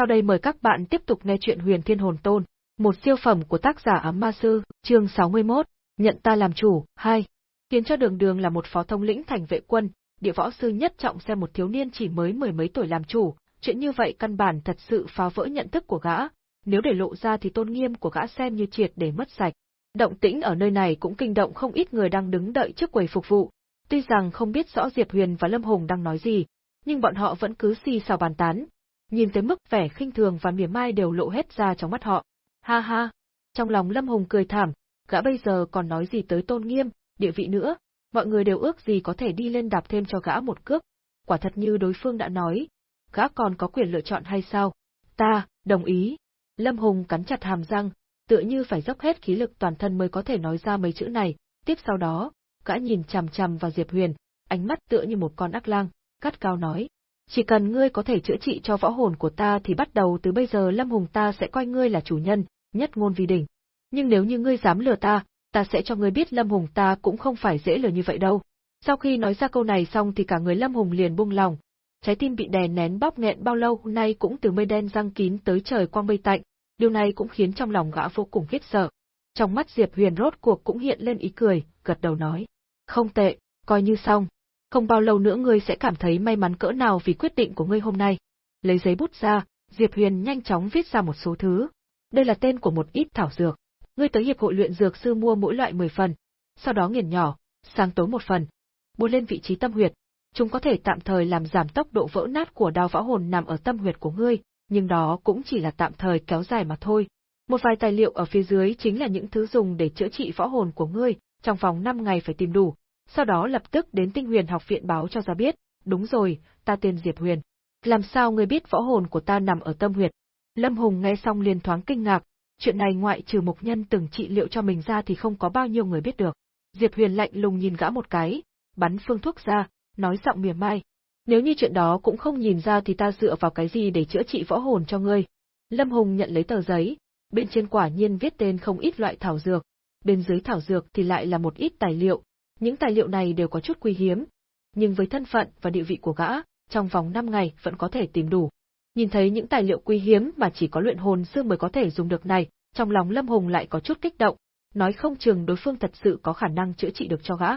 Sau đây mời các bạn tiếp tục nghe chuyện Huyền Thiên Hồn Tôn, một siêu phẩm của tác giả Ám Ma Sư, chương 61, nhận ta làm chủ, 2. Khiến cho đường đường là một phó thông lĩnh thành vệ quân, địa võ sư nhất trọng xem một thiếu niên chỉ mới mười mấy tuổi làm chủ, chuyện như vậy căn bản thật sự phá vỡ nhận thức của gã, nếu để lộ ra thì tôn nghiêm của gã xem như triệt để mất sạch. Động tĩnh ở nơi này cũng kinh động không ít người đang đứng đợi trước quầy phục vụ. Tuy rằng không biết rõ Diệp Huyền và Lâm Hùng đang nói gì, nhưng bọn họ vẫn cứ xì xào bàn tán. Nhìn tới mức vẻ khinh thường và mỉa mai đều lộ hết ra trong mắt họ. Ha ha! Trong lòng Lâm Hùng cười thảm, gã bây giờ còn nói gì tới tôn nghiêm, địa vị nữa, mọi người đều ước gì có thể đi lên đạp thêm cho gã một cước. Quả thật như đối phương đã nói, gã còn có quyền lựa chọn hay sao? Ta, đồng ý. Lâm Hùng cắn chặt hàm răng, tựa như phải dốc hết khí lực toàn thân mới có thể nói ra mấy chữ này, tiếp sau đó, gã nhìn chằm chằm vào Diệp Huyền, ánh mắt tựa như một con ác lang, cắt cao nói. Chỉ cần ngươi có thể chữa trị cho võ hồn của ta thì bắt đầu từ bây giờ Lâm Hùng ta sẽ coi ngươi là chủ nhân, nhất ngôn vì đỉnh. Nhưng nếu như ngươi dám lừa ta, ta sẽ cho ngươi biết Lâm Hùng ta cũng không phải dễ lừa như vậy đâu. Sau khi nói ra câu này xong thì cả người Lâm Hùng liền buông lòng, trái tim bị đè nén bóp nghẹn bao lâu nay cũng từ mây đen răng kín tới trời quang mây tạnh, điều này cũng khiến trong lòng gã vô cùng khiếp sợ. Trong mắt Diệp Huyền rốt cuộc cũng hiện lên ý cười, gật đầu nói. Không tệ, coi như xong. Không bao lâu nữa ngươi sẽ cảm thấy may mắn cỡ nào vì quyết định của ngươi hôm nay. Lấy giấy bút ra, Diệp Huyền nhanh chóng viết ra một số thứ. Đây là tên của một ít thảo dược. Ngươi tới hiệp hội luyện dược sư mua mỗi loại 10 phần, sau đó nghiền nhỏ, sáng tối một phần. Buôn lên vị trí tâm huyệt, chúng có thể tạm thời làm giảm tốc độ vỡ nát của đao võ hồn nằm ở tâm huyệt của ngươi, nhưng đó cũng chỉ là tạm thời kéo dài mà thôi. Một vài tài liệu ở phía dưới chính là những thứ dùng để chữa trị võ hồn của ngươi, trong vòng 5 ngày phải tìm đủ, sau đó lập tức đến Tinh Huyền học viện báo cho ra biết, đúng rồi, ta tên Diệp Huyền. Làm sao ngươi biết võ hồn của ta nằm ở tâm huyệt? Lâm Hùng nghe xong liền thoáng kinh ngạc, chuyện này ngoại trừ mục nhân từng trị liệu cho mình ra thì không có bao nhiêu người biết được. Diệp Huyền lạnh lùng nhìn gã một cái, bắn phương thuốc ra, nói giọng mỉa mai. Nếu như chuyện đó cũng không nhìn ra thì ta dựa vào cái gì để chữa trị võ hồn cho ngươi. Lâm Hùng nhận lấy tờ giấy, bên trên quả nhiên viết tên không ít loại thảo dược, bên dưới thảo dược thì lại là một ít tài liệu, những tài liệu này đều có chút quý hiếm, nhưng với thân phận và địa vị của gã, trong vòng 5 ngày vẫn có thể tìm đủ. Nhìn thấy những tài liệu quý hiếm mà chỉ có luyện hồn sư mới có thể dùng được này, trong lòng Lâm Hùng lại có chút kích động, nói không chừng đối phương thật sự có khả năng chữa trị được cho gã.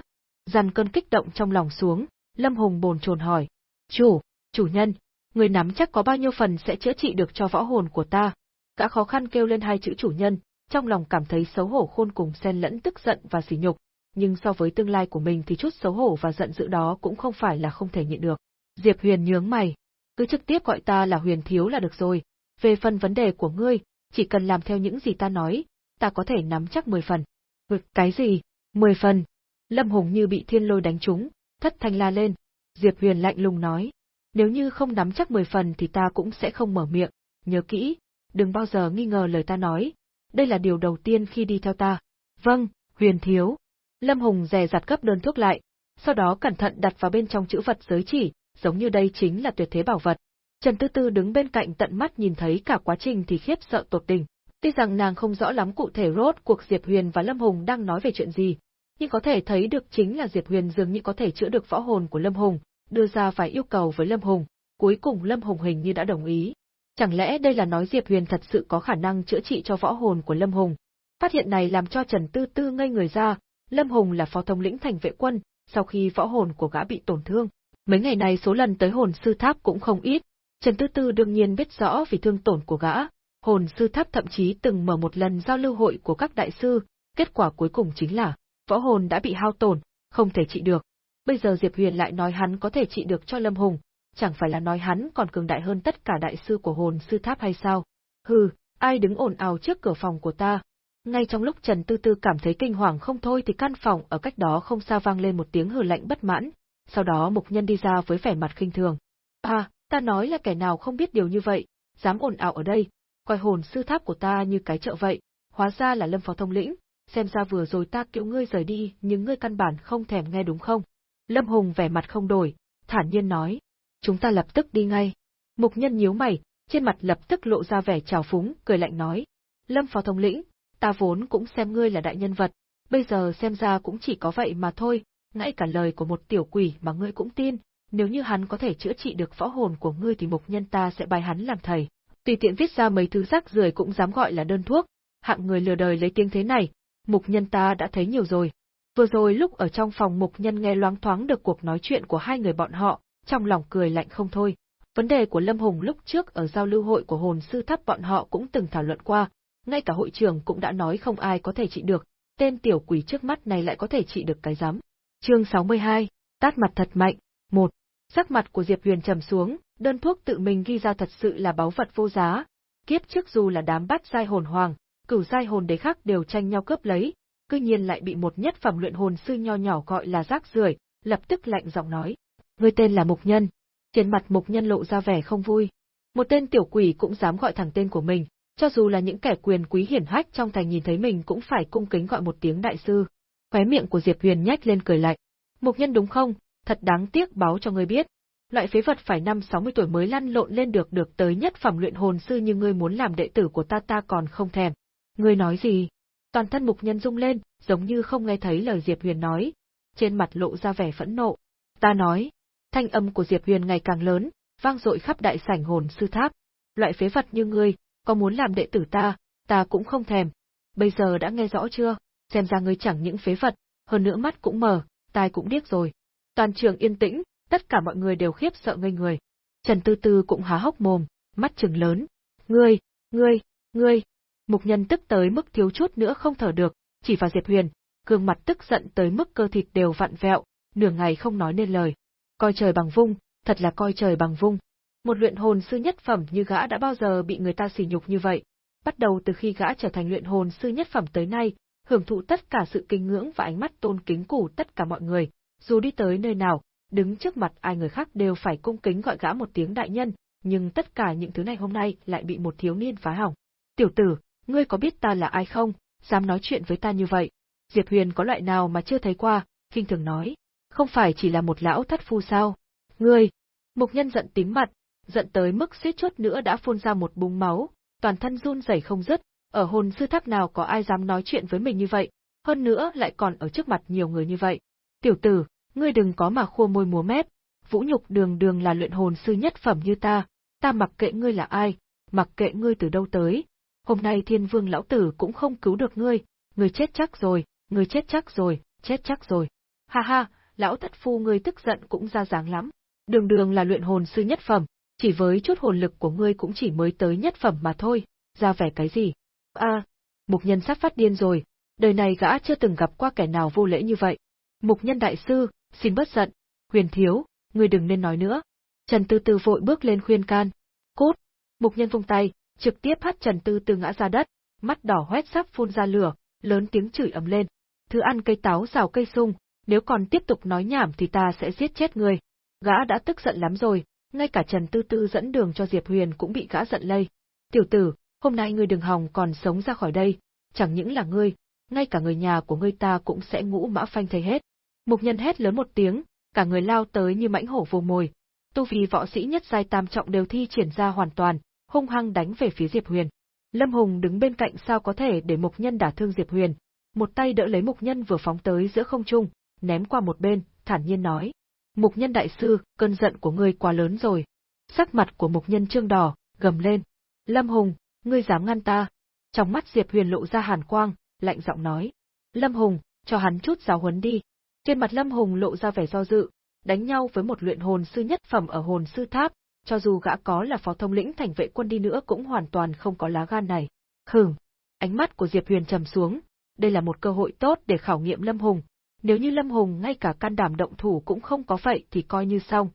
Dằn cơn kích động trong lòng xuống, Lâm Hùng bồn chồn hỏi. Chủ, chủ nhân, người nắm chắc có bao nhiêu phần sẽ chữa trị được cho võ hồn của ta? Gã khó khăn kêu lên hai chữ chủ nhân, trong lòng cảm thấy xấu hổ khôn cùng xen lẫn tức giận và sỉ nhục, nhưng so với tương lai của mình thì chút xấu hổ và giận dữ đó cũng không phải là không thể nhịn được. Diệp Huyền nhướng mày, cứ trực tiếp gọi ta là Huyền Thiếu là được rồi, về phần vấn đề của ngươi, chỉ cần làm theo những gì ta nói, ta có thể nắm chắc 10 phần. Ngực cái gì? 10 phần? Lâm Hùng như bị thiên lôi đánh trúng, thất thanh la lên. Diệp Huyền lạnh lùng nói, nếu như không nắm chắc 10 phần thì ta cũng sẽ không mở miệng, nhớ kỹ, đừng bao giờ nghi ngờ lời ta nói, đây là điều đầu tiên khi đi theo ta. Vâng, Huyền Thiếu. Lâm Hùng dè dặt gấp đơn thuốc lại, sau đó cẩn thận đặt vào bên trong chữ vật giới chỉ, giống như đây chính là tuyệt thế bảo vật. Trần Tư Tư đứng bên cạnh tận mắt nhìn thấy cả quá trình thì khiếp sợ tột đỉnh. Tuy rằng nàng không rõ lắm cụ thể rốt cuộc Diệp Huyền và Lâm Hùng đang nói về chuyện gì, nhưng có thể thấy được chính là Diệp Huyền dường như có thể chữa được võ hồn của Lâm Hùng, đưa ra vài yêu cầu với Lâm Hùng, cuối cùng Lâm Hùng hình như đã đồng ý. Chẳng lẽ đây là nói Diệp Huyền thật sự có khả năng chữa trị cho võ hồn của Lâm Hùng? Phát hiện này làm cho Trần Tư Tư ngây người ra, Lâm Hùng là phó thống lĩnh thành vệ quân, sau khi võ hồn của gã bị tổn thương. Mấy ngày này số lần tới hồn sư tháp cũng không ít, Trần Tư Tư đương nhiên biết rõ vì thương tổn của gã, hồn sư tháp thậm chí từng mở một lần giao lưu hội của các đại sư, kết quả cuối cùng chính là võ hồn đã bị hao tổn, không thể trị được. Bây giờ Diệp Huyền lại nói hắn có thể trị được cho Lâm Hùng, chẳng phải là nói hắn còn cường đại hơn tất cả đại sư của hồn sư tháp hay sao? Hừ, ai đứng ồn ào trước cửa phòng của ta? Ngay trong lúc Trần Tư Tư cảm thấy kinh hoàng không thôi thì căn phòng ở cách đó không xa vang lên một tiếng hừ lạnh bất mãn, sau đó mục nhân đi ra với vẻ mặt khinh thường. À, ta nói là kẻ nào không biết điều như vậy, dám ồn ào ở đây, coi hồn sư tháp của ta như cái chợ vậy, hóa ra là lâm phó thông lĩnh, xem ra vừa rồi ta cứu ngươi rời đi nhưng ngươi căn bản không thèm nghe đúng không? Lâm Hùng vẻ mặt không đổi, thản nhiên nói, chúng ta lập tức đi ngay. Mục nhân nhíu mày, trên mặt lập tức lộ ra vẻ trào phúng, cười lạnh nói, Lâm phó thông lĩnh, ta vốn cũng xem ngươi là đại nhân vật, bây giờ xem ra cũng chỉ có vậy mà thôi, ngay cả lời của một tiểu quỷ mà ngươi cũng tin, nếu như hắn có thể chữa trị được võ hồn của ngươi thì mục nhân ta sẽ bài hắn làm thầy. Tùy tiện viết ra mấy thứ rác rưởi cũng dám gọi là đơn thuốc, hạng người lừa đời lấy tiếng thế này, mục nhân ta đã thấy nhiều rồi. Vừa rồi lúc ở trong phòng mục nhân nghe loáng thoáng được cuộc nói chuyện của hai người bọn họ, trong lòng cười lạnh không thôi. Vấn đề của Lâm Hùng lúc trước ở giao lưu hội của hồn sư tháp bọn họ cũng từng thảo luận qua, ngay cả hội trưởng cũng đã nói không ai có thể trị được, tên tiểu quỷ trước mắt này lại có thể trị được cái giám. Chương 62, tát mặt thật mạnh, một Sắc mặt của Diệp Huyền trầm xuống, đơn thuốc tự mình ghi ra thật sự là báu vật vô giá. Kiếp trước dù là đám bắt giai hồn hoàng, cửu giai hồn đế khác đều tranh nhau cướp lấy, cư nhiên lại bị một nhất phẩm luyện hồn sư nho nhỏ gọi là rác rưởi, lập tức lạnh giọng nói: "Ngươi tên là Mục Nhân." Trên mặt Mục Nhân lộ ra vẻ không vui. Một tên tiểu quỷ cũng dám gọi thẳng tên của mình, cho dù là những kẻ quyền quý hiển hách trong thành nhìn thấy mình cũng phải cung kính gọi một tiếng đại sư. Khóe miệng của Diệp Huyền nhếch lên cười lạnh. Mục Nhân đúng không? Thật đáng tiếc báo cho ngươi biết, loại phế vật phải năm 60 tuổi mới lăn lộn lên được được tới nhất phẩm luyện hồn sư như ngươi muốn làm đệ tử của ta ta còn không thèm. Ngươi nói gì? Toàn thân mục nhân rung lên, giống như không nghe thấy lời Diệp Huyền nói, trên mặt lộ ra vẻ phẫn nộ. Ta nói, thanh âm của Diệp Huyền ngày càng lớn, vang dội khắp đại sảnh hồn sư tháp. Loại phế vật như ngươi, có muốn làm đệ tử ta, ta cũng không thèm. Bây giờ đã nghe rõ chưa? Xem ra ngươi chẳng những phế vật, hơn nữa mắt cũng mờ, tai cũng điếc rồi. Toàn trường yên tĩnh, tất cả mọi người đều khiếp sợ ngây người. Trần Tư Tư cũng há hốc mồm, mắt trừng lớn. Ngươi, ngươi, ngươi. Mục nhân tức tới mức thiếu chút nữa không thở được, chỉ vào Diệp Huyền, gương mặt tức giận tới mức cơ thịt đều vặn vẹo, nửa ngày không nói nên lời. Coi trời bằng vung, thật là coi trời bằng vung. Một luyện hồn sư nhất phẩm như gã đã bao giờ bị người ta sỉ nhục như vậy. Bắt đầu từ khi gã trở thành luyện hồn sư nhất phẩm tới nay, hưởng thụ tất cả sự kinh ngưỡng và ánh mắt tôn kính của tất cả mọi người, dù đi tới nơi nào, đứng trước mặt ai người khác đều phải cung kính gọi gã một tiếng đại nhân, nhưng tất cả những thứ này hôm nay lại bị một thiếu niên phá hỏng. Tiểu tử, ngươi có biết ta là ai không, dám nói chuyện với ta như vậy? Diệp Huyền có loại nào mà chưa thấy qua, kinh thường nói. Không phải chỉ là một lão thất phu sao? Ngươi! Mục nhân giận tím mặt, giận tới mức suýt chút nữa đã phun ra một búng máu, toàn thân run rẩy không dứt, ở hồn sư tháp nào có ai dám nói chuyện với mình như vậy, hơn nữa lại còn ở trước mặt nhiều người như vậy. Tiểu tử, ngươi đừng có mà khua môi múa mép, vũ nhục đường đường là luyện hồn sư nhất phẩm như ta, ta mặc kệ ngươi là ai, mặc kệ ngươi từ đâu tới. Hôm nay thiên vương lão tử cũng không cứu được ngươi, ngươi chết chắc rồi, ngươi chết chắc rồi, chết chắc rồi. Ha ha, lão thất phu ngươi tức giận cũng ra dáng lắm. Đường đường là luyện hồn sư nhất phẩm, chỉ với chút hồn lực của ngươi cũng chỉ mới tới nhất phẩm mà thôi, ra vẻ cái gì. A, mục nhân sắp phát điên rồi, đời này gã chưa từng gặp qua kẻ nào vô lễ như vậy. Mục nhân đại sư, xin bớt giận, huyền thiếu, ngươi đừng nên nói nữa. Trần Tư Tư vội bước lên khuyên can. Cút! Mục nhân vung tay, trực tiếp hất Trần Tư Tư ngã ra đất, mắt đỏ hoét sắp phun ra lửa, lớn tiếng chửi ầm lên. Thứ ăn cây táo rào cây sung, nếu còn tiếp tục nói nhảm thì ta sẽ giết chết ngươi. Gã đã tức giận lắm rồi, ngay cả Trần Tư Tư dẫn đường cho Diệp Huyền cũng bị gã giận lây. Tiểu tử, hôm nay ngươi đừng hòng còn sống ra khỏi đây, chẳng những là ngươi, ngay cả người nhà của ngươi ta cũng sẽ ngũ mã phanh thây hết. Mục nhân hét lớn một tiếng, cả người lao tới như mãnh hổ vô mồi. Tu vi võ sĩ nhất giai tam trọng đều thi triển ra hoàn toàn, hung hăng đánh về phía Diệp Huyền. Lâm Hùng đứng bên cạnh sao có thể để mục nhân đả thương Diệp Huyền, một tay đỡ lấy mục nhân vừa phóng tới giữa không trung, ném qua một bên, thản nhiên nói. Mục nhân đại sư, cơn giận của ngươi quá lớn rồi. Sắc mặt của mục nhân trương đỏ, gầm lên. Lâm Hùng, ngươi dám ngăn ta. Trong mắt Diệp Huyền lộ ra hàn quang, lạnh giọng nói. Lâm Hùng, cho hắn chút giáo huấn đi. Trên mặt Lâm Hùng lộ ra vẻ do dự, đánh nhau với một luyện hồn sư nhất phẩm ở hồn sư tháp, cho dù gã có là phó thông lĩnh thành vệ quân đi nữa cũng hoàn toàn không có lá gan này. Hửm, ánh mắt của Diệp Huyền trầm xuống, đây là một cơ hội tốt để khảo nghiệm Lâm Hùng. Nếu như Lâm Hùng ngay cả can đảm động thủ cũng không có vậy thì coi như xong.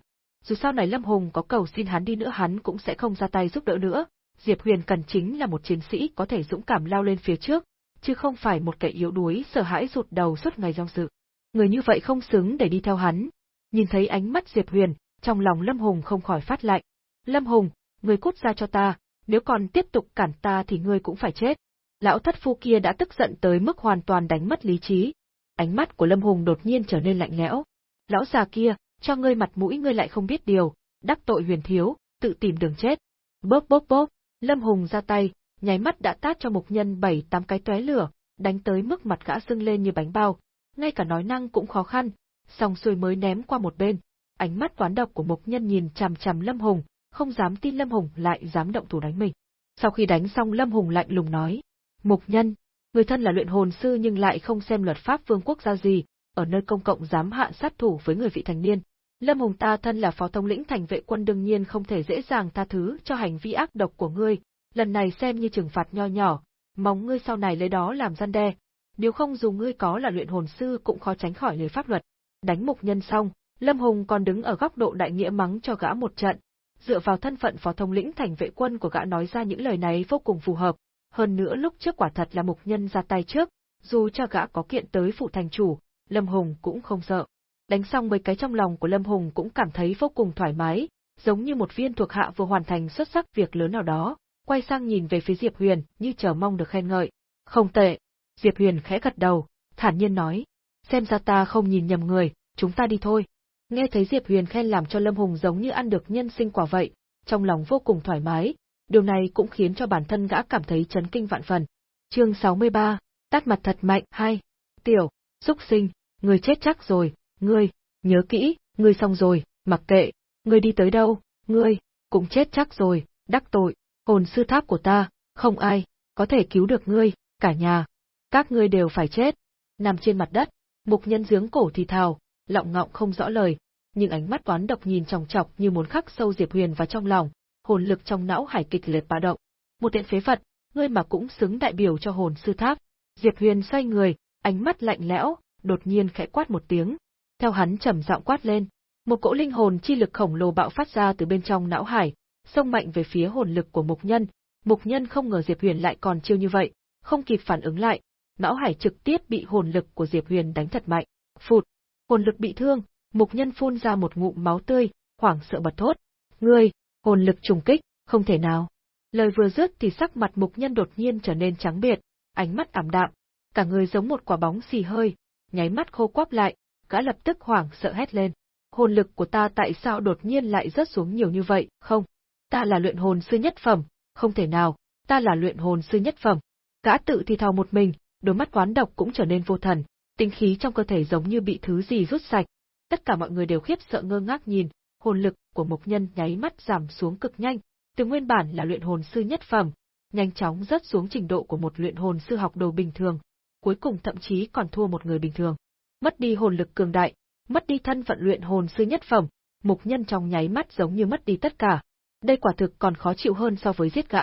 Dù sau này Lâm Hùng có cầu xin hắn đi nữa hắn cũng sẽ không ra tay giúp đỡ nữa. Diệp Huyền cần chính là một chiến sĩ có thể dũng cảm lao lên phía trước, chứ không phải một kẻ yếu đuối sợ hãi rụt đầu suốt ngày do dự người như vậy không xứng để đi theo hắn. Nhìn thấy ánh mắt Diệp Huyền, trong lòng Lâm Hùng không khỏi phát lạnh. Lâm Hùng, người cút ra cho ta, nếu còn tiếp tục cản ta thì ngươi cũng phải chết. Lão thất phu kia đã tức giận tới mức hoàn toàn đánh mất lý trí. Ánh mắt của Lâm Hùng đột nhiên trở nên lạnh lẽo. Lão già kia, cho ngươi mặt mũi ngươi lại không biết điều, đắc tội huyền thiếu, tự tìm đường chết. Bốp bốp bốp, Lâm Hùng ra tay, nháy mắt đã tát cho mục nhân bảy tám cái tóe lửa, đánh tới mức mặt gã sưng lên như bánh bao, ngay cả nói năng cũng khó khăn, xong xuôi mới ném qua một bên. Ánh mắt toán độc của mục nhân nhìn chằm chằm Lâm Hùng, không dám tin Lâm Hùng lại dám động thủ đánh mình. Sau khi đánh xong Lâm Hùng lạnh lùng nói, Mục nhân, người thân là luyện hồn sư nhưng lại không xem luật pháp vương quốc ra gì, ở nơi công cộng dám hạ sát thủ với người vị thành niên. Lâm Hùng ta thân là phó thống lĩnh thành vệ quân đương nhiên không thể dễ dàng tha thứ cho hành vi ác độc của ngươi, lần này xem như trừng phạt nho nhỏ, mong ngươi sau này lấy đó làm gian đe. Nếu không dù ngươi có là luyện hồn sư cũng khó tránh khỏi lời pháp luật. Đánh mục nhân xong, Lâm Hùng còn đứng ở góc độ đại nghĩa mắng cho gã một trận, dựa vào thân phận phó thống lĩnh thành vệ quân của gã nói ra những lời này vô cùng phù hợp, hơn nữa lúc trước quả thật là mục nhân ra tay trước, dù cho gã có kiện tới phụ thành chủ, Lâm Hùng cũng không sợ. Đánh xong mấy cái trong lòng của Lâm Hùng cũng cảm thấy vô cùng thoải mái, giống như một viên thuộc hạ vừa hoàn thành xuất sắc việc lớn nào đó, quay sang nhìn về phía Diệp Huyền như chờ mong được khen ngợi. Không tệ. Diệp Huyền khẽ gật đầu, thản nhiên nói. Xem ra ta không nhìn nhầm người, chúng ta đi thôi. Nghe thấy Diệp Huyền khen làm cho Lâm Hùng giống như ăn được nhân sinh quả vậy, trong lòng vô cùng thoải mái, điều này cũng khiến cho bản thân gã cảm thấy chấn kinh vạn phần. Chương 63, tát mặt thật mạnh, hai. Tiểu, xúc sinh, người chết chắc rồi, ngươi, nhớ kỹ, ngươi xong rồi, mặc kệ, ngươi đi tới đâu, ngươi, cũng chết chắc rồi, đắc tội, hồn sư tháp của ta, không ai, có thể cứu được ngươi, cả nhà. Các ngươi đều phải chết. Nằm trên mặt đất, mục nhân giếng cổ thì thào, lọng ngọng không rõ lời, nhưng ánh mắt oán độc nhìn chòng chọc như muốn khắc sâu Diệp Huyền vào trong lòng, hồn lực trong não hải kịch liệt bạo động. Một tiện phế vật, ngươi mà cũng xứng đại biểu cho hồn sư tháp. Diệp Huyền xoay người, ánh mắt lạnh lẽo, đột nhiên khẽ quát một tiếng. Theo hắn trầm giọng quát lên, một cỗ linh hồn chi lực khổng lồ bạo phát ra từ bên trong não hải, xông mạnh về phía hồn lực của mục nhân. Mục nhân không ngờ Diệp Huyền lại còn chiêu như vậy, không kịp phản ứng lại, não hải trực tiếp bị hồn lực của Diệp Huyền đánh thật mạnh. Phụt, hồn lực bị thương, mục nhân phun ra một ngụm máu tươi, hoảng sợ bật thốt. Ngươi, hồn lực trùng kích, không thể nào. Lời vừa dứt thì sắc mặt mục nhân đột nhiên trở nên trắng biệt, ánh mắt ảm đạm, cả người giống một quả bóng xì hơi, nháy mắt khô quắp lại, gã lập tức hoảng sợ hét lên. Hồn lực của ta tại sao đột nhiên lại rớt xuống nhiều như vậy, không? Ta là luyện hồn sư nhất phẩm, không thể nào, ta là luyện hồn sư nhất phẩm. Gã tự thì thào một mình, đôi mắt quán độc cũng trở nên vô thần, tinh khí trong cơ thể giống như bị thứ gì rút sạch. Tất cả mọi người đều khiếp sợ ngơ ngác nhìn, hồn lực của Mộc Nhân nháy mắt giảm xuống cực nhanh, từ nguyên bản là luyện hồn sư nhất phẩm, nhanh chóng rớt xuống trình độ của một luyện hồn sư học đồ bình thường, cuối cùng thậm chí còn thua một người bình thường. Mất đi hồn lực cường đại, mất đi thân phận luyện hồn sư nhất phẩm, Mục Nhân trong nháy mắt giống như mất đi tất cả. Đây quả thực còn khó chịu hơn so với giết gã.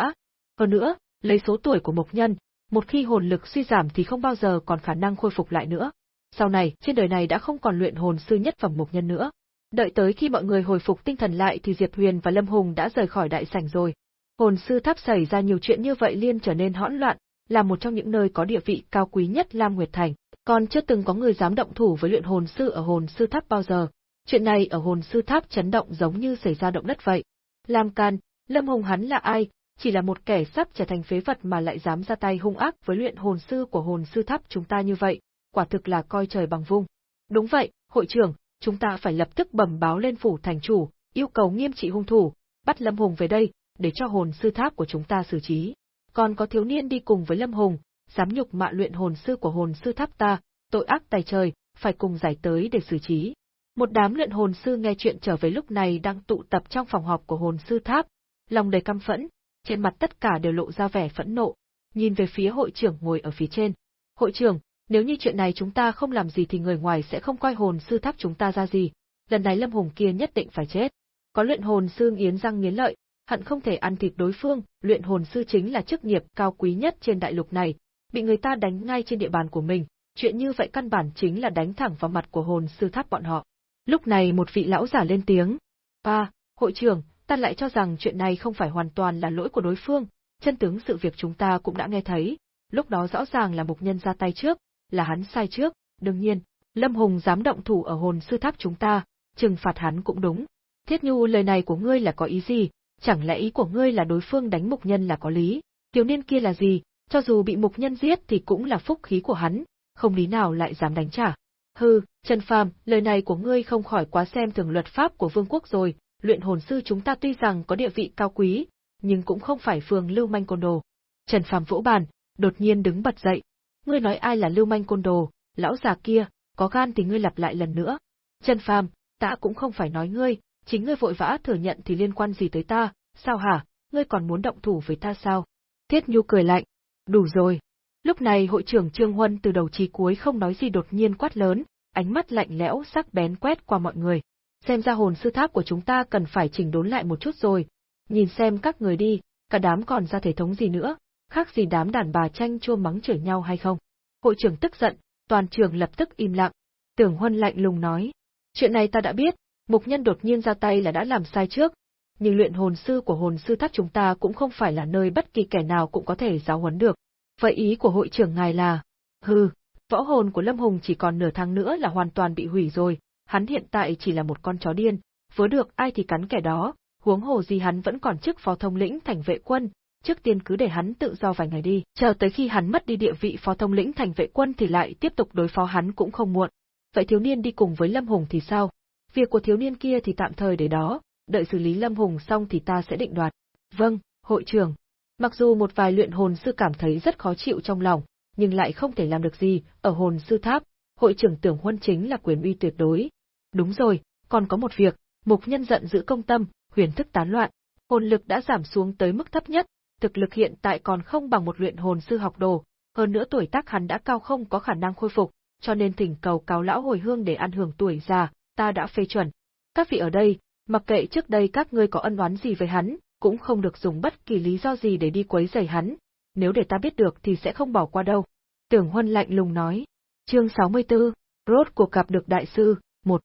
Hơn nữa, lấy số tuổi của Mục Nhân, một khi hồn lực suy giảm thì không bao giờ còn khả năng khôi phục lại nữa. Sau này, trên đời này đã không còn luyện hồn sư nhất phẩm Mục Nhân nữa. Đợi tới khi mọi người hồi phục tinh thần lại thì Diệp Huyền và Lâm Hùng đã rời khỏi đại sảnh rồi. Hồn sư tháp xảy ra nhiều chuyện như vậy liên trở nên hỗn loạn, là một trong những nơi có địa vị cao quý nhất Lam Nguyệt Thành, còn chưa từng có người dám động thủ với luyện hồn sư ở hồn sư tháp bao giờ. Chuyện này ở hồn sư tháp chấn động giống như xảy ra động đất vậy. Lam Can, Lâm Hùng hắn là ai, chỉ là một kẻ sắp trở thành phế vật mà lại dám ra tay hung ác với luyện hồn sư của hồn sư tháp chúng ta như vậy, quả thực là coi trời bằng vung. Đúng vậy, hội trưởng, chúng ta phải lập tức bẩm báo lên phủ thành chủ, yêu cầu nghiêm trị hung thủ, bắt Lâm Hùng về đây, để cho hồn sư tháp của chúng ta xử trí. Còn có thiếu niên đi cùng với Lâm Hùng, dám nhục mạ luyện hồn sư của hồn sư tháp ta, tội ác tài trời, phải cùng giải tới để xử trí. Một đám luyện hồn sư nghe chuyện trở về lúc này đang tụ tập trong phòng họp của hồn sư tháp, lòng đầy căm phẫn, trên mặt tất cả đều lộ ra vẻ phẫn nộ, nhìn về phía hội trưởng ngồi ở phía trên. Hội trưởng, nếu như chuyện này chúng ta không làm gì thì người ngoài sẽ không coi hồn sư tháp chúng ta ra gì, lần này Lâm Hùng kia nhất định phải chết. Có luyện hồn sư nghiến răng nghiến lợi, hận không thể ăn thịt đối phương, luyện hồn sư chính là chức nghiệp cao quý nhất trên đại lục này, bị người ta đánh ngay trên địa bàn của mình, chuyện như vậy căn bản chính là đánh thẳng vào mặt của hồn sư tháp bọn họ. Lúc này một vị lão giả lên tiếng, "Pa, hội trưởng, ta lại cho rằng chuyện này không phải hoàn toàn là lỗi của đối phương, chân tướng sự việc chúng ta cũng đã nghe thấy, lúc đó rõ ràng là mục nhân ra tay trước, là hắn sai trước, đương nhiên, Lâm Hùng dám động thủ ở hồn sư tháp chúng ta, trừng phạt hắn cũng đúng. Thiết Nhu lời này của ngươi là có ý gì, chẳng lẽ ý của ngươi là đối phương đánh mục nhân là có lý, thiếu niên kia là gì, cho dù bị mục nhân giết thì cũng là phúc khí của hắn, không lý nào lại dám đánh trả. Hừ, Trần Phàm, lời này của ngươi không khỏi quá xem thường luật pháp của vương quốc rồi, luyện hồn sư chúng ta tuy rằng có địa vị cao quý, nhưng cũng không phải phường lưu manh côn đồ. Trần Phàm vỗ bàn, đột nhiên đứng bật dậy. Ngươi nói ai là lưu manh côn đồ, lão già kia, có gan thì ngươi lặp lại lần nữa. Trần Phàm, ta cũng không phải nói ngươi, chính ngươi vội vã thừa nhận thì liên quan gì tới ta, sao hả, ngươi còn muốn động thủ với ta sao? Thiết Nhu cười lạnh, đủ rồi. Lúc này hội trưởng Trương Huân từ đầu chí cuối không nói gì đột nhiên quát lớn, ánh mắt lạnh lẽo sắc bén quét qua mọi người. Xem ra hồn sư tháp của chúng ta cần phải chỉnh đốn lại một chút rồi. Nhìn xem các người đi, cả đám còn ra thể thống gì nữa, khác gì đám đàn bà tranh chua mắng chửi nhau hay không. Hội trưởng tức giận, toàn trường lập tức im lặng. Tưởng Huân lạnh lùng nói, chuyện này ta đã biết, mục nhân đột nhiên ra tay là đã làm sai trước, nhưng luyện hồn sư của hồn sư tháp chúng ta cũng không phải là nơi bất kỳ kẻ nào cũng có thể giáo huấn được. Vậy ý của hội trưởng ngài là, hừ, võ hồn của Lâm Hùng chỉ còn nửa tháng nữa là hoàn toàn bị hủy rồi, hắn hiện tại chỉ là một con chó điên, vớ được ai thì cắn kẻ đó, huống hồ gì hắn vẫn còn chức phó thông lĩnh thành vệ quân, trước tiên cứ để hắn tự do vài ngày đi, chờ tới khi hắn mất đi địa vị phó thông lĩnh thành vệ quân thì lại tiếp tục đối phó hắn cũng không muộn. Vậy thiếu niên đi cùng với Lâm Hùng thì sao? Việc của thiếu niên kia thì tạm thời để đó, đợi xử lý Lâm Hùng xong thì ta sẽ định đoạt. Vâng, hội trưởng. Mặc dù một vài luyện hồn sư cảm thấy rất khó chịu trong lòng, nhưng lại không thể làm được gì, ở hồn sư tháp, hội trưởng tưởng huân chính là quyền uy tuyệt đối. Đúng rồi, còn có một việc, mục nhân giận giữ công tâm, huyền thức tán loạn, hồn lực đã giảm xuống tới mức thấp nhất, thực lực hiện tại còn không bằng một luyện hồn sư học đồ, hơn nữa tuổi tác hắn đã cao không có khả năng khôi phục, cho nên thỉnh cầu cáo lão hồi hương để ăn hưởng tuổi già, ta đã phê chuẩn. Các vị ở đây, mặc kệ trước đây các ngươi có ân oán gì với hắn, cũng không được dùng bất kỳ lý do gì để đi quấy rầy hắn, nếu để ta biết được thì sẽ không bỏ qua đâu. Tưởng Huân lạnh lùng nói. Chương 64, rốt cuộc gặp được đại sư, một.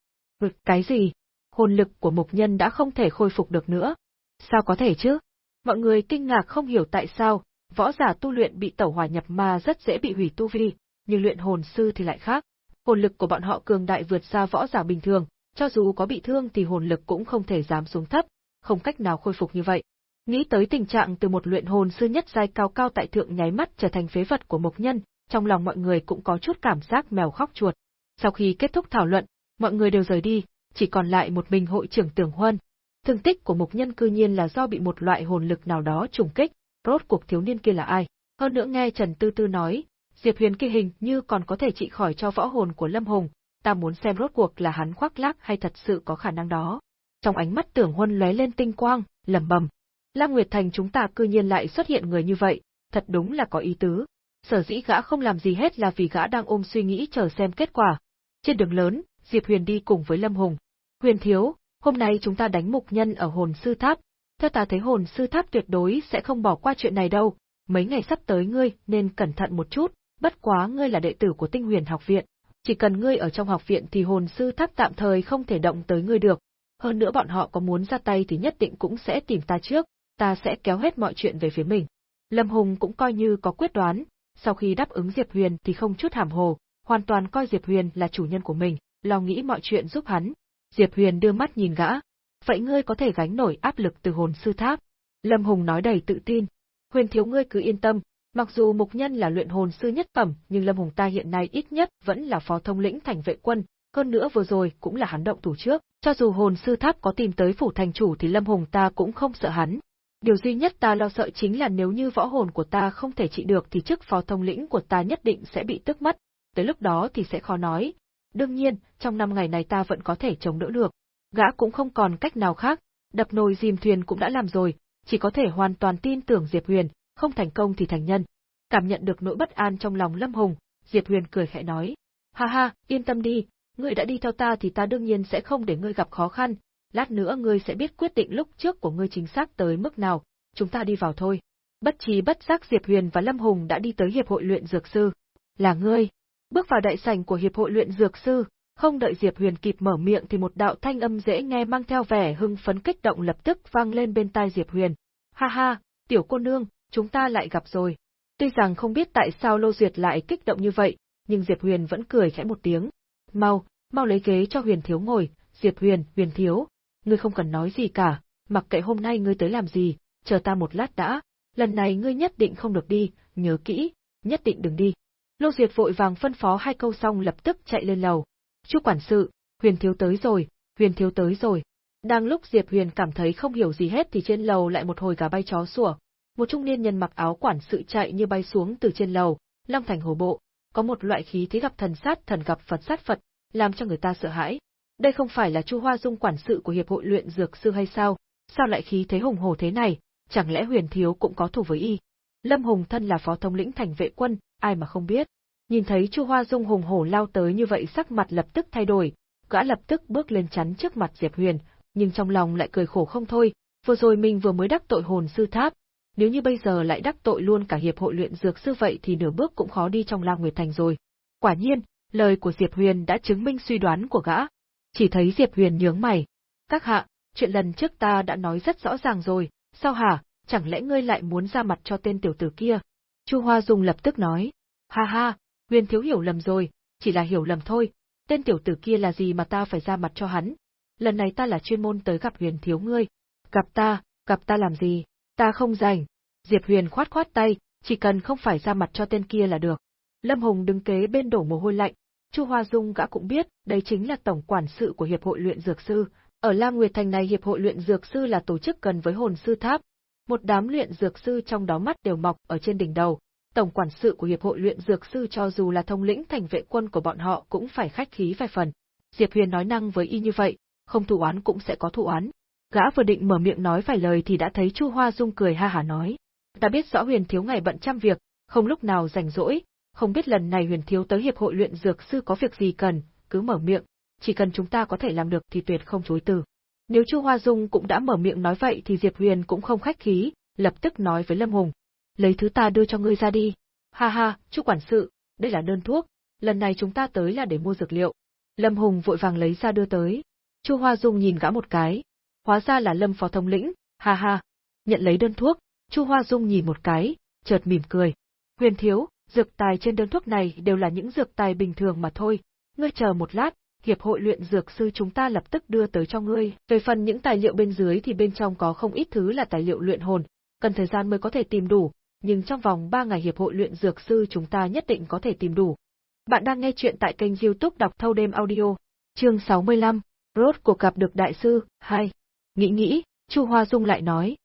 Cái gì? Hồn lực của mục nhân đã không thể khôi phục được nữa. Sao có thể chứ? Mọi người kinh ngạc không hiểu tại sao, võ giả tu luyện bị tẩu hỏa nhập ma rất dễ bị hủy tu vi, nhưng luyện hồn sư thì lại khác. Hồn lực của bọn họ cường đại vượt xa võ giả bình thường, cho dù có bị thương thì hồn lực cũng không thể giảm xuống thấp, không cách nào khôi phục như vậy. Nghĩ tới tình trạng từ một luyện hồn sư nhất giai cao cao tại thượng nháy mắt trở thành phế vật của mộc nhân, trong lòng mọi người cũng có chút cảm giác mèo khóc chuột. Sau khi kết thúc thảo luận, mọi người đều rời đi, chỉ còn lại một mình hội trưởng Tưởng Huân. Thương tích của mục nhân cư nhiên là do bị một loại hồn lực nào đó trùng kích, rốt cuộc thiếu niên kia là ai? Hơn nữa nghe Trần Tư Tư nói, Diệp Huyền kia hình như còn có thể trị khỏi cho võ hồn của Lâm Hùng, ta muốn xem rốt cuộc là hắn khoác lác hay thật sự có khả năng đó. Trong ánh mắt Tưởng Huân lóe lên tinh quang, lẩm bẩm, Lam Nguyệt Thành chúng ta cư nhiên lại xuất hiện người như vậy, thật đúng là có ý tứ. Sở dĩ gã không làm gì hết là vì gã đang ôm suy nghĩ chờ xem kết quả. Trên đường lớn, Diệp Huyền đi cùng với Lâm Hùng. Huyền thiếu, hôm nay chúng ta đánh mục nhân ở hồn sư tháp. Theo ta thấy hồn sư tháp tuyệt đối sẽ không bỏ qua chuyện này đâu, mấy ngày sắp tới ngươi nên cẩn thận một chút, bất quá ngươi là đệ tử của tinh huyền học viện. Chỉ cần ngươi ở trong học viện thì hồn sư tháp tạm thời không thể động tới ngươi được. Hơn nữa bọn họ có muốn ra tay thì nhất định cũng sẽ tìm ta trước, ta sẽ kéo hết mọi chuyện về phía mình. Lâm Hùng cũng coi như có quyết đoán, sau khi đáp ứng Diệp Huyền thì không chút hàm hồ, hoàn toàn coi Diệp Huyền là chủ nhân của mình, lo nghĩ mọi chuyện giúp hắn. Diệp Huyền đưa mắt nhìn gã. Vậy ngươi có thể gánh nổi áp lực từ hồn sư tháp? Lâm Hùng nói đầy tự tin. Huyền thiếu ngươi cứ yên tâm, mặc dù mục nhân là luyện hồn sư nhất phẩm, nhưng Lâm Hùng ta hiện nay ít nhất vẫn là phó thông lĩnh thành vệ quân, hơn nữa vừa rồi cũng là hắn động thủ trước, cho dù hồn sư tháp có tìm tới phủ thành chủ thì Lâm Hùng ta cũng không sợ hắn, Điều duy nhất ta lo sợ chính là nếu như võ hồn của ta không thể trị được thì chức phó thông lĩnh của ta nhất định sẽ bị tức mất, tới lúc đó thì sẽ khó nói. Đương nhiên, trong năm ngày này ta vẫn có thể chống đỡ được. Gã cũng không còn cách nào khác, đập nồi dìm thuyền cũng đã làm rồi, chỉ có thể hoàn toàn tin tưởng Diệp Huyền, không thành công thì thành nhân. Cảm nhận được nỗi bất an trong lòng Lâm Hùng, Diệp Huyền cười khẽ nói, ha ha, yên tâm đi, ngươi đã đi theo ta thì ta đương nhiên sẽ không để ngươi gặp khó khăn, lát nữa ngươi sẽ biết quyết định lúc trước của ngươi chính xác tới mức nào, chúng ta đi vào thôi. Bất trí bất giác Diệp Huyền và Lâm Hùng đã đi tới Hiệp hội luyện dược sư. Là ngươi. Bước vào đại sảnh của Hiệp hội luyện dược sư, không đợi Diệp Huyền kịp mở miệng thì một đạo thanh âm dễ nghe mang theo vẻ hưng phấn kích động lập tức vang lên bên tai Diệp Huyền. Ha ha, tiểu cô nương, chúng ta lại gặp rồi. Tuy rằng không biết tại sao Lô Duyệt lại kích động như vậy, nhưng Diệp Huyền vẫn cười khẽ một tiếng. Mau, mau lấy ghế cho Huyền Thiếu ngồi, Diệp Huyền, Huyền Thiếu, ngươi không cần nói gì cả, mặc kệ hôm nay ngươi tới làm gì, chờ ta một lát đã, lần này ngươi nhất định không được đi, nhớ kỹ, nhất định đừng đi. Lô Diệp vội vàng phân phó hai câu xong lập tức chạy lên lầu. Chú quản sự, Huyền thiếu tới rồi, Huyền thiếu tới rồi. Đang lúc Diệp Huyền cảm thấy không hiểu gì hết thì trên lầu lại một hồi gà bay chó sủa. Một trung niên nhân mặc áo quản sự chạy như bay xuống từ trên lầu, long thành hồ bộ, có một loại khí thế gặp thần sát thần gặp Phật sát Phật, làm cho người ta sợ hãi. Đây không phải là Chu Hoa Dung quản sự của hiệp hội luyện dược sư hay sao? Sao lại khí thế hùng hổ thế này? Chẳng lẽ Huyền thiếu cũng có thủ với y? Lâm Hùng thân là phó thống lĩnh thành vệ quân, ai mà không biết. Nhìn thấy Chu Hoa Dung hùng hổ lao tới như vậy sắc mặt lập tức thay đổi, gã lập tức bước lên chắn trước mặt Diệp Huyền, nhưng trong lòng lại cười khổ không thôi, vừa rồi mình vừa mới đắc tội hồn sư tháp, nếu như bây giờ lại đắc tội luôn cả hiệp hội luyện dược sư vậy thì nửa bước cũng khó đi trong La Nguyệt Thành rồi. Quả nhiên, lời của Diệp Huyền đã chứng minh suy đoán của gã. Chỉ thấy Diệp Huyền nhướng mày. Các hạ, chuyện lần trước ta đã nói rất rõ ràng rồi, sao hả, chẳng lẽ ngươi lại muốn ra mặt cho tên tiểu tử kia? Chu Hoa Dung lập tức nói. Ha ha, Huyền thiếu hiểu lầm rồi, chỉ là hiểu lầm thôi, tên tiểu tử kia là gì mà ta phải ra mặt cho hắn. Lần này ta là chuyên môn tới gặp huyền thiếu ngươi. Gặp ta, gặp ta làm gì? Ta không rảnh. Diệp Huyền khoát khoát tay, chỉ cần không phải ra mặt cho tên kia là được. Lâm Hùng đứng kế bên đổ mồ hôi lạnh. Chu Hoa Dung gã cũng biết, đây chính là tổng quản sự của Hiệp hội luyện dược sư. Ở Lam Nguyệt Thành này Hiệp hội luyện dược sư là tổ chức gần với hồn sư tháp. Một đám luyện dược sư trong đó mắt đều mọc ở trên đỉnh đầu, tổng quản sự của hiệp hội luyện dược sư cho dù là thông lĩnh thành vệ quân của bọn họ cũng phải khách khí vài phần. Diệp Huyền nói năng với y như vậy, không thủ án cũng sẽ có thủ án. Gã vừa định mở miệng nói vài lời thì đã thấy Chu Hoa Dung cười ha hả nói: "Ta biết rõ Huyền thiếu ngày bận trăm việc, không lúc nào rảnh rỗi, không biết lần này Huyền thiếu tới hiệp hội luyện dược sư có việc gì cần, cứ mở miệng, chỉ cần chúng ta có thể làm được thì tuyệt không chối từ." Nếu Chu Hoa Dung cũng đã mở miệng nói vậy thì Diệp Huyền cũng không khách khí, lập tức nói với Lâm Hùng: lấy thứ ta đưa cho ngươi ra đi. Ha ha, chu quản sự, đây là đơn thuốc, lần này chúng ta tới là để mua dược liệu. Lâm Hùng vội vàng lấy ra đưa tới. Chu Hoa Dung nhìn gã một cái, hóa ra là Lâm phó thống lĩnh, ha ha. Nhận lấy đơn thuốc, Chu Hoa Dung nhìn một cái, chợt mỉm cười. Huyền thiếu, dược tài trên đơn thuốc này đều là những dược tài bình thường mà thôi, ngươi chờ một lát, hiệp hội luyện dược sư chúng ta lập tức đưa tới cho ngươi. Về phần những tài liệu bên dưới thì bên trong có không ít thứ là tài liệu luyện hồn, cần thời gian mới có thể tìm đủ, nhưng trong vòng 3 ngày hiệp hội luyện dược sư chúng ta nhất định có thể tìm đủ. Bạn đang nghe chuyện tại kênh youtube đọc thâu đêm audio, chương 65, rốt cuộc gặp được đại sư, 2. Nghĩ nghĩ, Chu Hoa Dung lại nói.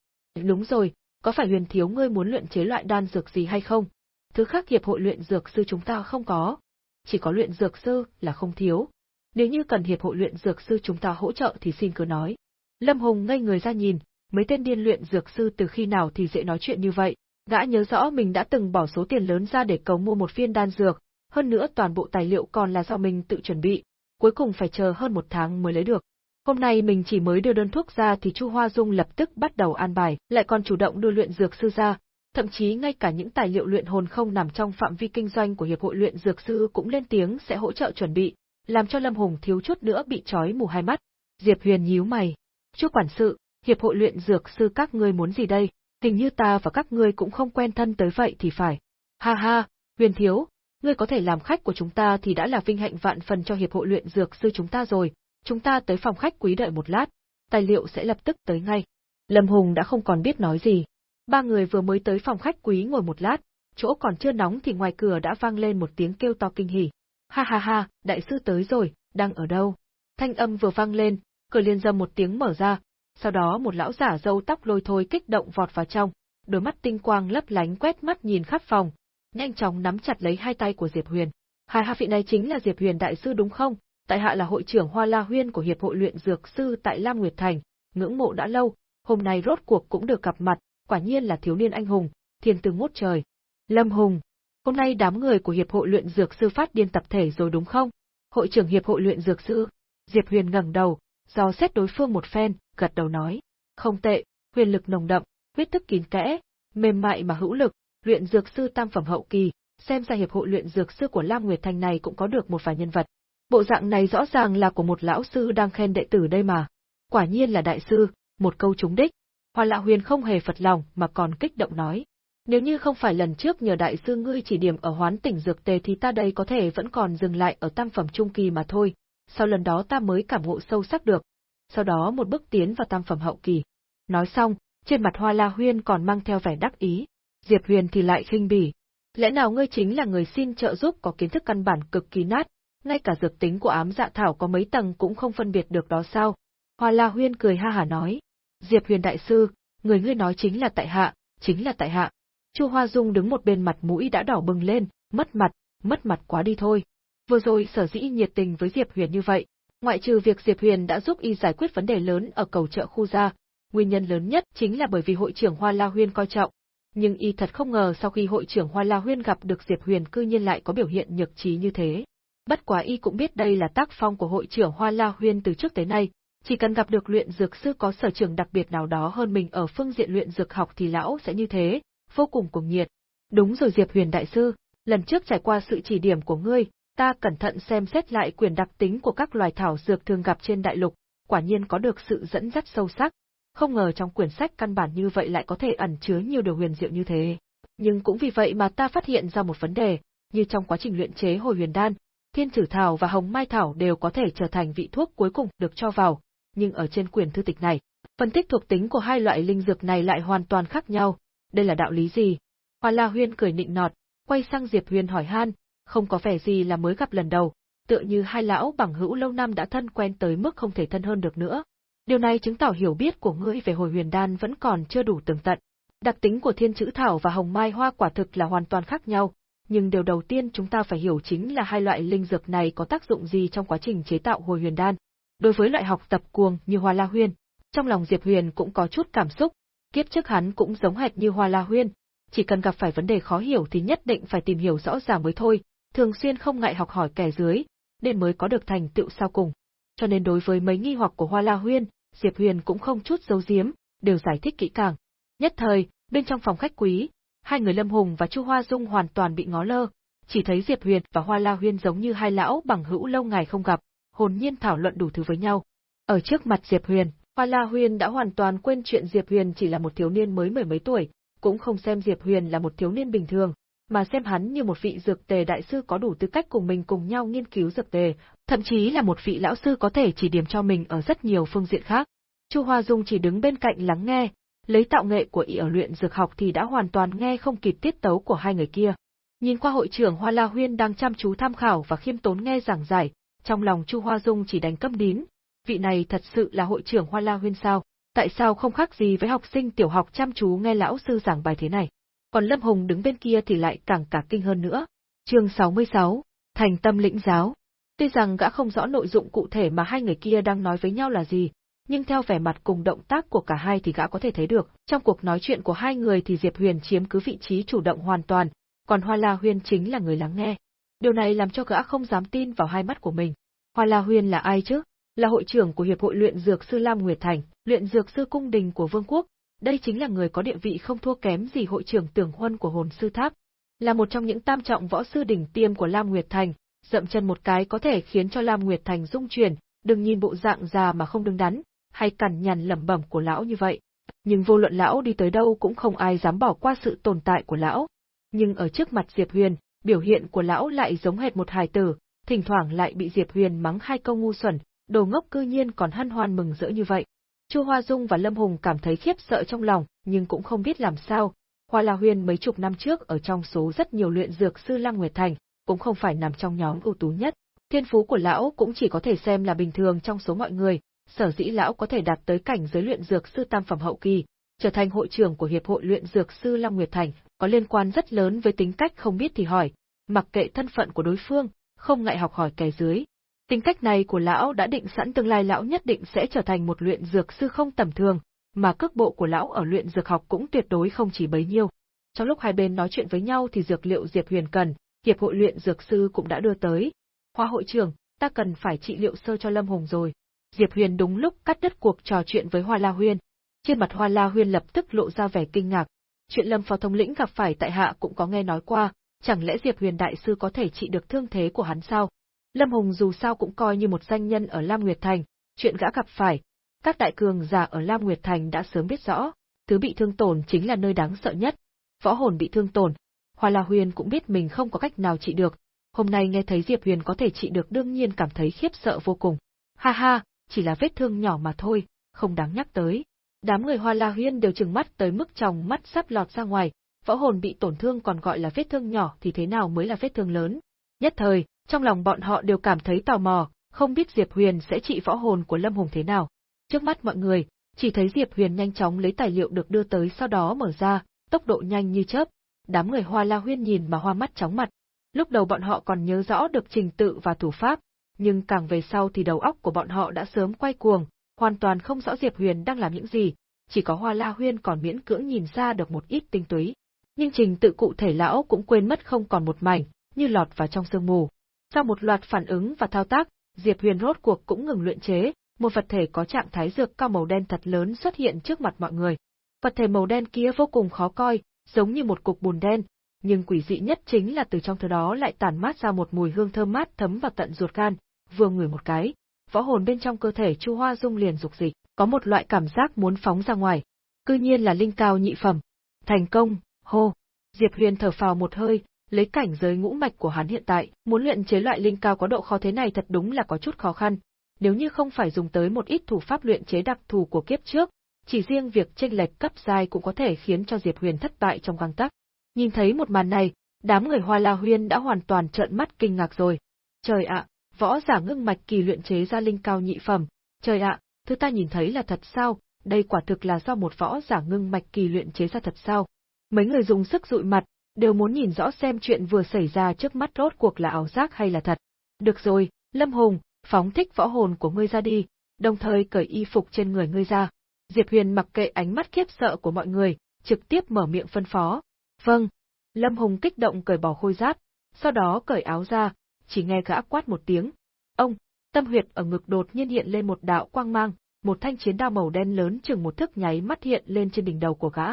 Đúng rồi, có phải huyền thiếu ngươi muốn luyện chế loại đan dược gì hay không? Thứ khác hiệp hội luyện dược sư chúng ta không có. Chỉ có luyện dược sư là không thiếu. Nếu như cần hiệp hội luyện dược sư chúng ta hỗ trợ thì xin cứ nói. Lâm Hùng ngây người ra nhìn, mấy tên điên luyện dược sư từ khi nào thì dễ nói chuyện như vậy. Gã nhớ rõ mình đã từng bỏ số tiền lớn ra để cầu mua một viên đan dược, hơn nữa toàn bộ tài liệu còn là do mình tự chuẩn bị, cuối cùng phải chờ hơn một tháng mới lấy được. Hôm nay mình chỉ mới đưa đơn thuốc ra thì Chu Hoa Dung lập tức bắt đầu an bài, lại còn chủ động đưa luyện dược sư ra, thậm chí ngay cả những tài liệu luyện hồn không nằm trong phạm vi kinh doanh của hiệp hội luyện dược sư cũng lên tiếng sẽ hỗ trợ chuẩn bị, làm cho Lâm Hùng thiếu chút nữa bị trói mù hai mắt. Diệp Huyền nhíu mày, "Chu quản sự, hiệp hội luyện dược sư các ngươi muốn gì đây?" hình như ta và các ngươi cũng không quen thân tới vậy thì phải. Ha ha, huyền thiếu, ngươi có thể làm khách của chúng ta thì đã là vinh hạnh vạn phần cho hiệp hội luyện dược sư chúng ta rồi, chúng ta tới phòng khách quý đợi một lát, tài liệu sẽ lập tức tới ngay. Lâm Hùng đã không còn biết nói gì. Ba người vừa mới tới phòng khách quý ngồi một lát, chỗ còn chưa nóng thì ngoài cửa đã vang lên một tiếng kêu to kinh hỉ. Ha ha ha, đại sư tới rồi, đang ở đâu? Thanh âm vừa vang lên, cửa liên dâm một tiếng mở ra, sau đó một lão giả râu tóc lôi thôi kích động vọt vào trong, đôi mắt tinh quang lấp lánh quét mắt nhìn khắp phòng, nhanh chóng nắm chặt lấy hai tay của Diệp Huyền. Hai hạ vị này chính là Diệp Huyền đại sư đúng không? Tại hạ là hội trưởng Hoa La Huyên của hiệp hội luyện dược sư tại Lam Nguyệt Thành, ngưỡng mộ đã lâu, hôm nay rốt cuộc cũng được gặp mặt, quả nhiên là thiếu niên anh hùng, thiên tư ngút trời. Lâm Hùng, hôm nay đám người của hiệp hội luyện dược sư phát điên tập thể rồi đúng không? Hội trưởng hiệp hội luyện dược sư. Diệp Huyền ngẩng đầu, do xét đối phương một phen, gật đầu nói, không tệ, huyền lực nồng đậm, huyết thức kín kẽ, mềm mại mà hữu lực, luyện dược sư tam phẩm hậu kỳ, xem ra hiệp hội luyện dược sư của Lam Nguyệt Thành này cũng có được một vài nhân vật. Bộ dạng này rõ ràng là của một lão sư đang khen đệ tử đây mà. Quả nhiên là đại sư, một câu trúng đích. Hoa Lạ Huyền không hề phật lòng mà còn kích động nói. Nếu như không phải lần trước nhờ đại sư ngươi chỉ điểm ở hoán tỉnh dược tề thì ta đây có thể vẫn còn dừng lại ở tam phẩm trung kỳ mà thôi, sau lần đó ta mới cảm ngộ sâu sắc được, sau đó một bước tiến vào tam phẩm hậu kỳ. Nói xong, trên mặt Hoa La Huyên còn mang theo vẻ đắc ý, Diệp Huyền thì lại khinh bỉ. Lẽ nào ngươi chính là người xin trợ giúp có kiến thức căn bản cực kỳ nát, ngay cả dược tính của ám dạ thảo có mấy tầng cũng không phân biệt được đó sao? Hoa La Huyên cười ha hả nói, Diệp Huyền đại sư, người ngươi nói chính là tại hạ, chính là tại hạ. Chu Hoa Dung đứng một bên mặt mũi đã đỏ bừng lên, mất mặt, mất mặt quá đi thôi. Vừa rồi sở dĩ nhiệt tình với Diệp Huyền như vậy, Ngoại trừ việc Diệp Huyền đã giúp y giải quyết vấn đề lớn ở cầu chợ khu ra, nguyên nhân lớn nhất chính là bởi vì hội trưởng Hoa La Huyên coi trọng. Nhưng y thật không ngờ sau khi hội trưởng Hoa La Huyên gặp được Diệp Huyền cư nhiên lại có biểu hiện nhược trí như thế. Bất quá y cũng biết đây là tác phong của hội trưởng Hoa La Huyên từ trước tới nay, chỉ cần gặp được luyện dược sư có sở trường đặc biệt nào đó hơn mình ở phương diện luyện dược học thì lão sẽ như thế, vô cùng cuồng nhiệt. Đúng rồi Diệp Huyền đại sư, lần trước trải qua sự chỉ điểm của ngươi, ta cẩn thận xem xét lại quyền đặc tính của các loài thảo dược thường gặp trên đại lục, quả nhiên có được sự dẫn dắt sâu sắc. Không ngờ trong quyển sách căn bản như vậy lại có thể ẩn chứa nhiều điều huyền diệu như thế. Nhưng cũng vì vậy mà ta phát hiện ra một vấn đề, như trong quá trình luyện chế hồi huyền đan, thiên tử thảo và hồng mai thảo đều có thể trở thành vị thuốc cuối cùng được cho vào, nhưng ở trên quyển thư tịch này, phân tích thuộc tính của hai loại linh dược này lại hoàn toàn khác nhau, đây là đạo lý gì? Hoa La Huyên cười nịnh nọt, quay sang Diệp Huyền hỏi han, không có vẻ gì là mới gặp lần đầu, tựa như hai lão bằng hữu lâu năm đã thân quen tới mức không thể thân hơn được nữa. Điều này chứng tỏ hiểu biết của ngươi về hồi huyền đan vẫn còn chưa đủ tường tận. Đặc tính của thiên chữ thảo và hồng mai hoa quả thực là hoàn toàn khác nhau, nhưng điều đầu tiên chúng ta phải hiểu chính là hai loại linh dược này có tác dụng gì trong quá trình chế tạo hồi huyền đan. Đối với loại học tập cuồng như Hoa La Huyên, trong lòng Diệp Huyền cũng có chút cảm xúc, kiếp trước hắn cũng giống hệt như Hoa La Huyên, chỉ cần gặp phải vấn đề khó hiểu thì nhất định phải tìm hiểu rõ ràng mới thôi, thường xuyên không ngại học hỏi kẻ dưới, nên mới có được thành tựu sau cùng. Cho nên đối với mấy nghi hoặc của Hoa La Huyên, Diệp Huyền cũng không chút giấu giếm, đều giải thích kỹ càng. Nhất thời, bên trong phòng khách quý, hai người Lâm Hùng và Chu Hoa Dung hoàn toàn bị ngó lơ, chỉ thấy Diệp Huyền và Hoa La Huyên giống như hai lão bằng hữu lâu ngày không gặp, hồn nhiên thảo luận đủ thứ với nhau. Ở trước mặt Diệp Huyền, Hoa La Huyên đã hoàn toàn quên chuyện Diệp Huyền chỉ là một thiếu niên mới mười mấy tuổi, cũng không xem Diệp Huyền là một thiếu niên bình thường, mà xem hắn như một vị dược tề đại sư có đủ tư cách cùng mình cùng nhau nghiên cứu dược tề, thậm chí là một vị lão sư có thể chỉ điểm cho mình ở rất nhiều phương diện khác. Chu Hoa Dung chỉ đứng bên cạnh lắng nghe, lấy tạo nghệ của y ở luyện dược học thì đã hoàn toàn nghe không kịp tiết tấu của hai người kia. Nhìn qua hội trưởng Hoa La Huyên đang chăm chú tham khảo và khiêm tốn nghe giảng giải, trong lòng Chu Hoa Dung chỉ đánh câm đín, vị này thật sự là hội trưởng Hoa La Huyên sao? Tại sao không khác gì với học sinh tiểu học chăm chú nghe lão sư giảng bài thế này? Còn Lâm Hùng đứng bên kia thì lại càng cả kinh hơn nữa. Chương 66, Thành tâm lĩnh giáo. Tuy rằng gã không rõ nội dụng cụ thể mà hai người kia đang nói với nhau là gì, nhưng theo vẻ mặt cùng động tác của cả hai thì gã có thể thấy được, trong cuộc nói chuyện của hai người thì Diệp Huyền chiếm cứ vị trí chủ động hoàn toàn, còn Hoa La Huyên chính là người lắng nghe. Điều này làm cho gã không dám tin vào hai mắt của mình. Hoa La Huyên là ai chứ? Là hội trưởng của Hiệp hội luyện dược sư Lam Nguyệt Thành, luyện dược sư cung đình của Vương quốc, đây chính là người có địa vị không thua kém gì hội trưởng Tưởng Huân của Hồn sư Tháp, là một trong những tam trọng võ sư đỉnh tiêm của Lam Nguyệt Thành, dậm chân một cái có thể khiến cho Lam Nguyệt Thành rung chuyển, đừng nhìn bộ dạng già mà không đứng đắn, hay cằn nhằn lẩm bẩm của lão như vậy. Nhưng vô luận lão đi tới đâu cũng không ai dám bỏ qua sự tồn tại của lão. Nhưng ở trước mặt Diệp Huyền, biểu hiện của lão lại giống hệt một hài tử, thỉnh thoảng lại bị Diệp Huyền mắng hai câu ngu xuẩn, đồ ngốc cư nhiên còn hân hoan mừng rỡ như vậy. Chu Hoa Dung và Lâm Hùng cảm thấy khiếp sợ trong lòng, nhưng cũng không biết làm sao. Hoa La Huyền mấy chục năm trước ở trong số rất nhiều luyện dược sư Lăng Nguyệt Thành, cũng không phải nằm trong nhóm ưu tú nhất. Thiên phú của lão cũng chỉ có thể xem là bình thường trong số mọi người, sở dĩ lão có thể đạt tới cảnh giới luyện dược sư tam phẩm hậu kỳ, trở thành hội trưởng của hiệp hội luyện dược sư Lăng Nguyệt Thành, có liên quan rất lớn với tính cách không biết thì hỏi, mặc kệ thân phận của đối phương, không ngại học hỏi kẻ dưới, Tính cách này của lão đã định sẵn tương lai lão nhất định sẽ trở thành một luyện dược sư không tầm thường, mà cước bộ của lão ở luyện dược học cũng tuyệt đối không chỉ bấy nhiêu. Trong lúc hai bên nói chuyện với nhau thì dược liệu Diệp Huyền cần, hiệp hội luyện dược sư cũng đã đưa tới. Hoa hội trưởng, ta cần phải trị liệu sơ cho Lâm Hùng rồi. Diệp Huyền đúng lúc cắt đứt cuộc trò chuyện với Hoa La Huyên. Trên mặt Hoa La Huyên lập tức lộ ra vẻ kinh ngạc. Chuyện Lâm Phó Thống lĩnh gặp phải tại hạ cũng có nghe nói qua, chẳng lẽ Diệp Huyền đại sư có thể trị được thương thế của hắn sao? Lâm Hùng dù sao cũng coi như một danh nhân ở Lam Nguyệt Thành, chuyện gã gặp phải, các đại cường giả ở Lam Nguyệt Thành đã sớm biết rõ, thứ bị thương tổn chính là nơi đáng sợ nhất. Võ hồn bị thương tổn, Hoa La Huyền cũng biết mình không có cách nào trị được, hôm nay nghe thấy Diệp Huyền có thể trị được đương nhiên cảm thấy khiếp sợ vô cùng. Ha ha, chỉ là vết thương nhỏ mà thôi, không đáng nhắc tới. Đám người Hoa La Huyên đều trừng mắt tới mức trong mắt sắp lọt ra ngoài, võ hồn bị tổn thương còn gọi là vết thương nhỏ thì thế nào mới là vết thương lớn. Nhất thời, trong lòng bọn họ đều cảm thấy tò mò, không biết Diệp Huyền sẽ trị võ hồn của Lâm Hùng thế nào. Trước mắt mọi người, chỉ thấy Diệp Huyền nhanh chóng lấy tài liệu được đưa tới sau đó mở ra, tốc độ nhanh như chớp. Đám người Hoa La Huyên nhìn mà hoa mắt chóng mặt. Lúc đầu bọn họ còn nhớ rõ được trình tự và thủ pháp, nhưng càng về sau thì đầu óc của bọn họ đã sớm quay cuồng, hoàn toàn không rõ Diệp Huyền đang làm những gì, chỉ có Hoa La Huyên còn miễn cưỡng nhìn ra được một ít tinh túy. Nhưng trình tự cụ thể lão cũng quên mất không còn một mảnh, như lọt vào trong sương mù. Sau một loạt phản ứng và thao tác, Diệp Huyền rốt cuộc cũng ngừng luyện chế, một vật thể có trạng thái dược cao màu đen thật lớn xuất hiện trước mặt mọi người. Vật thể màu đen kia vô cùng khó coi, giống như một cục bùn đen, nhưng quỷ dị nhất chính là từ trong thứ đó lại tản mát ra một mùi hương thơm mát thấm vào tận ruột gan, vừa ngửi một cái, võ hồn bên trong cơ thể Chu Hoa Dung liền dục dịch, có một loại cảm giác muốn phóng ra ngoài. Cư nhiên là linh cao nhị phẩm. Thành công, hô. Diệp Huyền thở phào một hơi, lấy cảnh giới ngũ mạch của hắn hiện tại, muốn luyện chế loại linh cao có độ khó thế này thật đúng là có chút khó khăn. Nếu như không phải dùng tới một ít thủ pháp luyện chế đặc thù của kiếp trước, chỉ riêng việc chênh lệch cấp giai cũng có thể khiến cho Diệp Huyền thất bại trong gang tắc. Nhìn thấy một màn này, đám người Hoa La Huyên đã hoàn toàn trợn mắt kinh ngạc rồi. Trời ạ, võ giả ngưng mạch kỳ luyện chế ra linh cao nhị phẩm, trời ạ, thứ ta nhìn thấy là thật sao, đây quả thực là do một võ giả ngưng mạch kỳ luyện chế ra thật sao. Mấy người dùng sức dụi mặt, đều muốn nhìn rõ xem chuyện vừa xảy ra trước mắt rốt cuộc là ảo giác hay là thật. Được rồi, Lâm Hùng, phóng thích võ hồn của ngươi ra đi, đồng thời cởi y phục trên người ngươi ra. Diệp Huyền mặc kệ ánh mắt khiếp sợ của mọi người, trực tiếp mở miệng phân phó. Vâng. Lâm Hùng kích động cởi bỏ khôi giáp, sau đó cởi áo ra, chỉ nghe gã quát một tiếng. Ông, tâm huyệt ở ngực đột nhiên hiện lên một đạo quang mang, một thanh chiến đao màu đen lớn chừng một thước nháy mắt hiện lên trên đỉnh đầu của gã.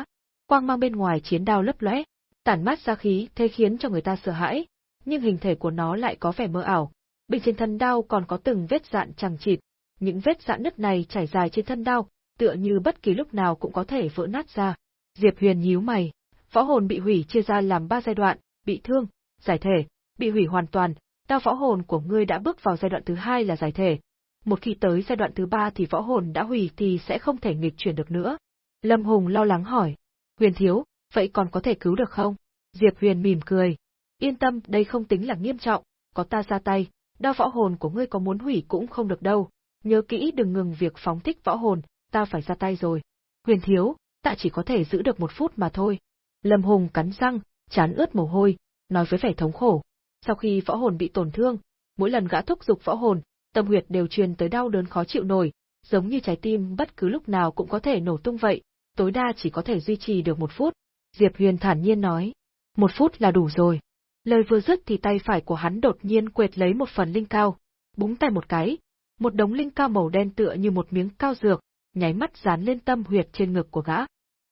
Quang mang bên ngoài chiến đao lấp lóe, tản mát ra khí thế khiến cho người ta sợ hãi, nhưng hình thể của nó lại có vẻ mơ ảo. Bên trên thân đao còn có từng vết dạn chằng chịt, những vết dạn nứt này trải dài trên thân đao, tựa như bất kỳ lúc nào cũng có thể vỡ nát ra. Diệp Huyền nhíu mày, võ hồn bị hủy chia ra làm ba giai đoạn, bị thương, giải thể, bị hủy hoàn toàn, đao võ hồn của ngươi đã bước vào giai đoạn thứ hai là giải thể. Một khi tới giai đoạn thứ ba thì võ hồn đã hủy thì sẽ không thể nghịch chuyển được nữa. Lâm Hùng lo lắng hỏi, Huyền thiếu, vậy còn có thể cứu được không? Diệp Huyền mỉm cười. Yên tâm, đây không tính là nghiêm trọng, có ta ra tay, đao võ hồn của ngươi có muốn hủy cũng không được đâu. Nhớ kỹ đừng ngừng việc phóng thích võ hồn, ta phải ra tay rồi. Huyền thiếu, ta chỉ có thể giữ được một phút mà thôi. Lâm Hùng cắn răng, chán ướt mồ hôi, nói với vẻ thống khổ. Sau khi võ hồn bị tổn thương, mỗi lần gã thúc giục võ hồn, tâm huyệt đều truyền tới đau đớn khó chịu nổi, giống như trái tim bất cứ lúc nào cũng có thể nổ tung vậy, tối đa chỉ có thể duy trì được một phút. Diệp Huyền thản nhiên nói, một phút là đủ rồi. Lời vừa dứt thì tay phải của hắn đột nhiên quệt lấy một phần linh cao, búng tay một cái, một đống linh cao màu đen tựa như một miếng cao dược, nháy mắt dán lên tâm huyệt trên ngực của gã.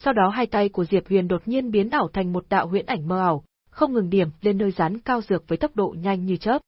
Sau đó hai tay của Diệp Huyền đột nhiên biến ảo thành một đạo huyễn ảnh mơ ảo, không ngừng điểm lên nơi dán cao dược với tốc độ nhanh như chớp.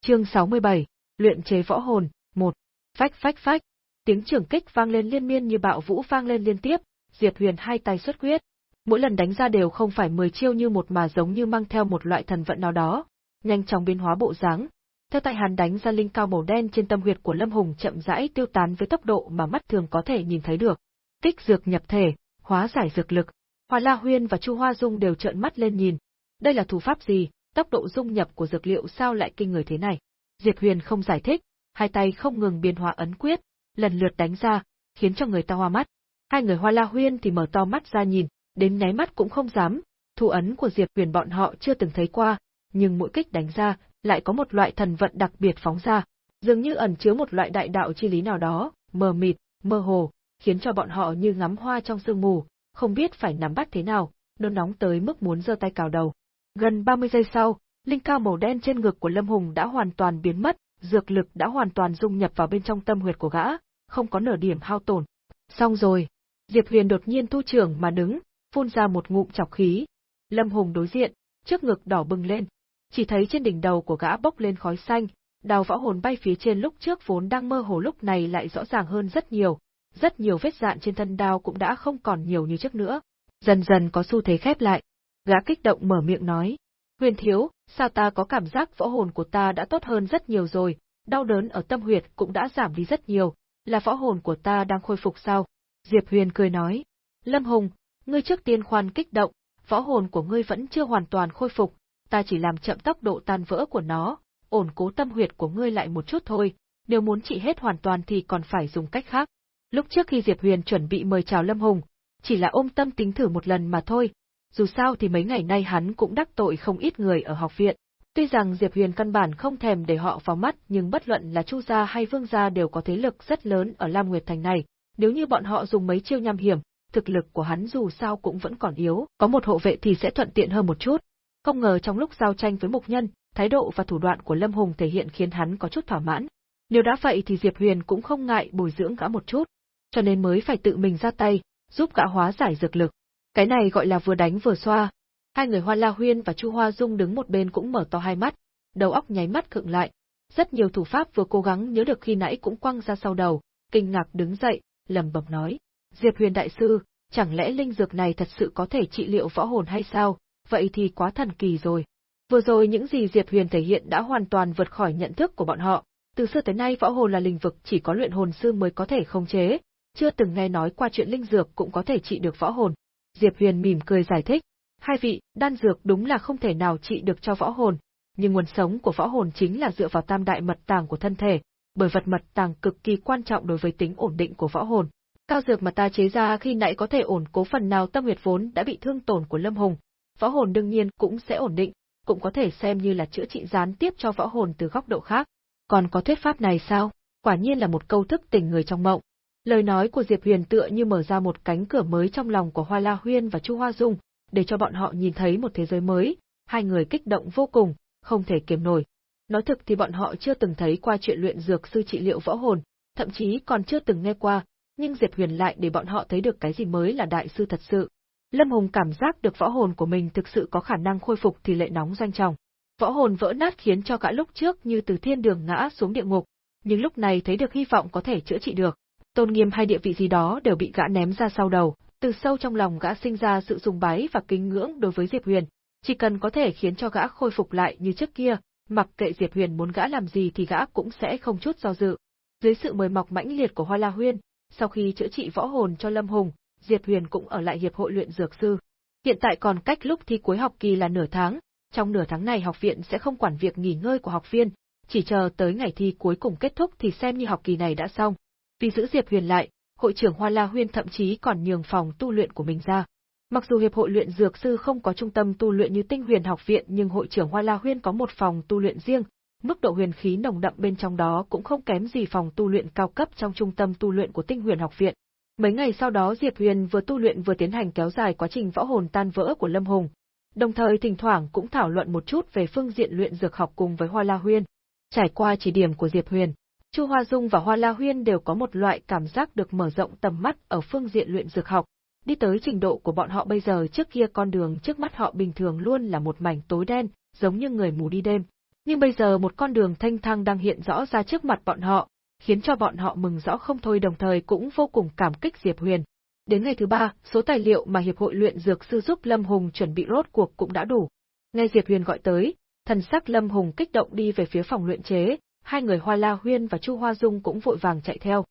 Chương 67, luyện chế võ hồn, 1. Phách phách phách, tiếng trường kích vang lên liên miên như bạo vũ vang lên liên tiếp, Diệp Huyền hai tay xuất quyết, mỗi lần đánh ra đều không phải 10 chiêu như một mà giống như mang theo một loại thần vận nào đó, nhanh chóng biến hóa bộ dáng. Theo tay hắn đánh ra linh cao màu đen trên tâm huyệt của Lâm Hùng chậm rãi tiêu tán với tốc độ mà mắt thường có thể nhìn thấy được. Kích dược nhập thể, hóa giải dược lực. Hoa La Huyên và Chu Hoa Dung đều trợn mắt lên nhìn. Đây là thủ pháp gì, tốc độ dung nhập của dược liệu sao lại kinh người thế này? Diệp Huyền không giải thích, hai tay không ngừng biến hóa ấn quyết, lần lượt đánh ra, khiến cho người ta hoa mắt. Hai người Hoa La Huyên thì mở to mắt ra nhìn, đến nháy mắt cũng không dám, thủ ấn của Diệp Huyền bọn họ chưa từng thấy qua, nhưng mỗi kích đánh ra, lại có một loại thần vận đặc biệt phóng ra, dường như ẩn chứa một loại đại đạo chi lý nào đó, mờ mịt, mơ hồ, khiến cho bọn họ như ngắm hoa trong sương mù, không biết phải nắm bắt thế nào, nôn nóng tới mức muốn giơ tay cào đầu. Gần 30 giây sau, linh cao màu đen trên ngực của Lâm Hùng đã hoàn toàn biến mất, dược lực đã hoàn toàn dung nhập vào bên trong tâm huyệt của gã, không có nửa điểm hao tổn. Xong rồi. Diệp Huyền đột nhiên thu trưởng mà đứng, phun ra một ngụm chọc khí. Lâm Hùng đối diện, trước ngực đỏ bừng lên, chỉ thấy trên đỉnh đầu của gã bốc lên khói xanh, đào võ hồn bay phía trên lúc trước vốn đang mơ hồ lúc này lại rõ ràng hơn rất nhiều, rất nhiều vết dạn trên thân đao cũng đã không còn nhiều như trước nữa, dần dần có xu thế khép lại. Gã kích động mở miệng nói, huyền thiếu, sao ta có cảm giác võ hồn của ta đã tốt hơn rất nhiều rồi, đau đớn ở tâm huyệt cũng đã giảm đi rất nhiều, là võ hồn của ta đang khôi phục sao? Diệp Huyền cười nói, Lâm Hùng, ngươi trước tiên khoan kích động, võ hồn của ngươi vẫn chưa hoàn toàn khôi phục, ta chỉ làm chậm tốc độ tan vỡ của nó, ổn cố tâm huyệt của ngươi lại một chút thôi, nếu muốn trị hết hoàn toàn thì còn phải dùng cách khác. Lúc trước khi Diệp Huyền chuẩn bị mời chào Lâm Hùng, chỉ là ôm tâm tính thử một lần mà thôi, dù sao thì mấy ngày nay hắn cũng đắc tội không ít người ở học viện. Tuy rằng Diệp Huyền căn bản không thèm để họ vào mắt, nhưng bất luận là Chu gia hay Vương gia đều có thế lực rất lớn ở Lam Nguyệt thành này, nếu như bọn họ dùng mấy chiêu nham hiểm, thực lực của hắn dù sao cũng vẫn còn yếu, có một hộ vệ thì sẽ thuận tiện hơn một chút. Không ngờ trong lúc giao tranh với mục nhân, thái độ và thủ đoạn của Lâm Hùng thể hiện khiến hắn có chút thỏa mãn. Nếu đã vậy thì Diệp Huyền cũng không ngại bồi dưỡng gã một chút, cho nên mới phải tự mình ra tay, giúp gã hóa giải dược lực. Cái này gọi là vừa đánh vừa xoa. Hai người Hoa La Huyên và Chu Hoa Dung đứng một bên cũng mở to hai mắt, đầu óc nháy mắt khựng lại. Rất nhiều thủ pháp vừa cố gắng nhớ được khi nãy cũng quăng ra sau đầu, kinh ngạc đứng dậy, lầm bầm nói: "Diệp Huyền đại sư, chẳng lẽ linh dược này thật sự có thể trị liệu võ hồn hay sao? Vậy thì quá thần kỳ rồi." Vừa rồi những gì Diệp Huyền thể hiện đã hoàn toàn vượt khỏi nhận thức của bọn họ, từ xưa tới nay võ hồn là linh vực chỉ có luyện hồn sư mới có thể khống chế, chưa từng nghe nói qua chuyện linh dược cũng có thể trị được võ hồn. Diệp Huyền mỉm cười giải thích, hai vị, đan dược đúng là không thể nào trị được cho võ hồn, nhưng nguồn sống của võ hồn chính là dựa vào tam đại mật tàng của thân thể, bởi vật mật tàng cực kỳ quan trọng đối với tính ổn định của võ hồn. Cao dược mà ta chế ra khi nãy có thể ổn cố phần nào tâm huyệt vốn đã bị thương tổn của Lâm Hùng, võ hồn đương nhiên cũng sẽ ổn định, cũng có thể xem như là chữa trị gián tiếp cho võ hồn từ góc độ khác. Còn có thuyết pháp này sao? Quả nhiên là một câu thức tỉnh người trong mộng. Lời nói của Diệp Huyền tựa như mở ra một cánh cửa mới trong lòng của Hoa La Huyên và Chu Hoa Dung, để cho bọn họ nhìn thấy một thế giới mới, hai người kích động vô cùng, không thể kiềm nổi. Nói thực thì bọn họ chưa từng thấy qua chuyện luyện dược sư trị liệu võ hồn, thậm chí còn chưa từng nghe qua, nhưng Diệp Huyền lại để bọn họ thấy được cái gì mới là đại sư thật sự. Lâm Hùng cảm giác được võ hồn của mình thực sự có khả năng khôi phục thì lệ nóng doanh trọng. Võ hồn vỡ nát khiến cho cả lúc trước như từ thiên đường ngã xuống địa ngục, nhưng lúc này thấy được hy vọng có thể chữa trị được. Tôn nghiêm hay địa vị gì đó đều bị gã ném ra sau đầu, từ sâu trong lòng gã sinh ra sự dùng bái và kính ngưỡng đối với Diệp Huyền, chỉ cần có thể khiến cho gã khôi phục lại như trước kia, mặc kệ Diệp Huyền muốn gã làm gì thì gã cũng sẽ không chút do dự. Dưới sự mời mọc mãnh liệt của Hoa La Huyên, sau khi chữa trị võ hồn cho Lâm Hùng, Diệp Huyền cũng ở lại hiệp hội luyện dược sư. Hiện tại còn cách lúc thi cuối học kỳ là nửa tháng, trong nửa tháng này học viện sẽ không quản việc nghỉ ngơi của học viên, chỉ chờ tới ngày thi cuối cùng kết thúc thì xem như học kỳ này đã xong. Vì giữ Diệp Huyền lại, hội trưởng Hoa La Huyên thậm chí còn nhường phòng tu luyện của mình ra. Mặc dù hiệp hội luyện dược sư không có trung tâm tu luyện như Tinh Huyền học viện, nhưng hội trưởng Hoa La Huyên có một phòng tu luyện riêng, mức độ huyền khí nồng đậm bên trong đó cũng không kém gì phòng tu luyện cao cấp trong trung tâm tu luyện của Tinh Huyền học viện. Mấy ngày sau đó Diệp Huyền vừa tu luyện vừa tiến hành kéo dài quá trình võ hồn tan vỡ của Lâm Hùng, đồng thời thỉnh thoảng cũng thảo luận một chút về phương diện luyện dược học cùng với Hoa La Huyên. Trải qua chỉ điểm của Diệp Huyền, Chu Hoa Dung và Hoa La Huyên đều có một loại cảm giác được mở rộng tầm mắt ở phương diện luyện dược học, đi tới trình độ của bọn họ bây giờ trước kia con đường trước mắt họ bình thường luôn là một mảnh tối đen, giống như người mù đi đêm. Nhưng bây giờ một con đường thanh thang đang hiện rõ ra trước mặt bọn họ, khiến cho bọn họ mừng rõ không thôi đồng thời cũng vô cùng cảm kích Diệp Huyền. Đến ngày thứ ba, số tài liệu mà Hiệp hội luyện dược sư giúp Lâm Hùng chuẩn bị rốt cuộc cũng đã đủ. Nghe Diệp Huyền gọi tới, thần sắc Lâm Hùng kích động đi về phía phòng luyện chế, hai người Hoa La Huyên và Chu Hoa Dung cũng vội vàng chạy theo.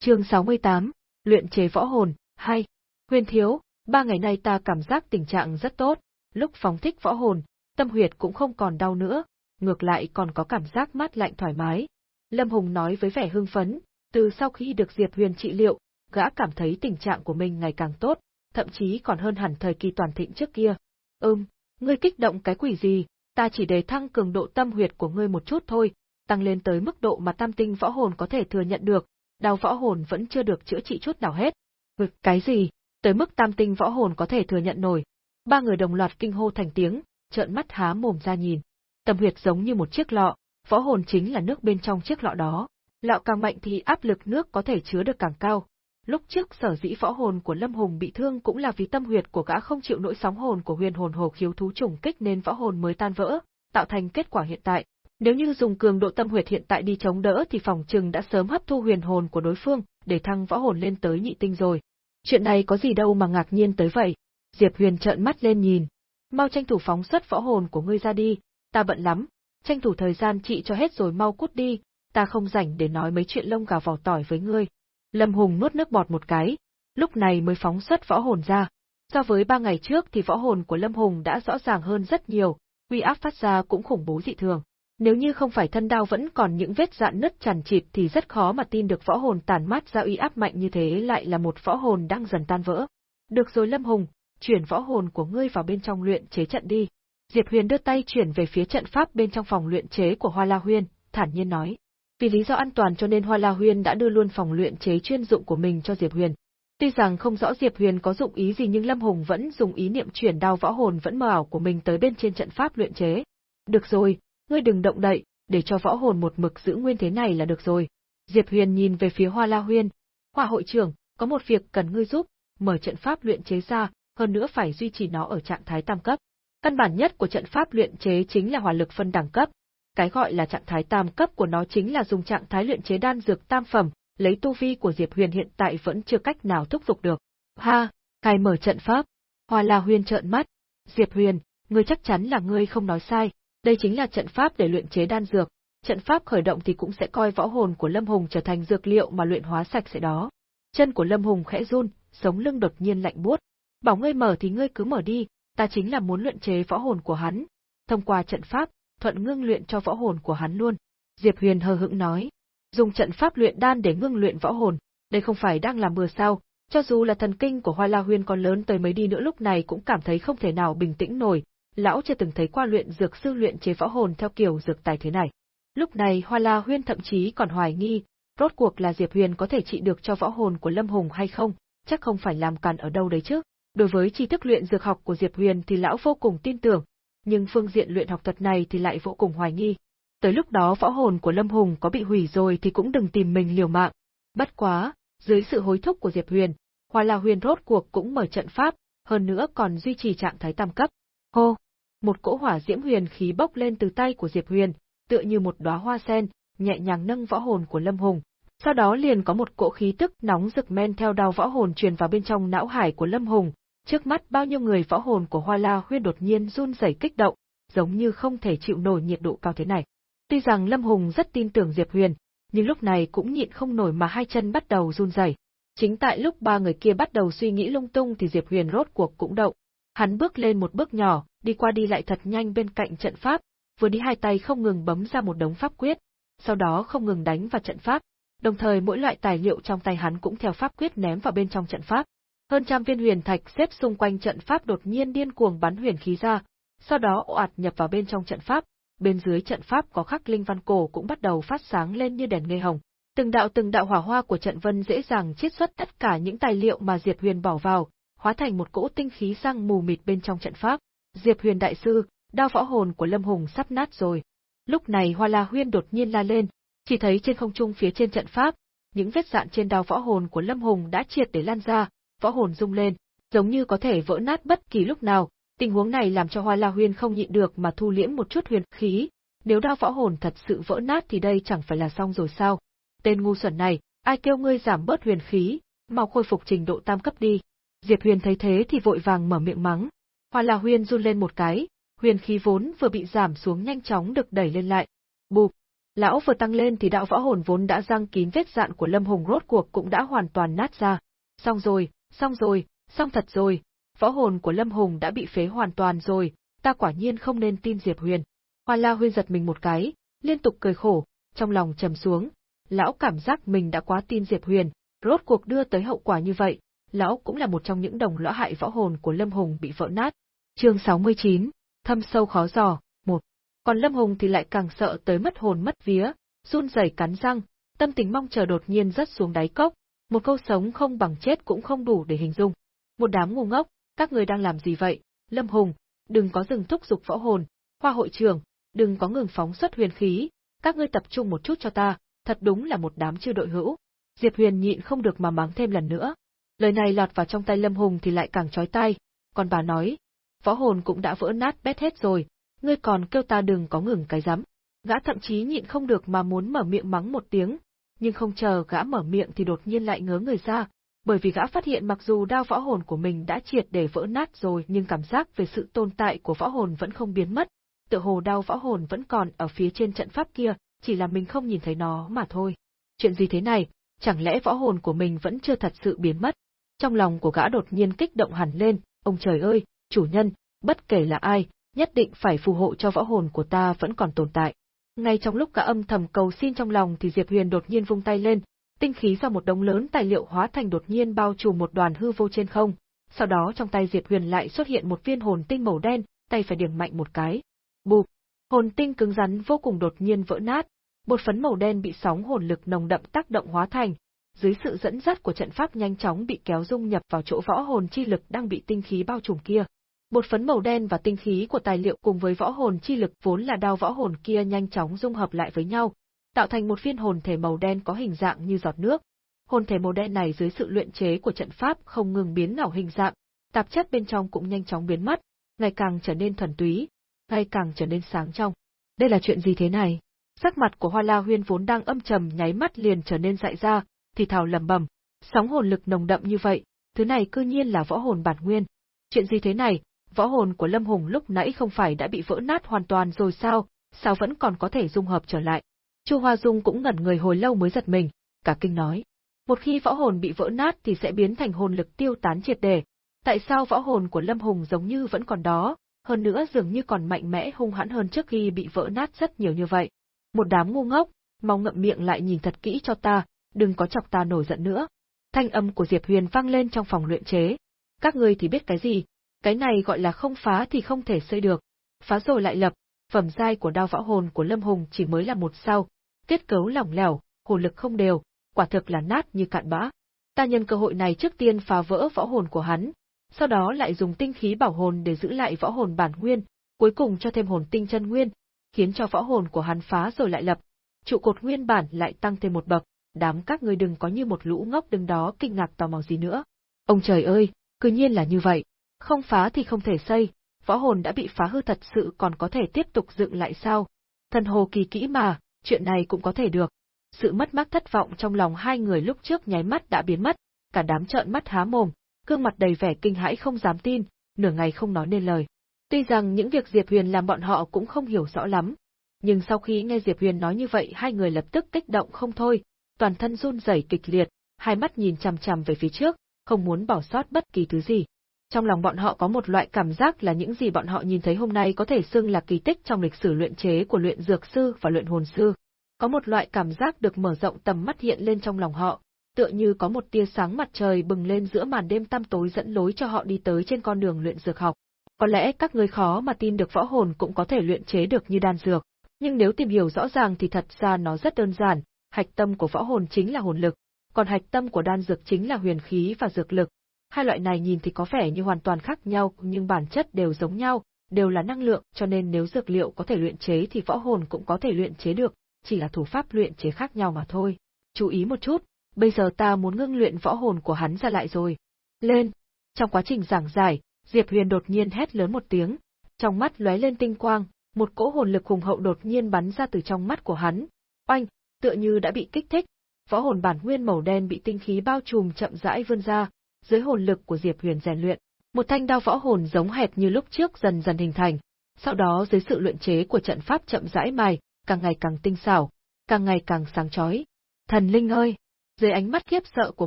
Chương 68, luyện chế võ hồn, 2. Huyền thiếu, ba ngày nay ta cảm giác tình trạng rất tốt, lúc phóng thích võ hồn, tâm huyệt cũng không còn đau nữa, ngược lại còn có cảm giác mát lạnh thoải mái. Lâm Hùng nói với vẻ hưng phấn, từ sau khi được Diệp Huyền trị liệu, gã cảm thấy tình trạng của mình ngày càng tốt, thậm chí còn hơn hẳn thời kỳ toàn thịnh trước kia. Ừm, ngươi kích động cái quỷ gì, ta chỉ để thăng cường độ tâm huyệt của ngươi một chút thôi, tăng lên tới mức độ mà tam tinh võ hồn có thể thừa nhận được, đào võ hồn vẫn chưa được chữa trị chút nào hết. Ngực cái gì, tới mức tam tinh võ hồn có thể thừa nhận nổi. Ba người đồng loạt kinh hô thành tiếng, trợn mắt há mồm ra nhìn. Tâm huyệt giống như một chiếc lọ, võ hồn chính là nước bên trong chiếc lọ đó. Lọ càng mạnh thì áp lực nước có thể chứa được càng cao. Lúc trước sở dĩ võ hồn của Lâm Hùng bị thương cũng là vì tâm huyệt của gã không chịu nỗi sóng hồn của huyền hồn hồ khiếu thú trùng kích nên võ hồn mới tan vỡ, tạo thành kết quả hiện tại. Nếu như dùng cường độ tâm huyệt hiện tại đi chống đỡ thì phòng trừng đã sớm hấp thu huyền hồn của đối phương, để thăng võ hồn lên tới nhị tinh rồi. Chuyện này có gì đâu mà ngạc nhiên tới vậy. Diệp Huyền trợn mắt lên nhìn. Mau tranh thủ phóng xuất võ hồn của ngươi ra đi, ta bận lắm, tranh thủ thời gian trị cho hết rồi mau cút đi, ta không rảnh để nói mấy chuyện lông gà vỏ tỏi với ngươi. Lâm Hùng nuốt nước bọt một cái, lúc này mới phóng xuất võ hồn ra. So với ba ngày trước thì võ hồn của Lâm Hùng đã rõ ràng hơn rất nhiều, uy áp phát ra cũng khủng bố dị thường. Nếu như không phải thân đao vẫn còn những vết dạn nứt chằn chịt thì rất khó mà tin được võ hồn tàn mát ra uy áp mạnh như thế lại là một võ hồn đang dần tan vỡ. Được rồi Lâm Hùng, chuyển võ hồn của ngươi vào bên trong luyện chế trận đi. Diệp Huyền đưa tay chuyển về phía trận pháp bên trong phòng luyện chế của Hoa La Huyên, thản nhiên nói. Vì lý do an toàn cho nên Hoa La Huyên đã đưa luôn phòng luyện chế chuyên dụng của mình cho Diệp Huyền. Tuy rằng không rõ Diệp Huyền có dụng ý gì nhưng Lâm Hùng vẫn dùng ý niệm chuyển đao võ hồn vẫn mờ ảo của mình tới bên trên trận pháp luyện chế. Được rồi, ngươi đừng động đậy, để cho võ hồn một mực giữ nguyên thế này là được rồi. Diệp Huyền nhìn về phía Hoa La Huyên. Hoa hội trưởng, có một việc cần ngươi giúp, mở trận pháp luyện chế ra, hơn nữa phải duy trì nó ở trạng thái tam cấp. Căn bản nhất của trận pháp luyện chế chính là hỏa lực phân đẳng cấp. Cái gọi là trạng thái tam cấp của nó chính là dùng trạng thái luyện chế đan dược tam phẩm, lấy tu vi của Diệp Huyền hiện tại vẫn chưa cách nào thúc giục được. Ha, cài mở trận pháp. Hoa La Huyền trợn mắt. Diệp Huyền, ngươi chắc chắn là ngươi không nói sai, đây chính là trận pháp để luyện chế đan dược. Trận pháp khởi động thì cũng sẽ coi võ hồn của Lâm Hùng trở thành dược liệu mà luyện hóa sạch sẽ đó. Chân của Lâm Hùng khẽ run, sống lưng đột nhiên lạnh buốt. Bảo ngươi mở thì ngươi cứ mở đi, ta chính là muốn luyện chế võ hồn của hắn. Thông qua trận pháp, thuận ngưng luyện cho võ hồn của hắn luôn. Diệp Huyền hờ hững nói. Dùng trận pháp luyện đan để ngưng luyện võ hồn, đây không phải đang làm bừa sao, cho dù là thần kinh của Hoa La Huyên còn lớn tới mấy đi nữa lúc này cũng cảm thấy không thể nào bình tĩnh nổi, lão chưa từng thấy qua luyện dược sư luyện chế võ hồn theo kiểu dược tài thế này. Lúc này Hoa La Huyên thậm chí còn hoài nghi, rốt cuộc là Diệp Huyền có thể trị được cho võ hồn của Lâm Hùng hay không, chắc không phải làm càn ở đâu đấy chứ. Đối với tri thức luyện dược học của Diệp Huyền thì lão vô cùng tin tưởng, nhưng phương diện luyện học thuật này thì lại vô cùng hoài nghi. Tới lúc đó võ hồn của Lâm Hùng có bị hủy rồi thì cũng đừng tìm mình liều mạng. Bất quá, dưới sự hối thúc của Diệp Huyền, Hoa La Huyền rốt cuộc cũng mở trận pháp, hơn nữa còn duy trì trạng thái tam cấp. Hô! Một cỗ hỏa diễm huyền khí bốc lên từ tay của Diệp Huyền, tựa như một đóa hoa sen, nhẹ nhàng nâng võ hồn của Lâm Hùng. Sau đó liền có một cỗ khí tức nóng rực men theo đao võ hồn truyền vào bên trong não hải của Lâm Hùng, trước mắt bao nhiêu người võ hồn của Hoa La Huyên đột nhiên run rẩy kích động, giống như không thể chịu nổi nhiệt độ cao thế này. Tuy rằng Lâm Hùng rất tin tưởng Diệp Huyền, nhưng lúc này cũng nhịn không nổi mà hai chân bắt đầu run rẩy. Chính tại lúc ba người kia bắt đầu suy nghĩ lung tung thì Diệp Huyền rốt cuộc cũng động. Hắn bước lên một bước nhỏ, đi qua đi lại thật nhanh bên cạnh trận pháp, vừa đi hai tay không ngừng bấm ra một đống pháp quyết, sau đó không ngừng đánh vào trận pháp, đồng thời mỗi loại tài liệu trong tay hắn cũng theo pháp quyết ném vào bên trong trận pháp. Hơn trăm viên huyền thạch xếp xung quanh trận pháp đột nhiên điên cuồng bắn huyền khí ra, sau đó ồ ạt nhập vào bên trong trận pháp, bên dưới trận pháp có khắc linh văn cổ cũng bắt đầu phát sáng lên như đèn ngây hồng. Từng đạo từng đạo hỏa hoa của trận vân dễ dàng chiết xuất tất cả những tài liệu mà Diệp Huyền bỏ vào, hóa thành một cỗ tinh khí sang mù mịt bên trong trận pháp. Diệp Huyền đại sư, đao võ hồn của Lâm Hùng sắp nát rồi. Lúc này Hoa La Huyên đột nhiên la lên, chỉ thấy trên không trung phía trên trận pháp, những vết dạn trên đao võ hồn của Lâm Hùng đã triệt để lan ra, võ hồn rung lên, giống như có thể vỡ nát bất kỳ lúc nào. Tình huống này làm cho Hoa La Huyên không nhịn được mà thu liễm một chút huyền khí, nếu đao võ hồn thật sự vỡ nát thì đây chẳng phải là xong rồi sao? Tên ngu xuẩn này, ai kêu ngươi giảm bớt huyền khí, mau khôi phục trình độ tam cấp đi. Diệp Huyền thấy thế thì vội vàng mở miệng mắng. Hoa La Huyên run lên một cái, huyền khí vốn vừa bị giảm xuống nhanh chóng được đẩy lên lại. Bụp! Lão vừa tăng lên thì đạo võ hồn vốn đã răng kín vết dạn của Lâm Hùng rốt cuộc cũng đã hoàn toàn nát ra. Xong rồi, xong rồi, xong thật rồi, võ hồn của Lâm Hùng đã bị phế hoàn toàn rồi, ta quả nhiên không nên tin Diệp Huyền. Hoa La Huyên giật mình một cái, liên tục cười khổ, trong lòng trầm xuống. Lão cảm giác mình đã quá tin Diệp Huyền, rốt cuộc đưa tới hậu quả như vậy, lão cũng là một trong những đồng lõa hại võ hồn của Lâm Hùng bị vỡ nát. Chương 69, thâm sâu khó dò, một. Còn Lâm Hùng thì lại càng sợ tới mất hồn mất vía, run rẩy cắn răng, tâm tình mong chờ đột nhiên rất xuống đáy cốc, một câu sống không bằng chết cũng không đủ để hình dung. Một đám ngu ngốc, các người đang làm gì vậy? Lâm Hùng, đừng có dừng thúc dục võ hồn, hoa hội trưởng, đừng có ngừng phóng xuất huyền khí, các ngươi tập trung một chút cho ta, thật đúng là một đám chưa đội hữu. Diệp Huyền nhịn không được mà mắng thêm lần nữa. Lời này lọt vào trong tay Lâm Hùng thì lại càng chói tai, còn bà nói, võ hồn cũng đã vỡ nát bét hết rồi, ngươi còn kêu ta đừng có ngừng cái rắm. Gã thậm chí nhịn không được mà muốn mở miệng mắng một tiếng, nhưng không chờ gã mở miệng thì đột nhiên lại ngớ người ra, bởi vì gã phát hiện mặc dù đao võ hồn của mình đã triệt để vỡ nát rồi nhưng cảm giác về sự tồn tại của võ hồn vẫn không biến mất, tựa hồ đao võ hồn vẫn còn ở phía trên trận pháp kia, chỉ là mình không nhìn thấy nó mà thôi. Chuyện gì thế này, chẳng lẽ võ hồn của mình vẫn chưa thật sự biến mất? Trong lòng của gã đột nhiên kích động hẳn lên, ông trời ơi, chủ nhân, bất kể là ai, nhất định phải phù hộ cho võ hồn của ta vẫn còn tồn tại. Ngay trong lúc cả âm thầm cầu xin trong lòng thì Diệp Huyền đột nhiên vung tay lên, tinh khí do một đống lớn tài liệu hóa thành đột nhiên bao trùm một đoàn hư vô trên không. Sau đó trong tay Diệp Huyền lại xuất hiện một viên hồn tinh màu đen, tay phải điểm mạnh một cái. Bụp, hồn tinh cứng rắn vô cùng đột nhiên vỡ nát, bột phấn màu đen bị sóng hồn lực nồng đậm tác động hóa thành, dưới sự dẫn dắt của trận pháp nhanh chóng bị kéo dung nhập vào chỗ võ hồn chi lực đang bị tinh khí bao trùm kia. Bột phấn màu đen và tinh khí của tài liệu cùng với võ hồn chi lực vốn là đao võ hồn kia nhanh chóng dung hợp lại với nhau, tạo thành một viên hồn thể màu đen có hình dạng như giọt nước. Hồn thể màu đen này dưới sự luyện chế của trận pháp không ngừng biến ảo hình dạng, tạp chất bên trong cũng nhanh chóng biến mất, ngày càng trở nên thuần túy, ngày càng trở nên sáng trong. Đây là chuyện gì thế này? Sắc mặt của Hoa La Huyên vốn đang âm trầm nháy mắt liền trở nên dại ra, thì thào lẩm bẩm sóng hồn lực nồng đậm như vậy, thứ này cư nhiên là võ hồn bản nguyên. Chuyện gì thế này, võ hồn của Lâm Hùng lúc nãy không phải đã bị vỡ nát hoàn toàn rồi sao, sao vẫn còn có thể dung hợp trở lại. Chu Hoa Dung cũng ngẩn người hồi lâu mới giật mình, cả kinh nói. Một khi võ hồn bị vỡ nát thì sẽ biến thành hồn lực tiêu tán triệt để. Tại sao võ hồn của Lâm Hùng giống như vẫn còn đó, hơn nữa dường như còn mạnh mẽ hung hãn hơn trước khi bị vỡ nát rất nhiều như vậy. Một đám ngu ngốc, mau ngậm miệng lại nhìn thật kỹ cho ta, đừng có chọc ta nổi giận nữa. Thanh âm của Diệp Huyền vang lên trong phòng luyện chế. Các ngươi thì biết cái gì, cái này gọi là không phá thì không thể xây được. Phá rồi lại lập, phẩm giai của đao võ hồn của Lâm Hùng chỉ mới là một sao, kết cấu lỏng lẻo, hồn lực không đều, quả thực là nát như cạn bã. Ta nhân cơ hội này trước tiên phá vỡ võ hồn của hắn, sau đó lại dùng tinh khí bảo hồn để giữ lại võ hồn bản nguyên, cuối cùng cho thêm hồn tinh chân nguyên, khiến cho võ hồn của hắn phá rồi lại lập, trụ cột nguyên bản lại tăng thêm một bậc, đám các ngươi đừng có như một lũ ngốc đứng đó kinh ngạc tò mò gì nữa. Ông trời ơi, cứ nhiên là như vậy, không phá thì không thể xây, võ hồn đã bị phá hư thật sự còn có thể tiếp tục dựng lại sao? Thần hồ kỳ kỹ mà, chuyện này cũng có thể được. Sự mất mát thất vọng trong lòng hai người lúc trước nháy mắt đã biến mất, cả đám trợn mắt há mồm, gương mặt đầy vẻ kinh hãi không dám tin, nửa ngày không nói nên lời. Tuy rằng những việc Diệp Huyền làm bọn họ cũng không hiểu rõ lắm, nhưng sau khi nghe Diệp Huyền nói như vậy hai người lập tức kích động không thôi, toàn thân run rẩy kịch liệt, hai mắt nhìn chằm chằm về phía trước, không muốn bỏ sót bất kỳ thứ gì. Trong lòng bọn họ có một loại cảm giác là những gì bọn họ nhìn thấy hôm nay có thể xưng là kỳ tích trong lịch sử luyện chế của luyện dược sư và luyện hồn sư. Có một loại cảm giác được mở rộng tầm mắt hiện lên trong lòng họ, tựa như có một tia sáng mặt trời bừng lên giữa màn đêm tăm tối dẫn lối cho họ đi tới trên con đường luyện dược học. Có lẽ các người khó mà tin được võ hồn cũng có thể luyện chế được như đan dược, nhưng nếu tìm hiểu rõ ràng thì thật ra nó rất đơn giản, hạch tâm của võ hồn chính là hồn lực, còn hạch tâm của đan dược chính là huyền khí và dược lực. Hai loại này nhìn thì có vẻ như hoàn toàn khác nhau nhưng bản chất đều giống nhau, đều là năng lượng cho nên nếu dược liệu có thể luyện chế thì võ hồn cũng có thể luyện chế được, chỉ là thủ pháp luyện chế khác nhau mà thôi. Chú ý một chút, bây giờ ta muốn ngưng luyện võ hồn của hắn ra lại rồi. Lên! Trong quá trình giảng giải, Diệp Huyền đột nhiên hét lớn một tiếng, trong mắt lóe lên tinh quang, một cỗ hồn lực hùng hậu đột nhiên bắn ra từ trong mắt của hắn. Oanh, tựa như đã bị kích thích, võ hồn bản nguyên màu đen bị tinh khí bao trùm chậm rãi vươn ra, dưới hồn lực của Diệp Huyền rèn luyện, một thanh đao võ hồn giống hệt như lúc trước dần dần hình thành. Sau đó dưới sự luyện chế của trận pháp chậm rãi mài, càng ngày càng tinh xảo, càng ngày càng sáng chói. Thần linh ơi! Dưới ánh mắt khiếp sợ của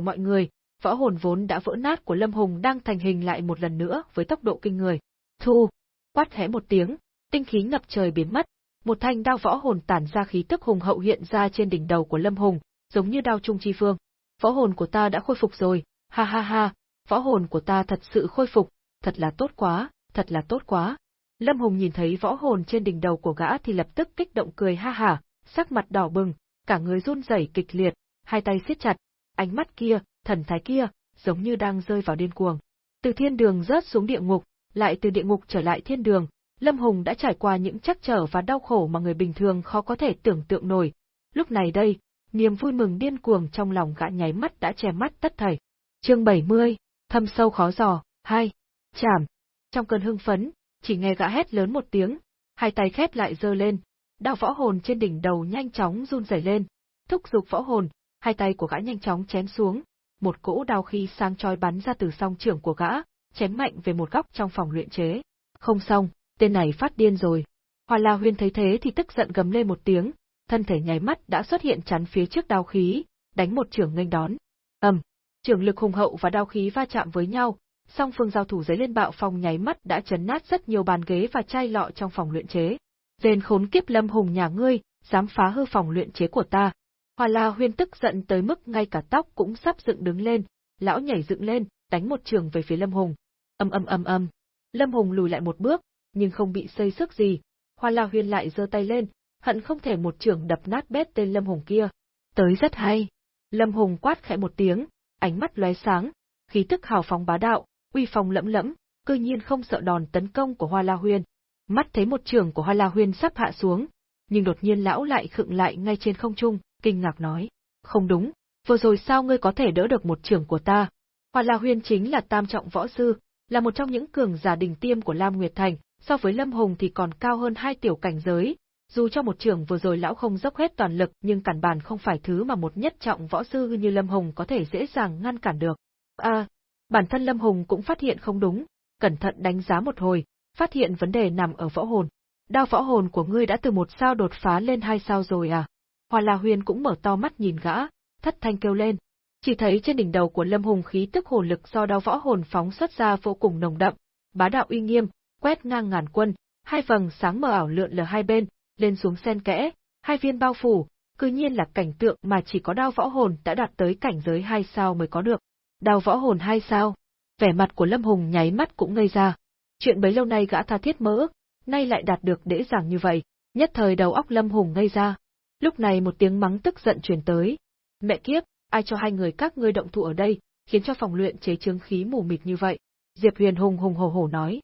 mọi người, võ hồn vốn đã vỡ nát của Lâm Hùng đang thành hình lại một lần nữa với tốc độ kinh người. Thu! Quát hẽ một tiếng, tinh khí ngập trời biến mất, một thanh đao võ hồn tản ra khí tức hùng hậu hiện ra trên đỉnh đầu của Lâm Hùng, giống như đao trung chi phương. Võ hồn của ta đã khôi phục rồi, ha ha ha, võ hồn của ta thật sự khôi phục, thật là tốt quá, thật là tốt quá. Lâm Hùng nhìn thấy võ hồn trên đỉnh đầu của gã thì lập tức kích động cười ha hả, sắc mặt đỏ bừng, cả người run rẩy kịch liệt, hai tay siết chặt, ánh mắt kia, thần thái kia, giống như đang rơi vào điên cuồng. Từ thiên đường rớt xuống địa ngục, lại từ địa ngục trở lại thiên đường, Lâm Hùng đã trải qua những trắc trở và đau khổ mà người bình thường khó có thể tưởng tượng nổi. Lúc này đây, niềm vui mừng điên cuồng trong lòng gã nháy mắt đã che mắt tất thảy. Chương 70, thâm sâu khó dò, hai, chảm. Trong cơn hưng phấn, chỉ nghe gã hét lớn một tiếng, hai tay khép lại giơ lên, đao võ hồn trên đỉnh đầu nhanh chóng run rẩy lên, thúc giục võ hồn, hai tay của gã nhanh chóng chém xuống, một cỗ đao khí sáng chói bắn ra từ song trưởng của gã, chém mạnh về một góc trong phòng luyện chế. Không xong, tên này phát điên rồi. Hoa La Huyên thấy thế thì tức giận gầm lên một tiếng, thân thể nháy mắt đã xuất hiện chắn phía trước đao khí, đánh một trưởng nghênh đón. Ầm, trưởng lực hùng hậu và đao khí va chạm với nhau, song phương giao thủ giấy lên bạo phong nháy mắt đã chấn nát rất nhiều bàn ghế và chai lọ trong phòng luyện chế. Dền khốn kiếp Lâm Hùng nhà ngươi, dám phá hư phòng luyện chế của ta. Hoa La Huyên tức giận tới mức ngay cả tóc cũng sắp dựng đứng lên, lão nhảy dựng lên, đánh một trường về phía Lâm Hùng. ầm ầm ầm ầm. Lâm Hùng lùi lại một bước, nhưng không bị xây sức gì. Hoa La Huyên lại giơ tay lên, hận không thể một trường đập nát bét tên Lâm Hùng kia. Tới rất hay. Lâm Hùng quát khẽ một tiếng, ánh mắt lóe sáng, khí tức hào phóng bá đạo, uy phong lẫm lẫm, cư nhiên không sợ đòn tấn công của Hoa La Huyên. Mắt thấy một trường của Hoa La Huyên sắp hạ xuống, nhưng đột nhiên lão lại khựng lại ngay trên không trung, kinh ngạc nói: "Không đúng, vừa rồi sao ngươi có thể đỡ được một trường của ta?" Hoa La Huyên chính là tam trọng võ sư, là một trong những cường giả đỉnh tiêm của Lam Nguyệt Thành, so với Lâm Hùng thì còn cao hơn hai tiểu cảnh giới. Dù cho một trường vừa rồi lão không dốc hết toàn lực nhưng cản bàn không phải thứ mà một nhất trọng võ sư như Lâm Hùng có thể dễ dàng ngăn cản được. À, bản thân Lâm Hùng cũng phát hiện không đúng, cẩn thận đánh giá một hồi, phát hiện vấn đề nằm ở võ hồn. Đao võ hồn của ngươi đã từ một sao đột phá lên hai sao rồi à? Hoa La Huyền cũng mở to mắt nhìn gã, thất thanh kêu lên. Chỉ thấy trên đỉnh đầu của Lâm Hùng khí tức hồn lực do đao võ hồn phóng xuất ra vô cùng nồng đậm, bá đạo uy nghiêm, quét ngang ngàn quân, hai vầng sáng mờ ảo lượn lờ hai bên, lên xuống xen kẽ, hai viên bao phủ, cư nhiên là cảnh tượng mà chỉ có đao võ hồn đã đạt tới cảnh giới hai sao mới có được. Đao võ hồn hai sao? Vẻ mặt của Lâm Hùng nháy mắt cũng ngây ra. Chuyện bấy lâu nay gã tha thiết mơ ước, nay lại đạt được dễ dàng như vậy, nhất thời đầu óc Lâm Hùng ngây ra. Lúc này một tiếng mắng tức giận truyền tới. Mẹ kiếp, ai cho hai người các ngươi động thủ ở đây, khiến cho phòng luyện chế chứng khí mù mịt như vậy? Diệp Huyền hùng hùng hổ hổ nói.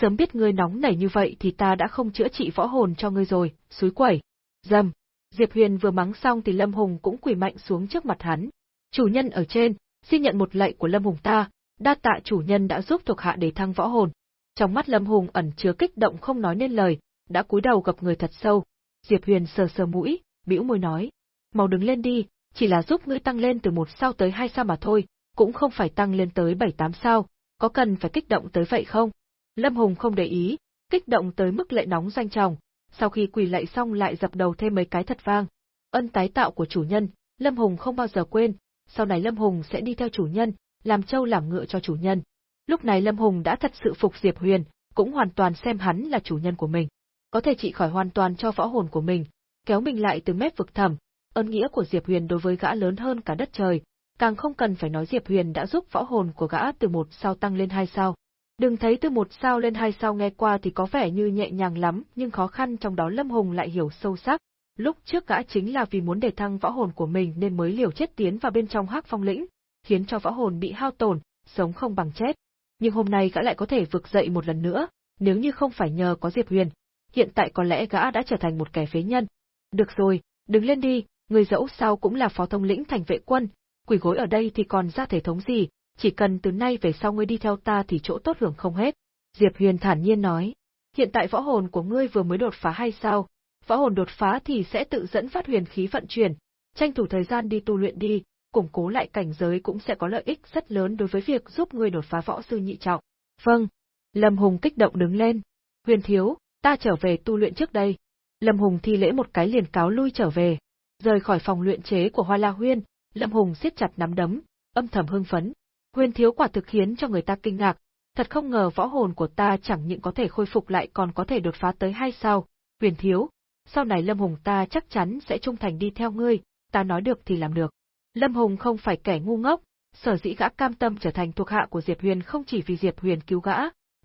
Sớm biết ngươi nóng nảy như vậy thì ta đã không chữa trị võ hồn cho ngươi rồi, suối quẩy. Dầm. Diệp Huyền vừa mắng xong thì Lâm Hùng cũng quỳ mạnh xuống trước mặt hắn. Chủ nhân ở trên, xin nhận một lệnh của Lâm Hùng ta, đa tạ chủ nhân đã giúp thuộc hạ để thăng võ hồn. Trong mắt Lâm Hùng ẩn chứa kích động không nói nên lời, đã cúi đầu gặp người thật sâu. Diệp Huyền sờ sờ mũi, bĩu môi nói: "Mau đứng lên đi, chỉ là giúp ngươi tăng lên từ một sao tới hai sao mà thôi, cũng không phải tăng lên tới bảy tám sao, có cần phải kích động tới vậy không?" Lâm Hùng không để ý, kích động tới mức lệ nóng danh trọng. sau khi quỳ lạy xong lại dập đầu thêm mấy cái thật vang. Ân tái tạo của chủ nhân, Lâm Hùng không bao giờ quên, sau này Lâm Hùng sẽ đi theo chủ nhân, làm trâu làm ngựa cho chủ nhân. Lúc này Lâm Hùng đã thật sự phục Diệp Huyền, cũng hoàn toàn xem hắn là chủ nhân của mình. Có thể trị khỏi hoàn toàn cho võ hồn của mình, kéo mình lại từ mép vực thẳm, ơn nghĩa của Diệp Huyền đối với gã lớn hơn cả đất trời, càng không cần phải nói Diệp Huyền đã giúp võ hồn của gã từ một sao tăng lên hai sao. Đừng thấy từ một sao lên hai sao nghe qua thì có vẻ như nhẹ nhàng lắm, nhưng khó khăn trong đó Lâm Hùng lại hiểu sâu sắc. Lúc trước gã chính là vì muốn đề thăng võ hồn của mình nên mới liều chết tiến vào bên trong hắc phong lĩnh, khiến cho võ hồn bị hao tổn, sống không bằng chết. Nhưng hôm nay gã lại có thể vực dậy một lần nữa, nếu như không phải nhờ có Diệp Huyền, hiện tại có lẽ gã đã trở thành một kẻ phế nhân. Được rồi, đứng lên đi, người dẫu sao cũng là phó thông lĩnh thành vệ quân, quỷ gối ở đây thì còn ra thể thống gì, chỉ cần từ nay về sau ngươi đi theo ta thì chỗ tốt hưởng không hết. Diệp Huyền thản nhiên nói, hiện tại võ hồn của ngươi vừa mới đột phá hay sao? Võ hồn đột phá thì sẽ tự dẫn phát huyền khí vận chuyển, tranh thủ thời gian đi tu luyện đi, củng cố lại cảnh giới cũng sẽ có lợi ích rất lớn đối với việc giúp ngươi đột phá võ sư nhị trọng. Vâng. Lâm Hùng kích động đứng lên. Huyền thiếu, ta trở về tu luyện trước đây. Lâm Hùng thi lễ một cái liền cáo lui trở về. Rời khỏi phòng luyện chế của Hoa La Huyên, Lâm Hùng siết chặt nắm đấm, âm thầm hưng phấn. Huyền thiếu quả thực khiến cho người ta kinh ngạc, thật không ngờ võ hồn của ta chẳng những có thể khôi phục lại còn có thể đột phá tới hai sao. Huyền thiếu, sau này Lâm Hùng ta chắc chắn sẽ trung thành đi theo ngươi, ta nói được thì làm được. Lâm Hùng không phải kẻ ngu ngốc, sở dĩ gã cam tâm trở thành thuộc hạ của Diệp Huyền không chỉ vì Diệp Huyền cứu gã,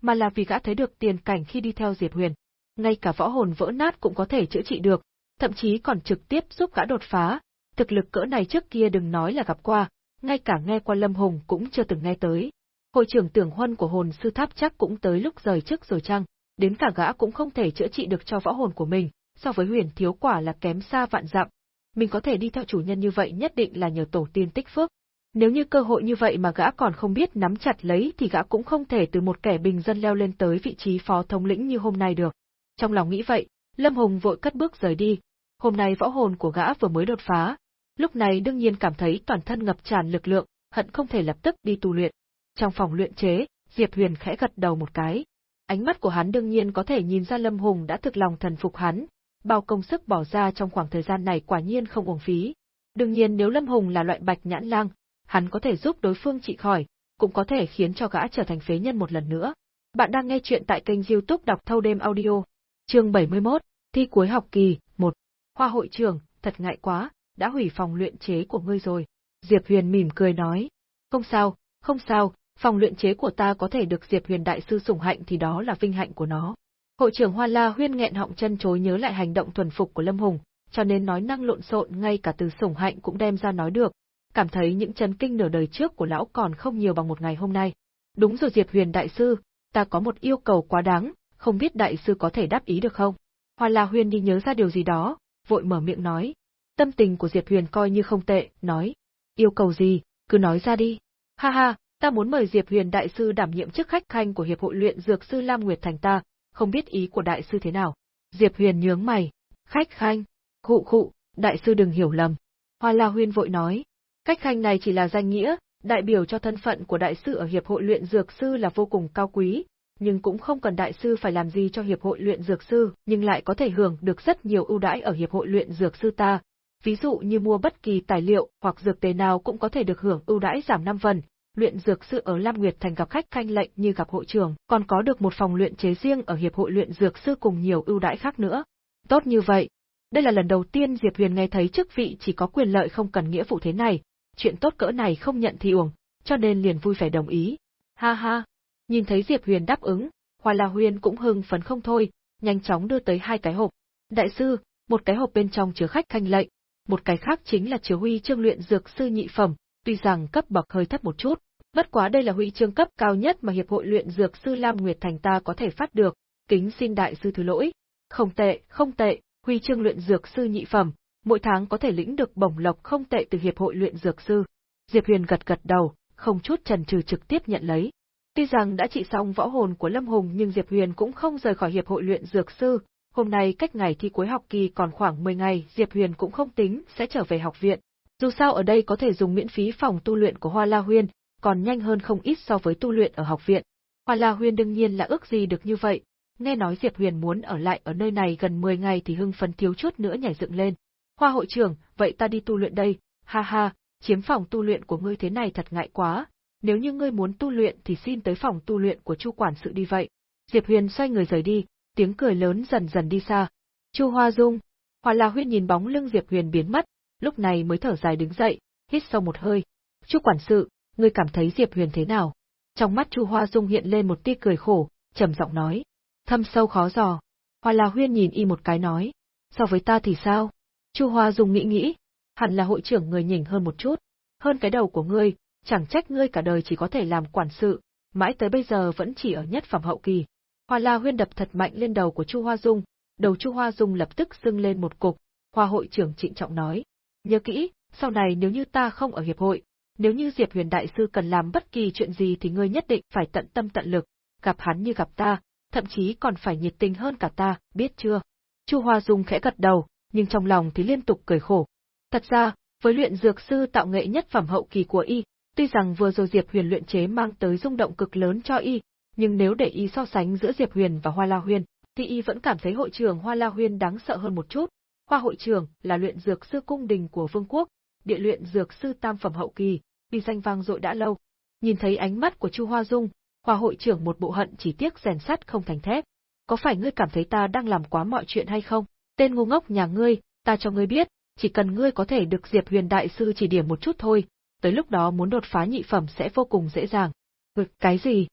mà là vì gã thấy được tiền cảnh khi đi theo Diệp Huyền. Ngay cả võ hồn vỡ nát cũng có thể chữa trị được, thậm chí còn trực tiếp giúp gã đột phá. Thực lực cỡ này trước kia đừng nói là gặp qua, ngay cả nghe qua Lâm Hùng cũng chưa từng nghe tới. Hội trưởng tưởng huân của hồn sư tháp chắc cũng tới lúc rời trước rồi chăng, đến cả gã cũng không thể chữa trị được cho võ hồn của mình, so với huyền thiếu quả là kém xa vạn dặm, mình có thể đi theo chủ nhân như vậy nhất định là nhờ tổ tiên tích phước. Nếu như cơ hội như vậy mà gã còn không biết nắm chặt lấy thì gã cũng không thể từ một kẻ bình dân leo lên tới vị trí phó thống lĩnh như hôm nay được. Trong lòng nghĩ vậy, Lâm Hùng vội cất bước rời đi. Hôm nay võ hồn của gã vừa mới đột phá, lúc này đương nhiên cảm thấy toàn thân ngập tràn lực lượng, hận không thể lập tức đi tu luyện. Trong phòng luyện chế, Diệp Huyền khẽ gật đầu một cái. Ánh mắt của hắn đương nhiên có thể nhìn ra Lâm Hùng đã thực lòng thần phục hắn, bao công sức bỏ ra trong khoảng thời gian này quả nhiên không uổng phí. Đương nhiên nếu Lâm Hùng là loại bạch nhãn lang, hắn có thể giúp đối phương trị khỏi, cũng có thể khiến cho gã trở thành phế nhân một lần nữa. Bạn đang nghe chuyện tại kênh youtube đọc thâu đêm audio. Chương 71, thi cuối học kỳ, 1. Hoa hội trưởng, thật ngại quá, đã hủy phòng luyện chế của ngươi rồi. Diệp Huyền mỉm cười nói. Không sao, không sao, phòng luyện chế của ta có thể được Diệp Huyền đại sư sủng hạnh thì đó là vinh hạnh của nó. Hội trưởng Hoa La Huyên nghẹn họng chân chối nhớ lại hành động thuần phục của Lâm Hùng, cho nên nói năng lộn xộn ngay cả từ sủng hạnh cũng đem ra nói được, cảm thấy những chấn kinh nửa đời trước của lão còn không nhiều bằng một ngày hôm nay. Đúng rồi Diệp Huyền đại sư, ta có một yêu cầu quá đáng, không biết đại sư có thể đáp ý được không? Hoa La Huyên đi nhớ ra điều gì đó, vội mở miệng nói. Tâm tình của Diệp Huyền coi như không tệ, nói. Yêu cầu gì, cứ nói ra đi. Ha ha, ta muốn mời Diệp Huyền đại sư đảm nhiệm chức khách khanh của Hiệp hội luyện dược sư Lam Nguyệt Thành ta, không biết ý của đại sư thế nào. Diệp Huyền nhướng mày, khách khanh, khụ khụ, đại sư đừng hiểu lầm. Hoa La Huyên vội nói, cách khanh này chỉ là danh nghĩa, đại biểu cho thân phận của đại sư ở Hiệp hội luyện dược sư là vô cùng cao quý, nhưng cũng không cần đại sư phải làm gì cho Hiệp hội luyện dược sư, nhưng lại có thể hưởng được rất nhiều ưu đãi ở Hiệp hội luyện dược sư ta. Ví dụ như mua bất kỳ tài liệu hoặc dược tề nào cũng có thể được hưởng ưu đãi giảm 5 phần, luyện dược sư ở Lam Nguyệt Thành gặp khách khanh lệnh như gặp hội trưởng, còn có được một phòng luyện chế riêng ở Hiệp hội luyện dược sư cùng nhiều ưu đãi khác nữa. Tốt như vậy. Đây là lần đầu tiên Diệp Huyền nghe thấy chức vị chỉ có quyền lợi không cần nghĩa vụ thế này, chuyện tốt cỡ này không nhận thì uổng, cho nên liền vui vẻ đồng ý. Ha ha, nhìn thấy Diệp Huyền đáp ứng, Hoa La Huyền cũng hưng phấn không thôi, nhanh chóng đưa tới hai cái hộp. Đại sư, một cái hộp bên trong chứa khách khanh lệnh, một cái khác chính là chiếu huy chương luyện dược sư nhị phẩm, tuy rằng cấp bậc hơi thấp một chút, bất quá đây là huy chương cấp cao nhất mà hiệp hội luyện dược sư Lam Nguyệt Thành ta có thể phát được, kính xin đại sư thứ lỗi. Không tệ, không tệ, huy chương luyện dược sư nhị phẩm, mỗi tháng có thể lĩnh được bổng lộc không tệ từ hiệp hội luyện dược sư. Diệp Huyền gật gật đầu, không chút chần chừ trực tiếp nhận lấy. Tuy rằng đã trị xong võ hồn của Lâm Hùng nhưng Diệp Huyền cũng không rời khỏi hiệp hội luyện dược sư, hôm nay cách ngày thi cuối học kỳ còn khoảng 10 ngày, Diệp Huyền cũng không tính sẽ trở về học viện. Dù sao ở đây có thể dùng miễn phí phòng tu luyện của Hoa La Huyên, còn nhanh hơn không ít so với tu luyện ở học viện. Hoa La Huyên đương nhiên là ước gì được như vậy, nghe nói Diệp Huyền muốn ở lại ở nơi này gần 10 ngày thì hưng phấn thiếu chút nữa nhảy dựng lên. Hoa hội trưởng, vậy ta đi tu luyện đây, ha ha, chiếm phòng tu luyện của ngươi thế này thật ngại quá, nếu như ngươi muốn tu luyện thì xin tới phòng tu luyện của Chu quản sự đi vậy. Diệp Huyền xoay người rời đi, tiếng cười lớn dần dần đi xa. Chu Hoa Dung, Hoa La Huyên nhìn bóng lưng Diệp Huyền biến mất, lúc này mới thở dài đứng dậy, hít sâu một hơi. Chu quản sự, ngươi cảm thấy Diệp Huyền thế nào? Trong mắt Chu Hoa Dung hiện lên một tia cười khổ, trầm giọng nói. Thâm sâu khó dò. Hoa La Huyên nhìn y một cái nói. So với ta thì sao? Chu Hoa Dung nghĩ nghĩ. Hẳn là hội trưởng người nhỉnh hơn một chút. Hơn cái đầu của ngươi, chẳng trách ngươi cả đời chỉ có thể làm quản sự, mãi tới bây giờ vẫn chỉ ở nhất phẩm hậu kỳ. Hoa La Huyên đập thật mạnh lên đầu của Chu Hoa Dung, đầu Chu Hoa Dung lập tức sưng lên một cục, Hoa hội trưởng trịnh trọng nói. Nhớ kỹ, sau này nếu như ta không ở hiệp hội, nếu như Diệp Huyền Đại Sư cần làm bất kỳ chuyện gì thì ngươi nhất định phải tận tâm tận lực, gặp hắn như gặp ta, thậm chí còn phải nhiệt tình hơn cả ta, biết chưa? Chu Hoa Dung khẽ gật đầu, nhưng trong lòng thì liên tục cười khổ. Thật ra, với luyện dược sư tạo nghệ nhất phẩm hậu kỳ của y, tuy rằng vừa rồi Diệp Huyền luyện chế mang tới rung động cực lớn cho y, nhưng nếu để y so sánh giữa Diệp Huyền và Hoa La Huyền, thì y vẫn cảm thấy hội trưởng Hoa La Huyền đáng sợ hơn một chút. Hoa hội trưởng là luyện dược sư cung đình của vương quốc, địa luyện dược sư tam phẩm hậu kỳ, bị danh vang dội đã lâu. Nhìn thấy ánh mắt của Chu Hoa Dung, Hoa hội trưởng một bộ hận chỉ tiếc rèn sắt không thành thép. Có phải ngươi cảm thấy ta đang làm quá mọi chuyện hay không? Tên ngu ngốc nhà ngươi, ta cho ngươi biết, chỉ cần ngươi có thể được Diệp Huyền đại sư chỉ điểm một chút thôi, tới lúc đó muốn đột phá nhị phẩm sẽ vô cùng dễ dàng. Ngực cái gì?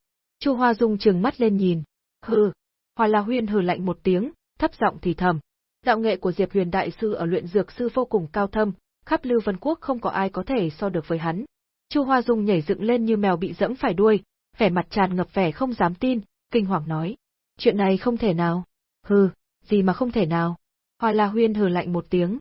Chu Hoa Dung trừng mắt lên nhìn. Hừ. Hoa La Huyên hừ lạnh một tiếng, thấp giọng thì thầm. Đạo nghệ của Diệp Huyền đại sư ở luyện dược sư vô cùng cao thâm, khắp Lưu Vân Quốc không có ai có thể so được với hắn. Chu Hoa Dung nhảy dựng lên như mèo bị dẫm phải đuôi, vẻ mặt tràn ngập vẻ không dám tin, kinh hoàng nói. Chuyện này không thể nào. Hừ, gì mà không thể nào. Hoa La Huyên hừ lạnh một tiếng.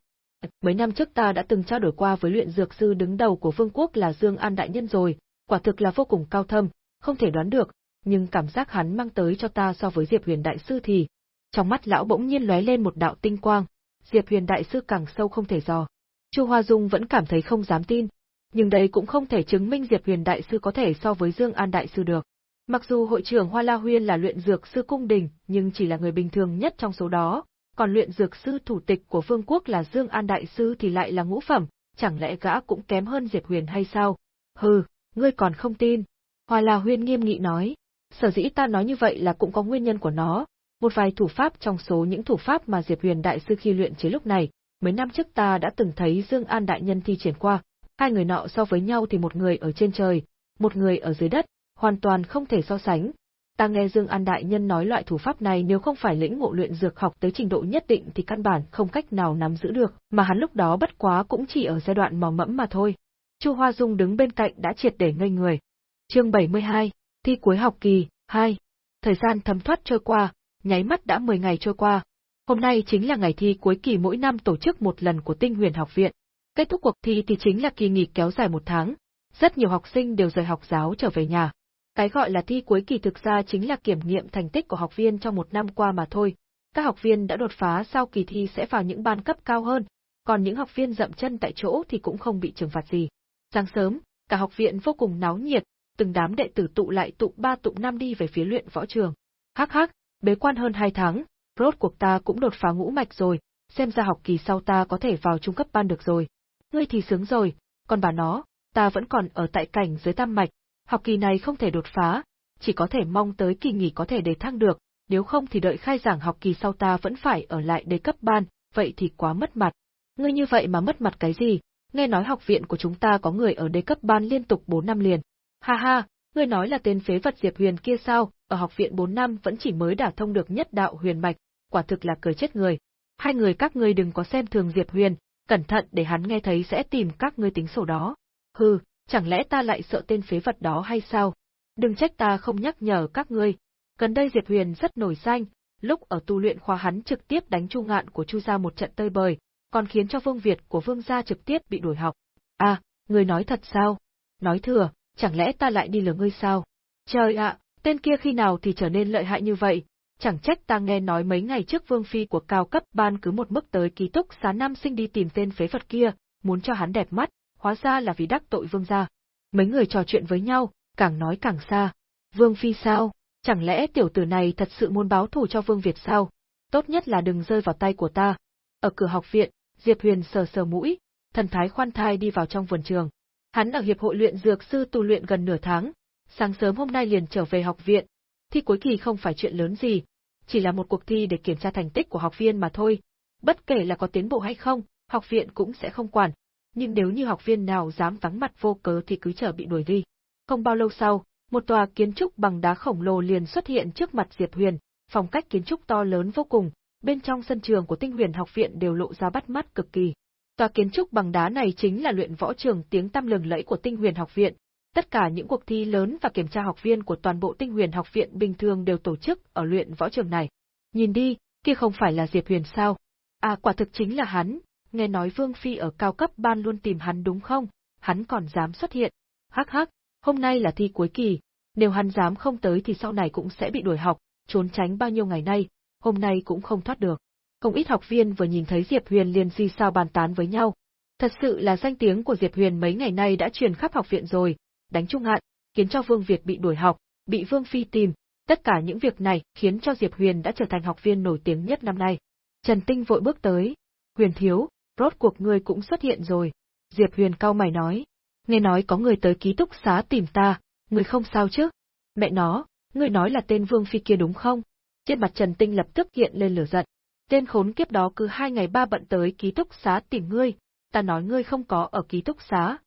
Mấy năm trước ta đã từng trao đổi qua với luyện dược sư đứng đầu của vương quốc là Dương An Đại Nhân rồi, quả thực là vô cùng cao thâm, không thể đoán được, nhưng cảm giác hắn mang tới cho ta so với Diệp Huyền Đại Sư thì... Trong mắt lão bỗng nhiên lóe lên một đạo tinh quang, Diệp Huyền Đại Sư càng sâu không thể dò. Chu Hoa Dung vẫn cảm thấy không dám tin, nhưng đây cũng không thể chứng minh Diệp Huyền Đại Sư có thể so với Dương An Đại Sư được. Mặc dù hội trưởng Hoa La Huyên là luyện dược sư cung đình, nhưng chỉ là người bình thường nhất trong số đó, còn luyện dược sư thủ tịch của vương quốc là Dương An Đại Sư thì lại là ngũ phẩm, chẳng lẽ gã cũng kém hơn Diệp Huyền hay sao? Hừ, ngươi còn không tin. Hoa La Huyên nghiêm nghị nói, sở dĩ ta nói như vậy là cũng có nguyên nhân của nó, một vài thủ pháp trong số những thủ pháp mà Diệp Huyền Đại Sư khi luyện chế lúc này, mấy năm trước ta đã từng thấy Dương An Đại Nhân thi triển qua, hai người nọ so với nhau thì một người ở trên trời, một người ở dưới đất, hoàn toàn không thể so sánh. Ta nghe Dương An đại nhân nói loại thủ pháp này nếu không phải lĩnh ngộ luyện dược học tới trình độ nhất định thì căn bản không cách nào nắm giữ được, mà hắn lúc đó bất quá cũng chỉ ở giai đoạn mò mẫm mà thôi. Chu Hoa Dung đứng bên cạnh đã triệt để ngây người. Chương 72, thi cuối học kỳ 2. Thời gian thấm thoát trôi qua, nháy mắt đã 10 ngày trôi qua. Hôm nay chính là ngày thi cuối kỳ mỗi năm tổ chức một lần của Tinh Huyền học viện. Kết thúc cuộc thi thì chính là kỳ nghỉ kéo dài một tháng. Rất nhiều học sinh đều rời học giáo trở về nhà. Cái gọi là thi cuối kỳ thực ra chính là kiểm nghiệm thành tích của học viên trong một năm qua mà thôi. Các học viên đã đột phá sau kỳ thi sẽ vào những ban cấp cao hơn, còn những học viên dậm chân tại chỗ thì cũng không bị trừng phạt gì. Sáng sớm, cả học viện vô cùng náo nhiệt, từng đám đệ tử tụ lại tụ ba tụ năm đi về phía luyện võ trường. Hắc hắc, bế quan hơn hai tháng, rốt cuộc ta cũng đột phá ngũ mạch rồi, xem ra học kỳ sau ta có thể vào trung cấp ban được rồi. Ngươi thì sướng rồi, còn bà nó, ta vẫn còn ở tại cảnh dưới tam mạch, học kỳ này không thể đột phá, chỉ có thể mong tới kỳ nghỉ có thể để thăng được, nếu không thì đợi khai giảng học kỳ sau ta vẫn phải ở lại đề cấp ban, vậy thì quá mất mặt. Ngươi như vậy mà mất mặt cái gì, nghe nói học viện của chúng ta có người ở đế cấp ban liên tục 4 năm liền. Ha ha, ngươi nói là tên phế vật Diệp Huyền kia sao, ở học viện 4 năm vẫn chỉ mới đả thông được nhất đạo huyền mạch, quả thực là cười chết người. Hai người các ngươi đừng có xem thường Diệp Huyền, cẩn thận để hắn nghe thấy sẽ tìm các ngươi tính sổ đó. Hừ, chẳng lẽ ta lại sợ tên phế vật đó hay sao? Đừng trách ta không nhắc nhở các ngươi. Gần đây Diệp Huyền rất nổi danh, lúc ở tu luyện khoa hắn trực tiếp đánh Chu Ngạn của Chu gia một trận tơi bời, còn khiến cho Vương Việt của Vương gia trực tiếp bị đuổi học. À, ngươi nói thật sao? Nói thừa, chẳng lẽ ta lại đi lừa ngươi sao? Trời ạ, tên kia khi nào thì trở nên lợi hại như vậy, chẳng trách ta nghe nói mấy ngày trước Vương Phi của cao cấp ban cứ một mức tới ký túc xá nam sinh đi tìm tên phế vật kia, muốn cho hắn đẹp mắt, hóa ra là vì đắc tội Vương gia. Mấy người trò chuyện với nhau, càng nói càng xa. Vương Phi sao? Chẳng lẽ tiểu tử này thật sự muốn báo thù cho Vương Việt sao? Tốt nhất là đừng rơi vào tay của ta. Ở cửa học viện, Diệp Huyền sờ sờ mũi, thần thái khoan thai đi vào trong vườn trường. Hắn ở hiệp hội luyện dược sư tu luyện gần nửa tháng, sáng sớm hôm nay liền trở về học viện. Thi cuối kỳ không phải chuyện lớn gì, chỉ là một cuộc thi để kiểm tra thành tích của học viên mà thôi. Bất kể là có tiến bộ hay không, học viện cũng sẽ không quản. Nhưng nếu như học viên nào dám vắng mặt vô cớ thì cứ chờ bị đuổi đi. Không bao lâu sau, một tòa kiến trúc bằng đá khổng lồ liền xuất hiện trước mặt Diệp Huyền, phong cách kiến trúc to lớn vô cùng, bên trong sân trường của Tinh Huyền học viện đều lộ ra bắt mắt cực kỳ. Tòa kiến trúc bằng đá này chính là luyện võ trường tiếng tăm lừng lẫy của Tinh Huyền học viện. Tất cả những cuộc thi lớn và kiểm tra học viên của toàn bộ Tinh Huyền học viện bình thường đều tổ chức ở luyện võ trường này. Nhìn đi, kia không phải là Diệp Huyền sao? À quả thực chính là hắn, nghe nói Vương Phi ở cao cấp ban luôn tìm hắn đúng không? Hắn còn dám xuất hiện. Hắc hắc, hôm nay là thi cuối kỳ, nếu hắn dám không tới thì sau này cũng sẽ bị đuổi học, trốn tránh bao nhiêu ngày nay, hôm nay cũng không thoát được. Không ít học viên vừa nhìn thấy Diệp Huyền liền di sao bàn tán với nhau. Thật sự là danh tiếng của Diệp Huyền mấy ngày nay đã truyền khắp học viện rồi, đánh trung hạn, khiến cho Vương Việt bị đuổi học, bị Vương Phi tìm, tất cả những việc này khiến cho Diệp Huyền đã trở thành học viên nổi tiếng nhất năm nay. Trần Tinh vội bước tới, Huyền thiếu, rốt cuộc ngươi cũng xuất hiện rồi. Diệp Huyền cao mày nói, nghe nói có người tới ký túc xá tìm ta, ngươi không sao chứ? Mẹ nó, ngươi nói là tên Vương Phi kia đúng không? Trên mặt Trần Tinh lập tức hiện lên lửa giận. Tên khốn kiếp đó cứ hai ngày ba bận tới ký túc xá tìm ngươi, ta nói ngươi không có ở ký túc xá.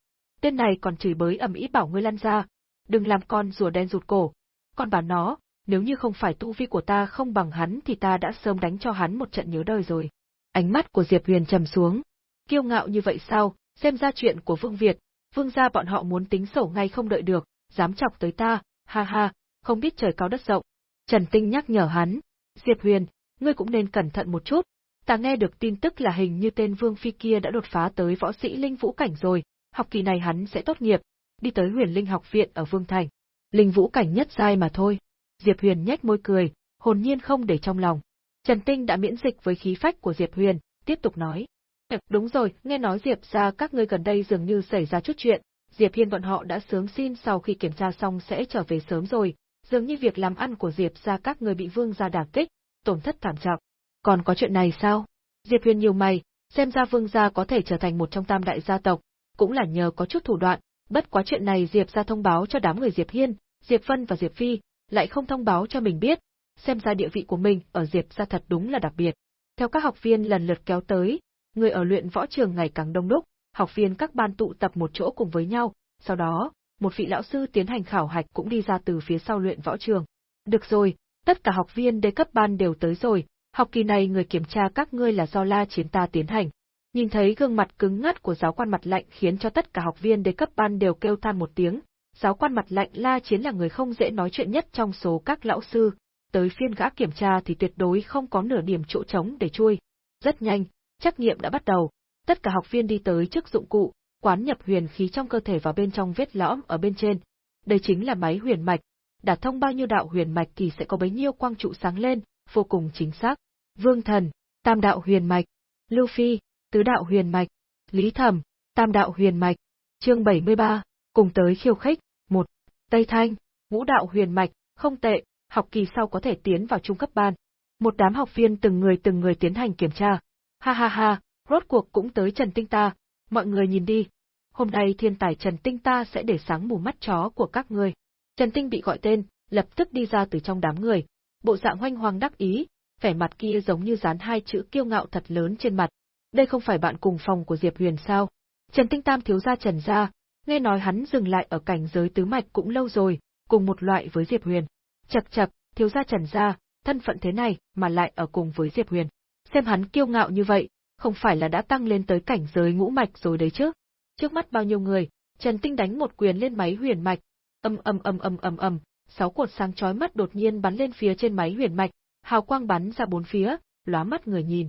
Tên này còn chửi bới ầm ĩ bảo ngươi lăn ra, đừng làm con rùa đen rụt cổ. Còn bảo nó, nếu như không phải tu vi của ta không bằng hắn thì ta đã sớm đánh cho hắn một trận nhớ đời rồi. Ánh mắt của Diệp Huyền trầm xuống. Kiêu ngạo như vậy sao, xem ra chuyện của Vương Việt, Vương gia bọn họ muốn tính sổ ngay không đợi được, dám chọc tới ta, ha ha, không biết trời cao đất rộng. Trần Tinh nhắc nhở hắn, Diệp Huyền, ngươi cũng nên cẩn thận một chút. Ta nghe được tin tức là hình như tên Vương Phi kia đã đột phá tới võ sĩ linh vũ cảnh rồi, học kỳ này hắn sẽ tốt nghiệp, đi tới huyền linh học viện ở Vương Thành. Linh vũ cảnh nhất giai mà thôi. Diệp Huyền nhếch môi cười, hồn nhiên không để trong lòng. Trần Tinh đã miễn dịch với khí phách của Diệp Huyền, tiếp tục nói. Ờ, đúng rồi, nghe nói Diệp ra các ngươi gần đây dường như xảy ra chút chuyện, Diệp Hiên bọn họ đã sớm xin sau khi kiểm tra xong sẽ trở về sớm rồi, dường như việc làm ăn của Diệp ra các người bị vương gia đả kích, tổn thất thảm trọng. Còn có chuyện này sao? Diệp Huyền nhiều mày, xem ra vương gia có thể trở thành một trong tam đại gia tộc, cũng là nhờ có chút thủ đoạn, bất quá chuyện này Diệp gia thông báo cho đám người Diệp Hiên, Diệp Vân và Diệp Phi, lại không thông báo cho mình biết, xem ra địa vị của mình ở Diệp gia thật đúng là đặc biệt. Theo các học viên lần lượt kéo tới, người ở luyện võ trường ngày càng đông đúc, học viên các ban tụ tập một chỗ cùng với nhau, sau đó, một vị lão sư tiến hành khảo hạch cũng đi ra từ phía sau luyện võ trường. Được rồi, tất cả học viên đề cấp ban đều tới rồi, học kỳ này người kiểm tra các ngươi là do La Chiến ta tiến hành. Nhìn thấy gương mặt cứng ngắt của giáo quan mặt lạnh khiến cho tất cả học viên đề cấp ban đều kêu than một tiếng. Giáo quan mặt lạnh La Chiến là người không dễ nói chuyện nhất trong số các lão sư, tới phiên gã kiểm tra thì tuyệt đối không có nửa điểm chỗ trống để chui. Rất nhanh, trắc nghiệm đã bắt đầu. Tất cả học viên đi tới trước dụng cụ, quán nhập huyền khí trong cơ thể vào bên trong vết lõm ở bên trên. Đây chính là máy huyền mạch đã thông bao nhiêu đạo huyền mạch thì sẽ có bấy nhiêu quang trụ sáng lên, vô cùng chính xác. Vương Thần, Tam đạo huyền mạch, Lưu Phi, Tứ đạo huyền mạch, Lý Thẩm, Tam đạo huyền mạch. Chương 73, cùng tới khiêu khích, một Tây Thanh, Ngũ đạo huyền mạch, không tệ, học kỳ sau có thể tiến vào trung cấp ban. Một đám học viên từng người từng người tiến hành kiểm tra. Ha ha ha, rốt cuộc cũng tới Trần Tinh ta, mọi người nhìn đi. Hôm nay thiên tài Trần Tinh ta sẽ để sáng mù mắt chó của các ngươi. Trần Tinh bị gọi tên, lập tức đi ra từ trong đám người, bộ dạng hoanh hoang đắc ý, vẻ mặt kia giống như dán hai chữ kiêu ngạo thật lớn trên mặt. Đây không phải bạn cùng phòng của Diệp Huyền sao? Trần Tinh Tam thiếu gia Trần gia, nghe nói hắn dừng lại ở cảnh giới tứ mạch cũng lâu rồi, cùng một loại với Diệp Huyền. Chậc chậc, thiếu gia Trần gia, thân phận thế này mà lại ở cùng với Diệp Huyền. Xem hắn kiêu ngạo như vậy, không phải là đã tăng lên tới cảnh giới ngũ mạch rồi đấy chứ? Trước mắt bao nhiêu người, Trần Tinh đánh một quyền lên máy huyền mạch, âm âm âm âm âm âm, sáu cột sáng chói mắt đột nhiên bắn lên phía trên máy huyền mạch, hào quang bắn ra bốn phía, lóa mắt người nhìn.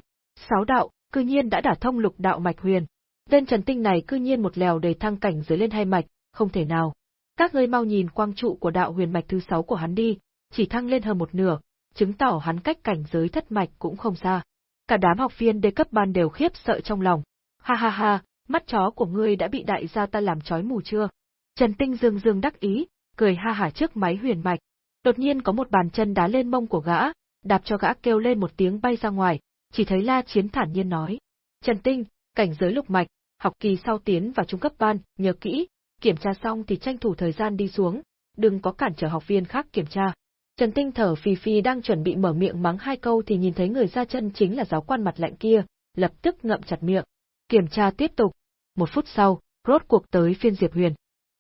Sáu đạo, cư nhiên đã đả thông lục đạo mạch huyền. Tên Trần Tinh này cư nhiên một lèo đầy thăng cảnh dưới lên hai mạch, không thể nào. Các ngươi mau nhìn quang trụ của đạo huyền mạch thứ sáu của hắn đi, chỉ thăng lên hơn một nửa, chứng tỏ hắn cách cảnh giới thất mạch cũng không xa. Cả đám học viên đề cấp ban đều khiếp sợ trong lòng. Ha ha ha, mắt chó của ngươi đã bị đại gia ta làm chói mù chưa? Trần Tinh dương dương đắc ý, cười ha hả trước máy huyền mạch. Đột nhiên có một bàn chân đá lên mông của gã, đạp cho gã kêu lên một tiếng bay ra ngoài, chỉ thấy La Chiến thản nhiên nói. Trần Tinh, cảnh giới lục mạch, học kỳ sau tiến vào trung cấp ban, nhớ kỹ, kiểm tra xong thì tranh thủ thời gian đi xuống, đừng có cản trở học viên khác kiểm tra. Trần Tinh thở phì phì đang chuẩn bị mở miệng mắng hai câu thì nhìn thấy người ra chân chính là giáo quan mặt lạnh kia, lập tức ngậm chặt miệng. Kiểm tra tiếp tục. Một phút sau, rốt cuộc tới phiên Diệp Huyền.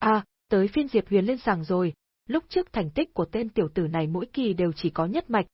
À, tới phiên Diệp Huyền lên sàng rồi, lúc trước thành tích của tên tiểu tử này mỗi kỳ đều chỉ có nhất mạch.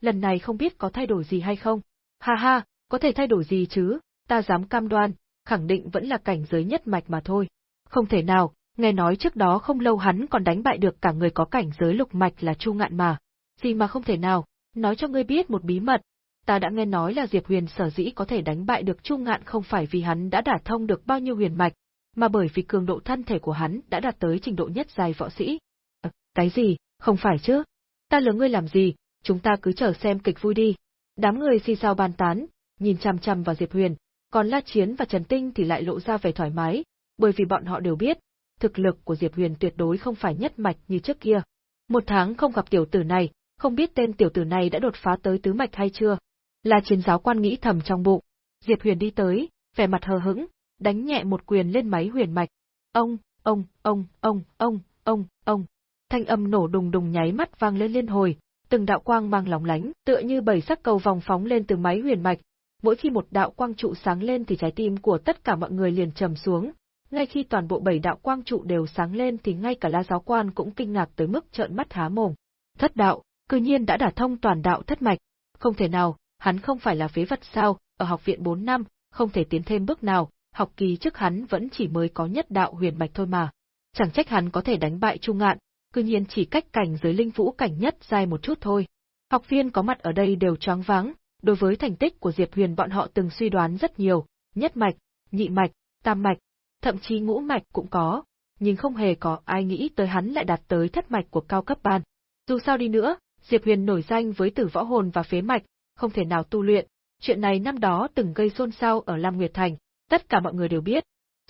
Lần này không biết có thay đổi gì hay không. Ha ha, có thể thay đổi gì chứ, ta dám cam đoan, khẳng định vẫn là cảnh giới nhất mạch mà thôi. Không thể nào, nghe nói trước đó không lâu hắn còn đánh bại được cả người có cảnh giới lục mạch là Chu Ngạn mà. Gì mà không thể nào, nói cho ngươi biết một bí mật. Ta đã nghe nói là Diệp Huyền sở dĩ có thể đánh bại được Chu Ngạn không phải vì hắn đã đả thông được bao nhiêu huyền mạch, mà bởi vì cường độ thân thể của hắn đã đạt tới trình độ nhất dài võ sĩ. À, cái gì, không phải chứ? Ta lừa ngươi làm gì, chúng ta cứ chờ xem kịch vui đi. Đám người xì xào bàn tán, nhìn chằm chằm vào Diệp Huyền, còn La Chiến và Trần Tinh thì lại lộ ra vẻ thoải mái, bởi vì bọn họ đều biết, thực lực của Diệp Huyền tuyệt đối không phải nhất mạch như trước kia. Một tháng không gặp tiểu tử này, không biết tên tiểu tử này đã đột phá tới tứ mạch hay chưa. La Chiến giáo quan nghĩ thầm trong bụng. Diệp Huyền đi tới, vẻ mặt hờ hững, đánh nhẹ một quyền lên máy huyền mạch. Ông, ông, ông, ông, ông, ông, ông. Thanh âm nổ đùng đùng nháy mắt vang lên liên hồi, từng đạo quang mang lóng lánh, tựa như bảy sắc cầu vòng phóng lên từ máy huyền mạch. Mỗi khi một đạo quang trụ sáng lên thì trái tim của tất cả mọi người liền trầm xuống. Ngay khi toàn bộ bảy đạo quang trụ đều sáng lên thì ngay cả La giáo quan cũng kinh ngạc tới mức trợn mắt há mồm. Thất đạo, cư nhiên đã đả thông toàn đạo thất mạch. Không thể nào, hắn không phải là phế vật sao, ở học viện 4 năm, không thể tiến thêm bước nào, học kỳ trước hắn vẫn chỉ mới có nhất đạo huyền mạch thôi mà. Chẳng trách hắn có thể đánh bại Trung Ngạn, cư nhiên chỉ cách cảnh giới linh vũ cảnh nhất dài một chút thôi. Học viên có mặt ở đây đều choáng váng, đối với thành tích của Diệp Huyền bọn họ từng suy đoán rất nhiều, nhất mạch, nhị mạch, tam mạch, thậm chí ngũ mạch cũng có, nhưng không hề có ai nghĩ tới hắn lại đạt tới thất mạch của cao cấp ban. Dù sao đi nữa, Diệp Huyền nổi danh với tử võ hồn và phế mạch, không thể nào tu luyện, chuyện này năm đó từng gây xôn xao ở Lam Nguyệt Thành, tất cả mọi người đều biết.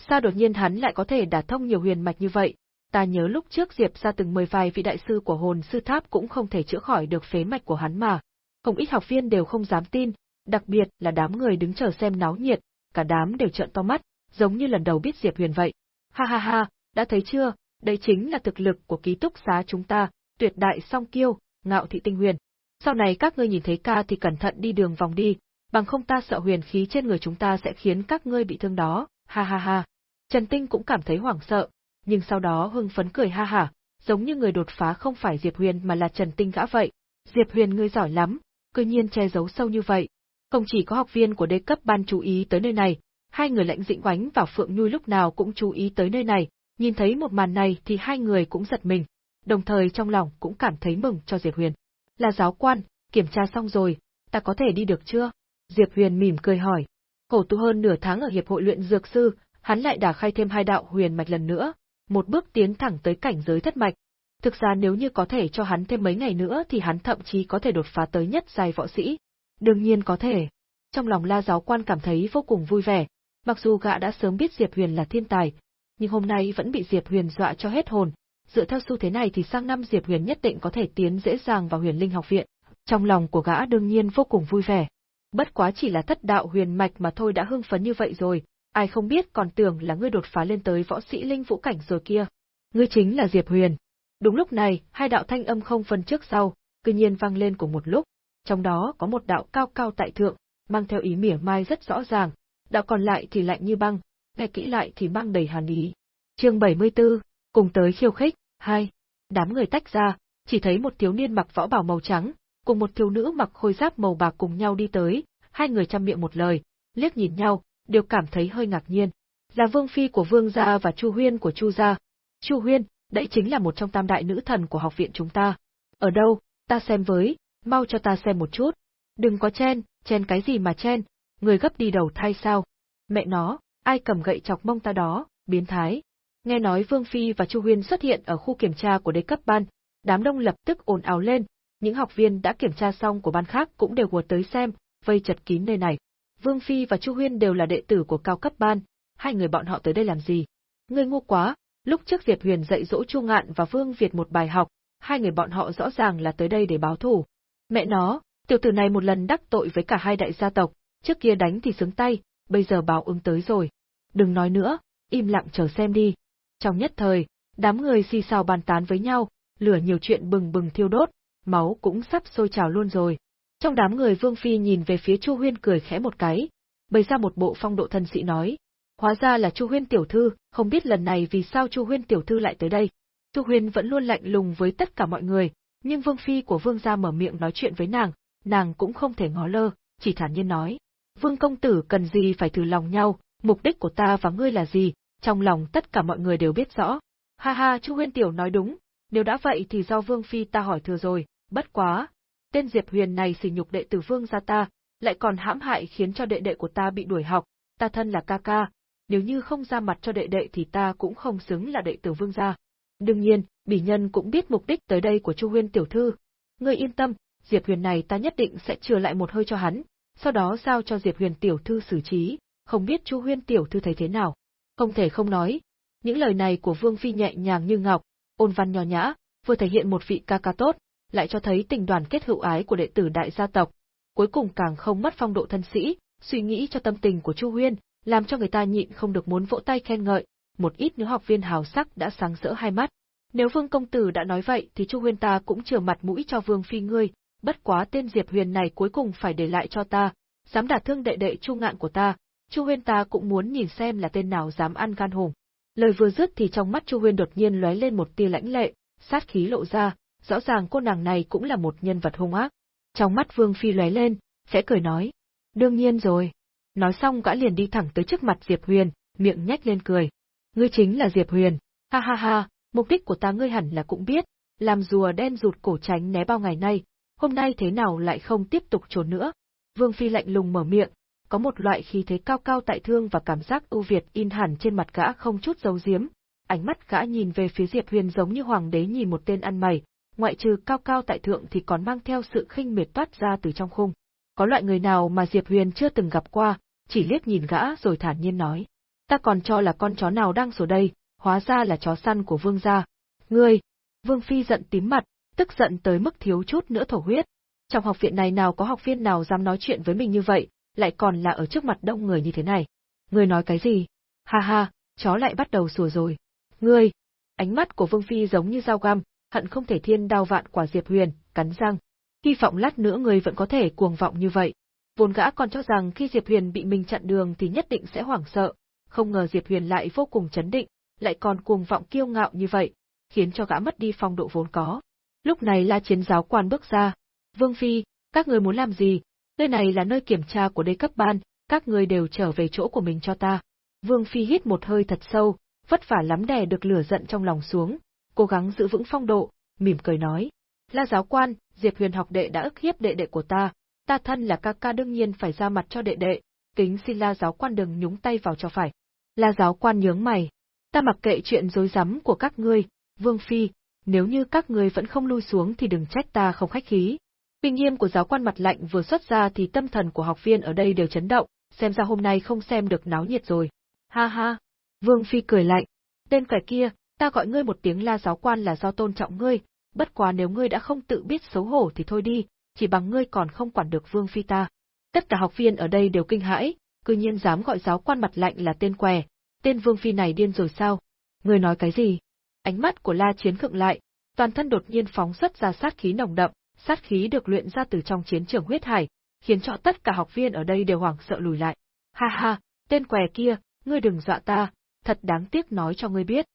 Sao đột nhiên hắn lại có thể đả thông nhiều huyền mạch như vậy, ta nhớ lúc trước Diệp ra từng mời vài vị đại sư của hồn sư tháp cũng không thể chữa khỏi được phế mạch của hắn mà. Không ít học viên đều không dám tin, đặc biệt là đám người đứng chờ xem náo nhiệt, cả đám đều trợn to mắt, giống như lần đầu biết Diệp Huyền vậy. Ha ha ha, đã thấy chưa, đây chính là thực lực của ký túc xá chúng ta, tuyệt đại song kiêu, ngạo thị tinh huyền. Sau này các ngươi nhìn thấy ca thì cẩn thận đi đường vòng đi, bằng không ta sợ huyền khí trên người chúng ta sẽ khiến các ngươi bị thương đó, ha ha ha. Trần Tinh cũng cảm thấy hoảng sợ, nhưng sau đó hưng phấn cười ha hả, giống như người đột phá không phải Diệp Huyền mà là Trần Tinh gã vậy. Diệp Huyền ngươi giỏi lắm, cư nhiên che giấu sâu như vậy. Không chỉ có học viên của đế cấp ban chú ý tới nơi này, hai người lãnh dĩnh oánh và Phượng Nhui lúc nào cũng chú ý tới nơi này, nhìn thấy một màn này thì hai người cũng giật mình, đồng thời trong lòng cũng cảm thấy mừng cho Diệp Huyền. Là giáo quan, kiểm tra xong rồi, ta có thể đi được chưa? Diệp Huyền mỉm cười hỏi. Khổ tu hơn nửa tháng ở hiệp hội luyện dược sư, hắn lại đã khai thêm hai đạo huyền mạch lần nữa, một bước tiến thẳng tới cảnh giới thất mạch. Thực ra nếu như có thể cho hắn thêm mấy ngày nữa thì hắn thậm chí có thể đột phá tới nhất giai võ sĩ. Đương nhiên có thể. Trong lòng La giáo quan cảm thấy vô cùng vui vẻ, mặc dù gã đã sớm biết Diệp Huyền là thiên tài, nhưng hôm nay vẫn bị Diệp Huyền dọa cho hết hồn. Dựa theo xu thế này thì sang năm Diệp Huyền nhất định có thể tiến dễ dàng vào Huyền Linh học viện. Trong lòng của gã đương nhiên vô cùng vui vẻ. Bất quá chỉ là thất đạo huyền mạch mà thôi đã hưng phấn như vậy rồi, ai không biết còn tưởng là ngươi đột phá lên tới võ sĩ linh vũ cảnh rồi kia. Ngươi chính là Diệp Huyền. Đúng lúc này, hai đạo thanh âm không phân trước sau, cư nhiên vang lên cùng một lúc. Trong đó có một đạo cao cao tại thượng, mang theo ý mỉa mai rất rõ ràng, đạo còn lại thì lạnh như băng, nghe kỹ lại thì mang đầy hàn ý. Chương 74, cùng tới khiêu khích, hai. Đám người tách ra, chỉ thấy một thiếu niên mặc võ bào màu trắng, cùng một thiếu nữ mặc khôi giáp màu bạc cùng nhau đi tới, hai người chăm miệng một lời, liếc nhìn nhau, đều cảm thấy hơi ngạc nhiên. Là Vương Phi của Vương gia và Chu Huyên của Chu gia. Chu Huyên, đấy chính là một trong tam đại nữ thần của học viện chúng ta. Ở đâu, ta xem với, mau cho ta xem một chút. Đừng có chen, chen cái gì mà chen, người gấp đi đầu thai sao. Mẹ nó, ai cầm gậy chọc mông ta đó, biến thái. Nghe nói Vương Phi và Chu Huyên xuất hiện ở khu kiểm tra của đế cấp ban, đám đông lập tức ồn ào lên, những học viên đã kiểm tra xong của ban khác cũng đều hùa tới xem, vây chật kín nơi này. Vương Phi và Chu Huyên đều là đệ tử của cao cấp ban, hai người bọn họ tới đây làm gì? Ngươi ngu quá, lúc trước Diệp Huyền dạy dỗ Chu Ngạn và Vương Việt một bài học, hai người bọn họ rõ ràng là tới đây để báo thù. Mẹ nó, tiểu tử này một lần đắc tội với cả hai đại gia tộc, trước kia đánh thì sướng tay, bây giờ báo ứng tới rồi. Đừng nói nữa, im lặng chờ xem đi. Trong nhất thời, đám người xì xào bàn tán với nhau, lửa nhiều chuyện bừng bừng thiêu đốt, máu cũng sắp sôi trào luôn rồi. Trong đám người Vương Phi nhìn về phía Chu Huyên cười khẽ một cái, bày ra một bộ phong độ thân sĩ nói. Hóa ra là Chu Huyên tiểu thư, không biết lần này vì sao Chu Huyên tiểu thư lại tới đây. Chu Huyên vẫn luôn lạnh lùng với tất cả mọi người, nhưng Vương Phi của Vương gia mở miệng nói chuyện với nàng, nàng cũng không thể ngó lơ, chỉ thản nhiên nói. Vương công tử cần gì phải thử lòng nhau, mục đích của ta và ngươi là gì, trong lòng tất cả mọi người đều biết rõ. Ha ha, Chu Huyên tiểu nói đúng, nếu đã vậy thì do Vương Phi ta hỏi thừa rồi, bất quá, tên Diệp Huyền này sỉ nhục đệ tử Vương gia ta, lại còn hãm hại khiến cho đệ đệ của ta bị đuổi học, ta thân là ca ca, nếu như không ra mặt cho đệ đệ thì ta cũng không xứng là đệ tử Vương gia. Đương nhiên, bỉ nhân cũng biết mục đích tới đây của Chu Huyên tiểu thư. Ngươi yên tâm, Diệp Huyền này ta nhất định sẽ chừa lại một hơi cho hắn, sau đó giao cho Diệp Huyền tiểu thư xử trí, không biết Chu Huyên tiểu thư thấy thế nào. Không thể không nói, những lời này của Vương phi nhẹ nhàng như ngọc, ôn văn nho nhã, vừa thể hiện một vị ca ca tốt, lại cho thấy tình đoàn kết hữu ái của đệ tử đại gia tộc, cuối cùng càng không mất phong độ thân sĩ, suy nghĩ cho tâm tình của Chu Huyên, làm cho người ta nhịn không được muốn vỗ tay khen ngợi, một ít nữ học viên hào sắc đã sáng rỡ hai mắt. Nếu Vương công tử đã nói vậy thì Chu Huyên ta cũng chừa mặt mũi cho Vương phi ngươi, bất quá tên Diệp Huyền này cuối cùng phải để lại cho ta, dám đả thương đệ đệ Chu Ngạn của ta, Chu Huyên ta cũng muốn nhìn xem là tên nào dám ăn gan hùng. Lời vừa dứt thì trong mắt Chu Huyên đột nhiên lóe lên một tia lãnh lệ, sát khí lộ ra, rõ ràng cô nàng này cũng là một nhân vật hung ác. Trong mắt Vương Phi lóe lên, sẽ cười nói. Đương nhiên rồi. Nói xong gã liền đi thẳng tới trước mặt Diệp Huyền, miệng nhếch lên cười. Ngươi chính là Diệp Huyền. Ha ha ha, mục đích của ta ngươi hẳn là cũng biết, làm rùa đen rụt cổ tránh né bao ngày nay, hôm nay thế nào lại không tiếp tục trốn nữa. Vương Phi lạnh lùng mở miệng, có một loại khí thế cao cao tại thương và cảm giác ưu việt in hẳn trên mặt gã không chút giấu giếm. Ánh mắt gã nhìn về phía Diệp Huyền giống như hoàng đế nhìn một tên ăn mày, ngoại trừ cao cao tại thượng thì còn mang theo sự khinh miệt toát ra từ trong khung. Có loại người nào mà Diệp Huyền chưa từng gặp qua, chỉ liếc nhìn gã rồi thản nhiên nói. Ta còn cho là con chó nào đang sổ đây, hóa ra là chó săn của vương gia. Ngươi! Vương Phi giận tím mặt, tức giận tới mức thiếu chút nữa thổ huyết. Trong học viện này nào có học viên nào dám nói chuyện với mình như vậy, lại còn là ở trước mặt đông người như thế này. Ngươi nói cái gì? Ha ha, chó lại bắt đầu sủa rồi. Ngươi! Ánh mắt của Vương Phi giống như dao găm, hận không thể thiên đao vạn quả Diệp Huyền, cắn răng. Hy vọng lát nữa người vẫn có thể cuồng vọng như vậy. Vốn gã còn cho rằng khi Diệp Huyền bị mình chặn đường thì nhất định sẽ hoảng sợ, không ngờ Diệp Huyền lại vô cùng chấn định, lại còn cuồng vọng kiêu ngạo như vậy. khiến cho gã mất đi phong độ vốn có. Lúc này La Chiến giáo quan bước ra, "Vương phi, các người muốn làm gì? Nơi này là nơi kiểm tra của đế cấp ban, các người đều trở về chỗ của mình cho ta." Vương phi hít một hơi thật sâu, vất vả lắm đè được lửa giận trong lòng xuống, cố gắng giữ vững phong độ, mỉm cười nói: "La giáo quan, Diệp Huyền học đệ đã ức hiếp đệ đệ của ta, ta thân là ca ca đương nhiên phải ra mặt cho đệ đệ, kính xin La giáo quan đừng nhúng tay vào cho phải." La giáo quan nhướng mày, ta mặc kệ chuyện dối rắm của các ngươi, Vương Phi, nếu như các ngươi vẫn không lui xuống thì đừng trách ta không khách khí. Uy nghiêm của giáo quan mặt lạnh vừa xuất ra thì tâm thần của học viên ở đây đều chấn động, xem ra hôm nay không xem được náo nhiệt rồi. Ha ha. Vương Phi cười lạnh. Tên kẻ kia, ta gọi ngươi một tiếng la giáo quan là do tôn trọng ngươi, bất quá nếu ngươi đã không tự biết xấu hổ thì thôi đi, chỉ bằng ngươi còn không quản được Vương Phi ta. Tất cả học viên ở đây đều kinh hãi, cư nhiên dám gọi giáo quan mặt lạnh là tên què, tên Vương Phi này điên rồi sao? Ngươi nói cái gì? Ánh mắt của La Chiến khựng lại, toàn thân đột nhiên phóng xuất ra sát khí nồng đậm, sát khí được luyện ra từ trong chiến trường huyết hải, khiến cho tất cả học viên ở đây đều hoảng sợ lùi lại. Ha ha, tên què kia, ngươi đừng dọa ta, thật đáng tiếc nói cho ngươi biết.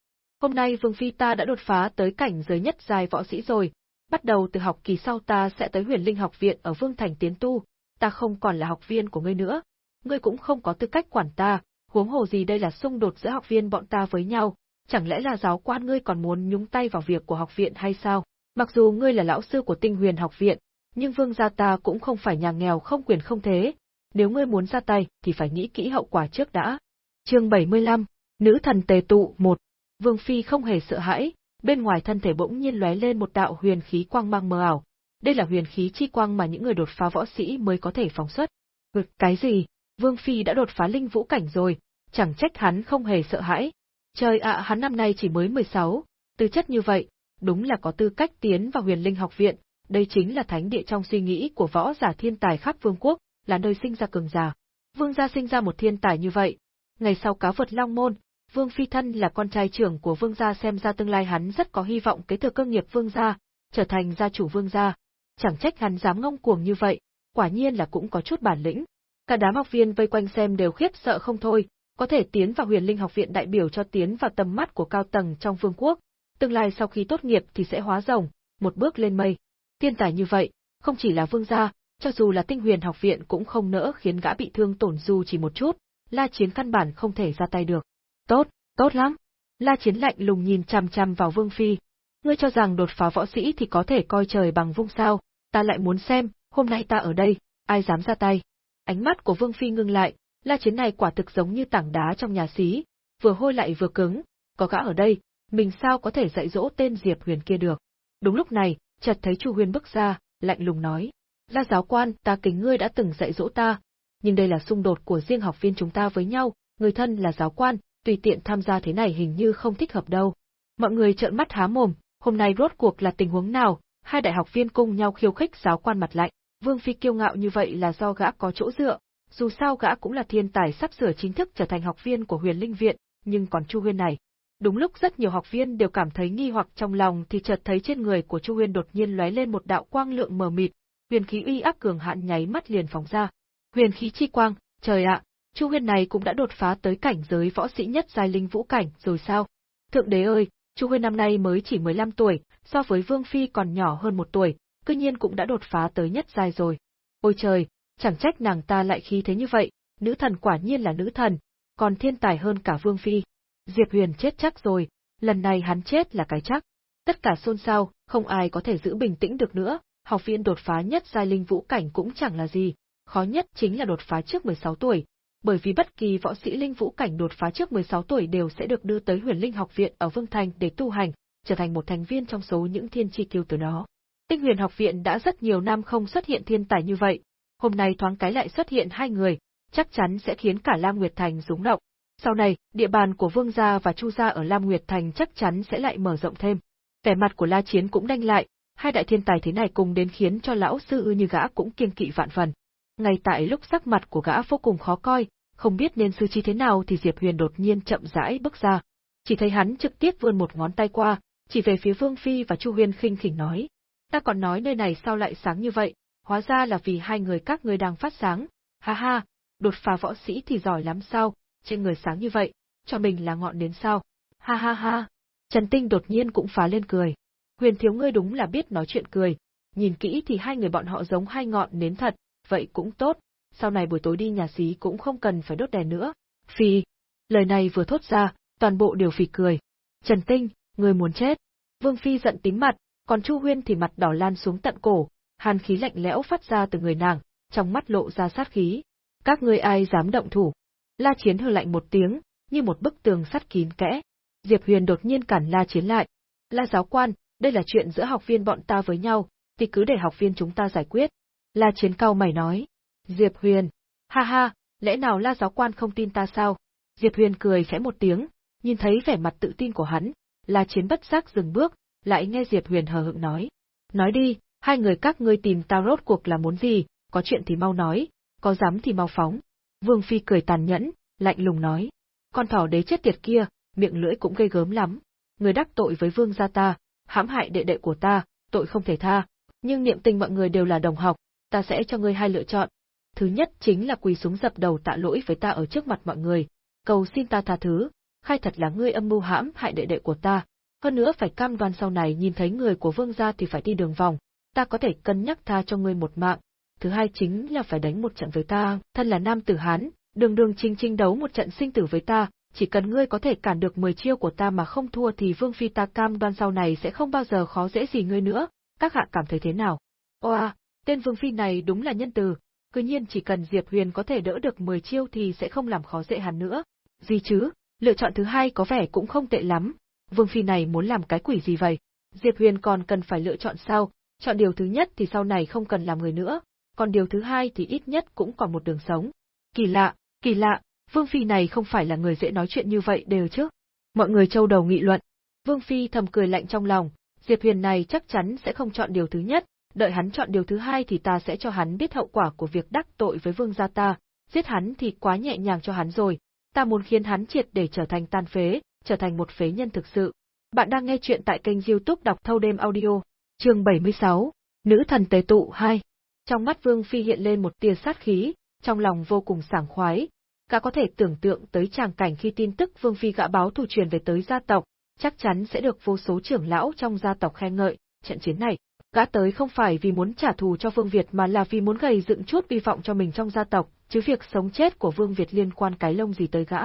Hôm nay Vương Phi ta đã đột phá tới cảnh giới nhất giai võ sĩ rồi, bắt đầu từ học kỳ sau ta sẽ tới huyền linh học viện ở Vương Thành tiến tu, ta không còn là học viên của ngươi nữa, ngươi cũng không có tư cách quản ta, huống hồ gì đây là xung đột giữa học viên bọn ta với nhau, chẳng lẽ là giáo quan ngươi còn muốn nhúng tay vào việc của học viện hay sao? Mặc dù ngươi là lão sư của tinh huyền học viện, nhưng vương gia ta cũng không phải nhà nghèo không quyền không thế, nếu ngươi muốn ra tay thì phải nghĩ kỹ hậu quả trước đã. Chương 75, Nữ thần tề tụ 1. Vương phi không hề sợ hãi, bên ngoài thân thể bỗng nhiên lóe lên một đạo huyền khí quang mang mờ ảo. Đây là huyền khí chi quang mà những người đột phá võ sĩ mới có thể phóng xuất. Ngực cái gì? Vương phi đã đột phá linh vũ cảnh rồi, chẳng trách hắn không hề sợ hãi. Trời ạ, hắn năm nay chỉ mới 16, tư chất như vậy, đúng là có tư cách tiến vào huyền linh học viện, đây chính là thánh địa trong suy nghĩ của võ giả thiên tài khắp vương quốc, là nơi sinh ra cường giả. Vương gia sinh ra một thiên tài như vậy, ngày sau cá vượt long môn, Vương Phi Thân là con trai trưởng của Vương gia xem ra tương lai hắn rất có hy vọng kế thừa cơ nghiệp Vương gia, trở thành gia chủ Vương gia. Chẳng trách hắn dám ngông cuồng như vậy, quả nhiên là cũng có chút bản lĩnh. Cả đám học viên vây quanh xem đều khiếp sợ không thôi, có thể tiến vào huyền linh học viện đại biểu cho tiến vào tầm mắt của cao tầng trong vương quốc, tương lai sau khi tốt nghiệp thì sẽ hóa rồng, một bước lên mây. Tiên tài như vậy, không chỉ là vương gia, cho dù là tinh huyền học viện cũng không nỡ khiến gã bị thương tổn dù chỉ một chút, la chiến căn bản không thể ra tay được. Tốt, tốt lắm. La chiến lạnh lùng nhìn chằm chằm vào vương phi. Ngươi cho rằng đột phá võ sĩ thì có thể coi trời bằng vung sao, ta lại muốn xem, hôm nay ta ở đây, ai dám ra tay. Ánh mắt của vương phi ngưng lại, la chiến này quả thực giống như tảng đá trong nhà xí, vừa hôi lại vừa cứng, có gã ở đây, mình sao có thể dạy dỗ tên Diệp Huyền kia được. Đúng lúc này, chợt thấy Chu Huyền bước ra, lạnh lùng nói, La giáo quan, ta kính ngươi đã từng dạy dỗ ta, nhưng đây là xung đột của riêng học viên chúng ta với nhau, người thân là giáo quan, tùy tiện tham gia thế này hình như không thích hợp đâu. Mọi người trợn mắt há mồm, hôm nay rốt cuộc là tình huống nào, hai đại học viên cùng nhau khiêu khích giáo quan mặt lạnh, Vương Phi kiêu ngạo như vậy là do gã có chỗ dựa, dù sao gã cũng là thiên tài sắp sửa chính thức trở thành học viên của huyền linh viện, nhưng còn Chu Huyên này. Đúng lúc rất nhiều học viên đều cảm thấy nghi hoặc trong lòng thì chợt thấy trên người của Chu Huyên đột nhiên lóe lên một đạo quang lượng mờ mịt, huyền khí uy áp cường hạn nháy mắt liền phóng ra. Huyền khí chi quang, trời ạ, Chu Huyên này cũng đã đột phá tới cảnh giới võ sĩ nhất giai linh vũ cảnh rồi sao? Thượng đế ơi, Chu Huyên năm nay mới chỉ 15 tuổi, so với Vương Phi còn nhỏ hơn một tuổi, cư nhiên cũng đã đột phá tới nhất giai rồi. Ôi trời, chẳng trách nàng ta lại khí thế như vậy, nữ thần quả nhiên là nữ thần, còn thiên tài hơn cả Vương Phi. Diệp Huyền chết chắc rồi, lần này hắn chết là cái chắc. Tất cả xôn xao, không ai có thể giữ bình tĩnh được nữa, học viên đột phá nhất giai linh vũ cảnh cũng chẳng là gì, khó nhất chính là đột phá trước 16 tuổi, bởi vì bất kỳ võ sĩ linh vũ cảnh đột phá trước 16 tuổi đều sẽ được đưa tới Huyền Linh học viện ở Vương Thành để tu hành, trở thành một thành viên trong số những thiên chi kiêu từ đó. Tinh Huyền học viện đã rất nhiều năm không xuất hiện thiên tài như vậy, hôm nay thoáng cái lại xuất hiện hai người, chắc chắn sẽ khiến cả Lam Nguyệt Thành rúng động. Sau này, địa bàn của Vương gia và Chu gia ở Lam Nguyệt Thành chắc chắn sẽ lại mở rộng thêm. Vẻ mặt của La Chiến cũng đanh lại, hai đại thiên tài thế này cùng đến khiến cho lão sư ư như gã cũng kiêng kỵ vạn phần. Ngay tại lúc sắc mặt của gã vô cùng khó coi, không biết nên sư chi thế nào thì Diệp Huyền đột nhiên chậm rãi bước ra. Chỉ thấy hắn trực tiếp vươn một ngón tay qua, chỉ về phía Vương Phi và Chu Huyền khinh khỉnh nói. Ta còn nói nơi này sao lại sáng như vậy, hóa ra là vì hai người các ngươi đang phát sáng. Ha ha, đột phá võ sĩ thì giỏi lắm sao, trên người sáng như vậy, cho mình là ngọn nến sao. Ha ha ha. Trần Tinh đột nhiên cũng phá lên cười. Huyền thiếu ngươi đúng là biết nói chuyện cười, nhìn kỹ thì hai người bọn họ giống hai ngọn nến thật, vậy cũng tốt, sau này buổi tối đi nhà xí cũng không cần phải đốt đèn nữa. Phi, lời này vừa thốt ra, toàn bộ đều phì cười. Trần Tinh, người muốn chết. Vương Phi giận tím mặt, còn Chu Huyên thì mặt đỏ lan xuống tận cổ, hàn khí lạnh lẽo phát ra từ người nàng, trong mắt lộ ra sát khí. Các ngươi ai dám động thủ? La Chiến hừ lạnh một tiếng, như một bức tường sắt kín kẽ. Diệp Huyền đột nhiên cản La Chiến lại. La giáo quan, đây là chuyện giữa học viên bọn ta với nhau, thì cứ để học viên chúng ta giải quyết. La Chiến cao mày nói. Diệp Huyền, ha ha, lẽ nào La giáo quan không tin ta sao? Diệp Huyền cười khẽ một tiếng, nhìn thấy vẻ mặt tự tin của hắn, La Chiến bất giác dừng bước, lại nghe Diệp Huyền hờ hững nói. Nói đi, hai người các ngươi tìm ta rốt cuộc là muốn gì, có chuyện thì mau nói, có dám thì mau phóng. Vương Phi cười tàn nhẫn, lạnh lùng nói. Con thỏ đế chết tiệt kia, miệng lưỡi cũng gây gớm lắm. Người đắc tội với vương gia ta, hãm hại đệ đệ của ta, tội không thể tha. Nhưng niệm tình mọi người đều là đồng học, ta sẽ cho ngươi hai lựa chọn. Thứ nhất chính là quỳ xuống dập đầu tạ lỗi với ta ở trước mặt mọi người, cầu xin ta tha thứ, khai thật là ngươi âm mưu hãm hại đệ đệ của ta. Hơn nữa phải cam đoan sau này nhìn thấy người của vương gia thì phải đi đường vòng, ta có thể cân nhắc tha cho ngươi một mạng. Thứ hai chính là phải đánh một trận với ta, thân là nam tử Hán, đường đường chính chính đấu một trận sinh tử với ta, chỉ cần ngươi có thể cản được 10 chiêu của ta mà không thua thì Vương Phi ta cam đoan sau này sẽ không bao giờ khó dễ gì ngươi nữa, các hạ cảm thấy thế nào? Oa, tên Vương Phi này đúng là nhân từ, cứ nhiên chỉ cần Diệp Huyền có thể đỡ được 10 chiêu thì sẽ không làm khó dễ hắn nữa. Gì chứ, lựa chọn thứ hai có vẻ cũng không tệ lắm, Vương Phi này muốn làm cái quỷ gì vậy? Diệp Huyền còn cần phải lựa chọn sao, chọn điều thứ nhất thì sau này không cần làm người nữa, còn điều thứ hai thì ít nhất cũng còn một đường sống. Kỳ lạ, kỳ lạ, Vương Phi này không phải là người dễ nói chuyện như vậy đều chứ. Mọi người châu đầu nghị luận. Vương Phi thầm cười lạnh trong lòng, Diệp Huyền này chắc chắn sẽ không chọn điều thứ nhất, đợi hắn chọn điều thứ hai thì ta sẽ cho hắn biết hậu quả của việc đắc tội với vương gia ta, giết hắn thì quá nhẹ nhàng cho hắn rồi, ta muốn khiến hắn triệt để trở thành tan phế, trở thành một phế nhân thực sự. Bạn đang nghe chuyện tại kênh youtube đọc thâu đêm audio, chương 76, Nữ thần tế tụ 2. Trong mắt Vương Phi hiện lên một tia sát khí, trong lòng vô cùng sảng khoái. Cả có thể tưởng tượng tới tràng cảnh khi tin tức Vương Phi gã báo thủ truyền về tới gia tộc, chắc chắn sẽ được vô số trưởng lão trong gia tộc khen ngợi, trận chiến này. Gã tới không phải vì muốn trả thù cho Vương Việt mà là vì muốn gầy dựng chút vi vọng cho mình trong gia tộc, chứ việc sống chết của Vương Việt liên quan cái lông gì tới gã.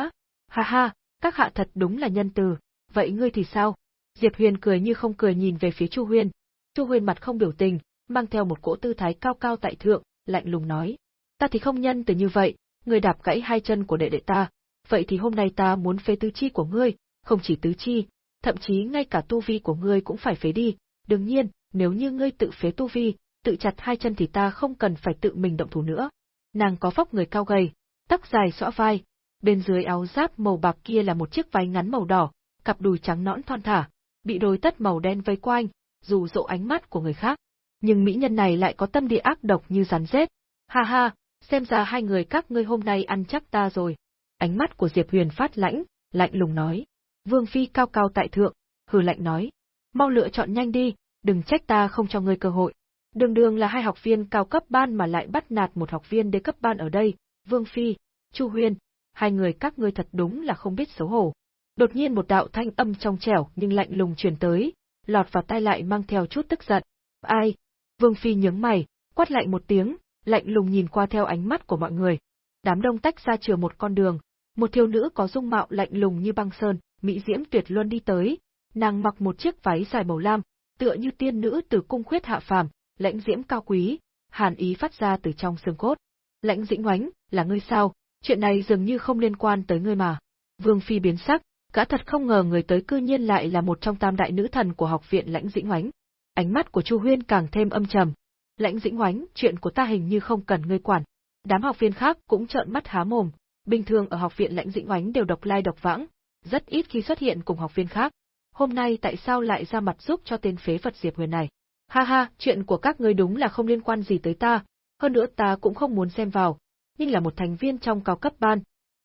Ha ha, các hạ thật đúng là nhân từ, vậy ngươi thì sao? Diệp Huyền cười như không cười nhìn về phía Chu Huyên. Chu Huyên mặt không biểu tình, mang theo một cỗ tư thái cao cao tại thượng, lạnh lùng nói. Ta thì không nhân từ như vậy, ngươi đạp gãy hai chân của đệ đệ ta, vậy thì hôm nay ta muốn phế tứ chi của ngươi, không chỉ tứ chi, thậm chí ngay cả tu vi của ngươi cũng phải phế đi. Đương nhiên, nếu như ngươi tự phế tu vi, tự chặt hai chân thì ta không cần phải tự mình động thủ nữa. Nàng có vóc người cao gầy, tóc dài xõa vai, bên dưới áo giáp màu bạc kia là một chiếc váy ngắn màu đỏ, cặp đùi trắng nõn thon thả, bị đôi tất màu đen vây quanh, dù dụ ánh mắt của người khác. Nhưng mỹ nhân này lại có tâm địa ác độc như rắn rết. Ha ha, xem ra hai người các ngươi hôm nay ăn chắc ta rồi. Ánh mắt của Diệp Huyền phát lãnh, lạnh lùng nói. Vương Phi cao cao tại thượng, hừ lạnh nói. Mau lựa chọn nhanh đi, đừng trách ta không cho ngươi cơ hội. Đường đường là hai học viên cao cấp ban mà lại bắt nạt một học viên đế cấp ban ở đây, Vương Phi, Chu Huyền, hai người các ngươi thật đúng là không biết xấu hổ. Đột nhiên một đạo thanh âm trong trẻo nhưng lạnh lùng truyền tới, lọt vào tai lại mang theo chút tức giận. Ai? Vương Phi nhướng mày, quát lạnh một tiếng, lạnh lùng nhìn qua theo ánh mắt của mọi người. Đám đông tách ra chừa một con đường, một thiếu nữ có dung mạo lạnh lùng như băng sơn, mỹ diễm tuyệt luân đi tới, nàng mặc một chiếc váy dài màu lam, tựa như tiên nữ từ cung khuyết hạ phàm, lãnh diễm cao quý, hàn ý phát ra từ trong xương cốt. Lãnh dĩnh oánh, là ngươi sao, chuyện này dường như không liên quan tới ngươi mà. Vương Phi biến sắc, gã thật không ngờ người tới cư nhiên lại là một trong tam đại nữ thần của học viện lãnh dĩnh oánh. Ánh mắt của Chu Huyên càng thêm âm trầm. Lãnh dĩnh oánh, chuyện của ta hình như không cần ngươi quản. Đám học viên khác cũng trợn mắt há mồm, bình thường ở học viện lãnh dĩnh oánh đều độc lai độc vãng, rất ít khi xuất hiện cùng học viên khác. Hôm nay tại sao lại ra mặt giúp cho tên phế vật Diệp Huyền này? Ha ha, chuyện của các ngươi đúng là không liên quan gì tới ta, hơn nữa ta cũng không muốn xem vào, nhưng là một thành viên trong cao cấp ban,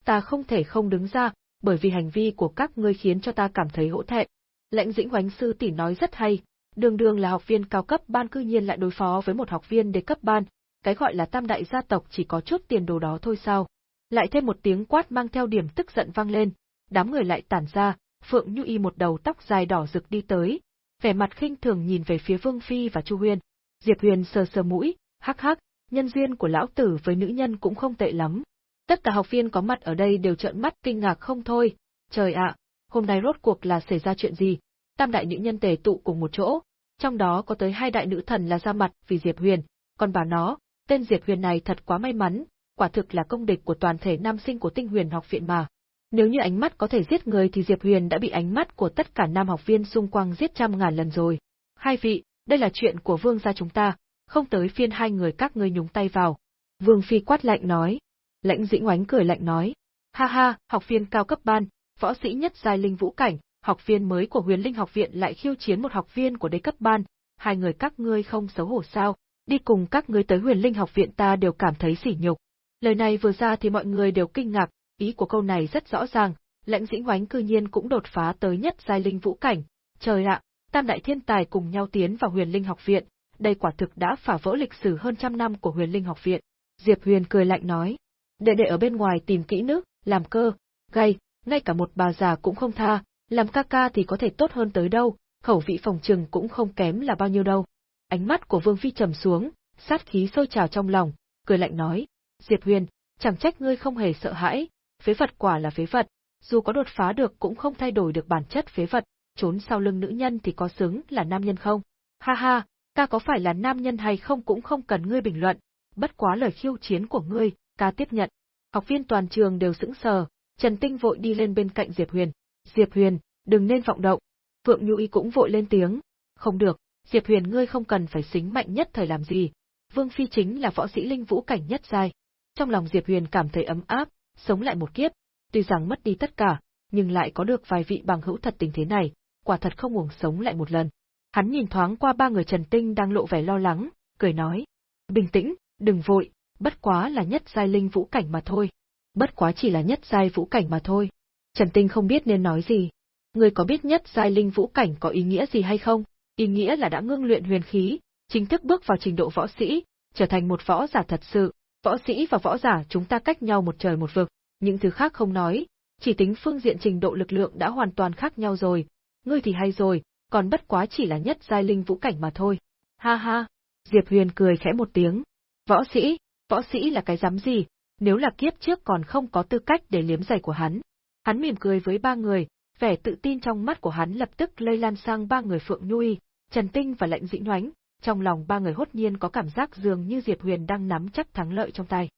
ta không thể không đứng ra, bởi vì hành vi của các ngươi khiến cho ta cảm thấy hổ thẹn. Lãnh Dĩnh Hoánh sư tỷ nói rất hay, đường đường là học viên cao cấp ban cư nhiên lại đối phó với một học viên đế cấp ban, cái gọi là tam đại gia tộc chỉ có chút tiền đồ đó thôi sao. Lại thêm một tiếng quát mang theo điểm tức giận vang lên, đám người lại tản ra, Phượng Nhu Y một đầu tóc dài đỏ rực đi tới, vẻ mặt khinh thường nhìn về phía Vương Phi và Chu Huyên. Diệp Huyền sờ sờ mũi, hắc hắc, nhân duyên của lão tử với nữ nhân cũng không tệ lắm. Tất cả học viên có mặt ở đây đều trợn mắt kinh ngạc không thôi. Trời ạ, hôm nay rốt cuộc là xảy ra chuyện gì? Tam đại nữ nhân tề tụ cùng một chỗ, trong đó có tới hai đại nữ thần là ra mặt vì Diệp Huyền, còn bà nó, tên Diệp Huyền này thật quá may mắn, quả thực là công địch của toàn thể nam sinh của Tinh Huyền học viện mà. Nếu như ánh mắt có thể giết người thì Diệp Huyền đã bị ánh mắt của tất cả nam học viên xung quanh giết trăm ngàn lần rồi. Hai vị, đây là chuyện của vương gia chúng ta, không tới phiên hai người các ngươi nhúng tay vào. Vương Phi quát lạnh nói. Lãnh dĩnh oánh cười lạnh nói. Ha ha, học viên cao cấp ban, võ sĩ nhất giai linh vũ cảnh, học viên mới của huyền linh học viện lại khiêu chiến một học viên của đế cấp ban, hai người các ngươi không xấu hổ sao, đi cùng các ngươi tới huyền linh học viện ta đều cảm thấy sỉ nhục. Lời này vừa ra thì mọi người đều kinh ngạc, ý của câu này rất rõ ràng, lãnh dĩnh Hoánh cư nhiên cũng đột phá tới nhất giai linh vũ cảnh. Trời ạ, tam đại thiên tài cùng nhau tiến vào huyền linh học viện, đây quả thực đã phá vỡ lịch sử hơn trăm năm của huyền linh học viện. Diệp Huyền cười lạnh nói, đệ đệ ở bên ngoài tìm kỹ nước, làm cơ, gay, ngay cả một bà già cũng không tha, làm ca ca thì có thể tốt hơn tới đâu, khẩu vị phòng trừng cũng không kém là bao nhiêu đâu. Ánh mắt của Vương Phi trầm xuống, sát khí sôi trào trong lòng, cười lạnh nói, Diệp Huyền, chẳng trách ngươi không hề sợ hãi, phế vật quả là phế vật, dù có đột phá được cũng không thay đổi được bản chất phế vật, trốn sau lưng nữ nhân thì có xứng là nam nhân không? Ha ha, ca có phải là nam nhân hay không cũng không cần ngươi bình luận, bất quá lời khiêu chiến của ngươi, ca tiếp nhận. Học viên toàn trường đều sững sờ, Trần Tinh vội đi lên bên cạnh Diệp Huyền. Diệp Huyền, đừng nên vọng động. Phượng Nhu Y cũng vội lên tiếng. Không được, Diệp Huyền ngươi không cần phải xính mạnh nhất thời làm gì. Vương Phi chính là võ sĩ linh vũ cảnh nhất giai. Trong lòng Diệp Huyền cảm thấy ấm áp, sống lại một kiếp, tuy rằng mất đi tất cả, nhưng lại có được vài vị bằng hữu thật tình thế này, quả thật không uổng sống lại một lần. Hắn nhìn thoáng qua ba người Trần Tinh đang lộ vẻ lo lắng, cười nói. Bình tĩnh, đừng vội, bất quá là nhất giai linh vũ cảnh mà thôi. Bất quá chỉ là nhất giai vũ cảnh mà thôi. Trần Tinh không biết nên nói gì. Ngươi có biết nhất giai linh vũ cảnh có ý nghĩa gì hay không? Ý nghĩa là đã ngưng luyện huyền khí, chính thức bước vào trình độ võ sĩ, trở thành một võ giả thật sự. Võ sĩ và võ giả chúng ta cách nhau một trời một vực, những thứ khác không nói, chỉ tính phương diện trình độ lực lượng đã hoàn toàn khác nhau rồi. Ngươi thì hay rồi, còn bất quá chỉ là nhất giai linh vũ cảnh mà thôi. Ha ha, Diệp Huyền cười khẽ một tiếng. Võ sĩ, võ sĩ là cái dám gì, nếu là kiếp trước còn không có tư cách để liếm giày của hắn. Hắn mỉm cười với ba người, vẻ tự tin trong mắt của hắn lập tức lây lan sang ba người Phượng Nhui, Trần Tinh và Lệnh Dĩnh Hoánh, trong lòng ba người hốt nhiên có cảm giác dường như Diệp Huyền đang nắm chắc thắng lợi trong tay.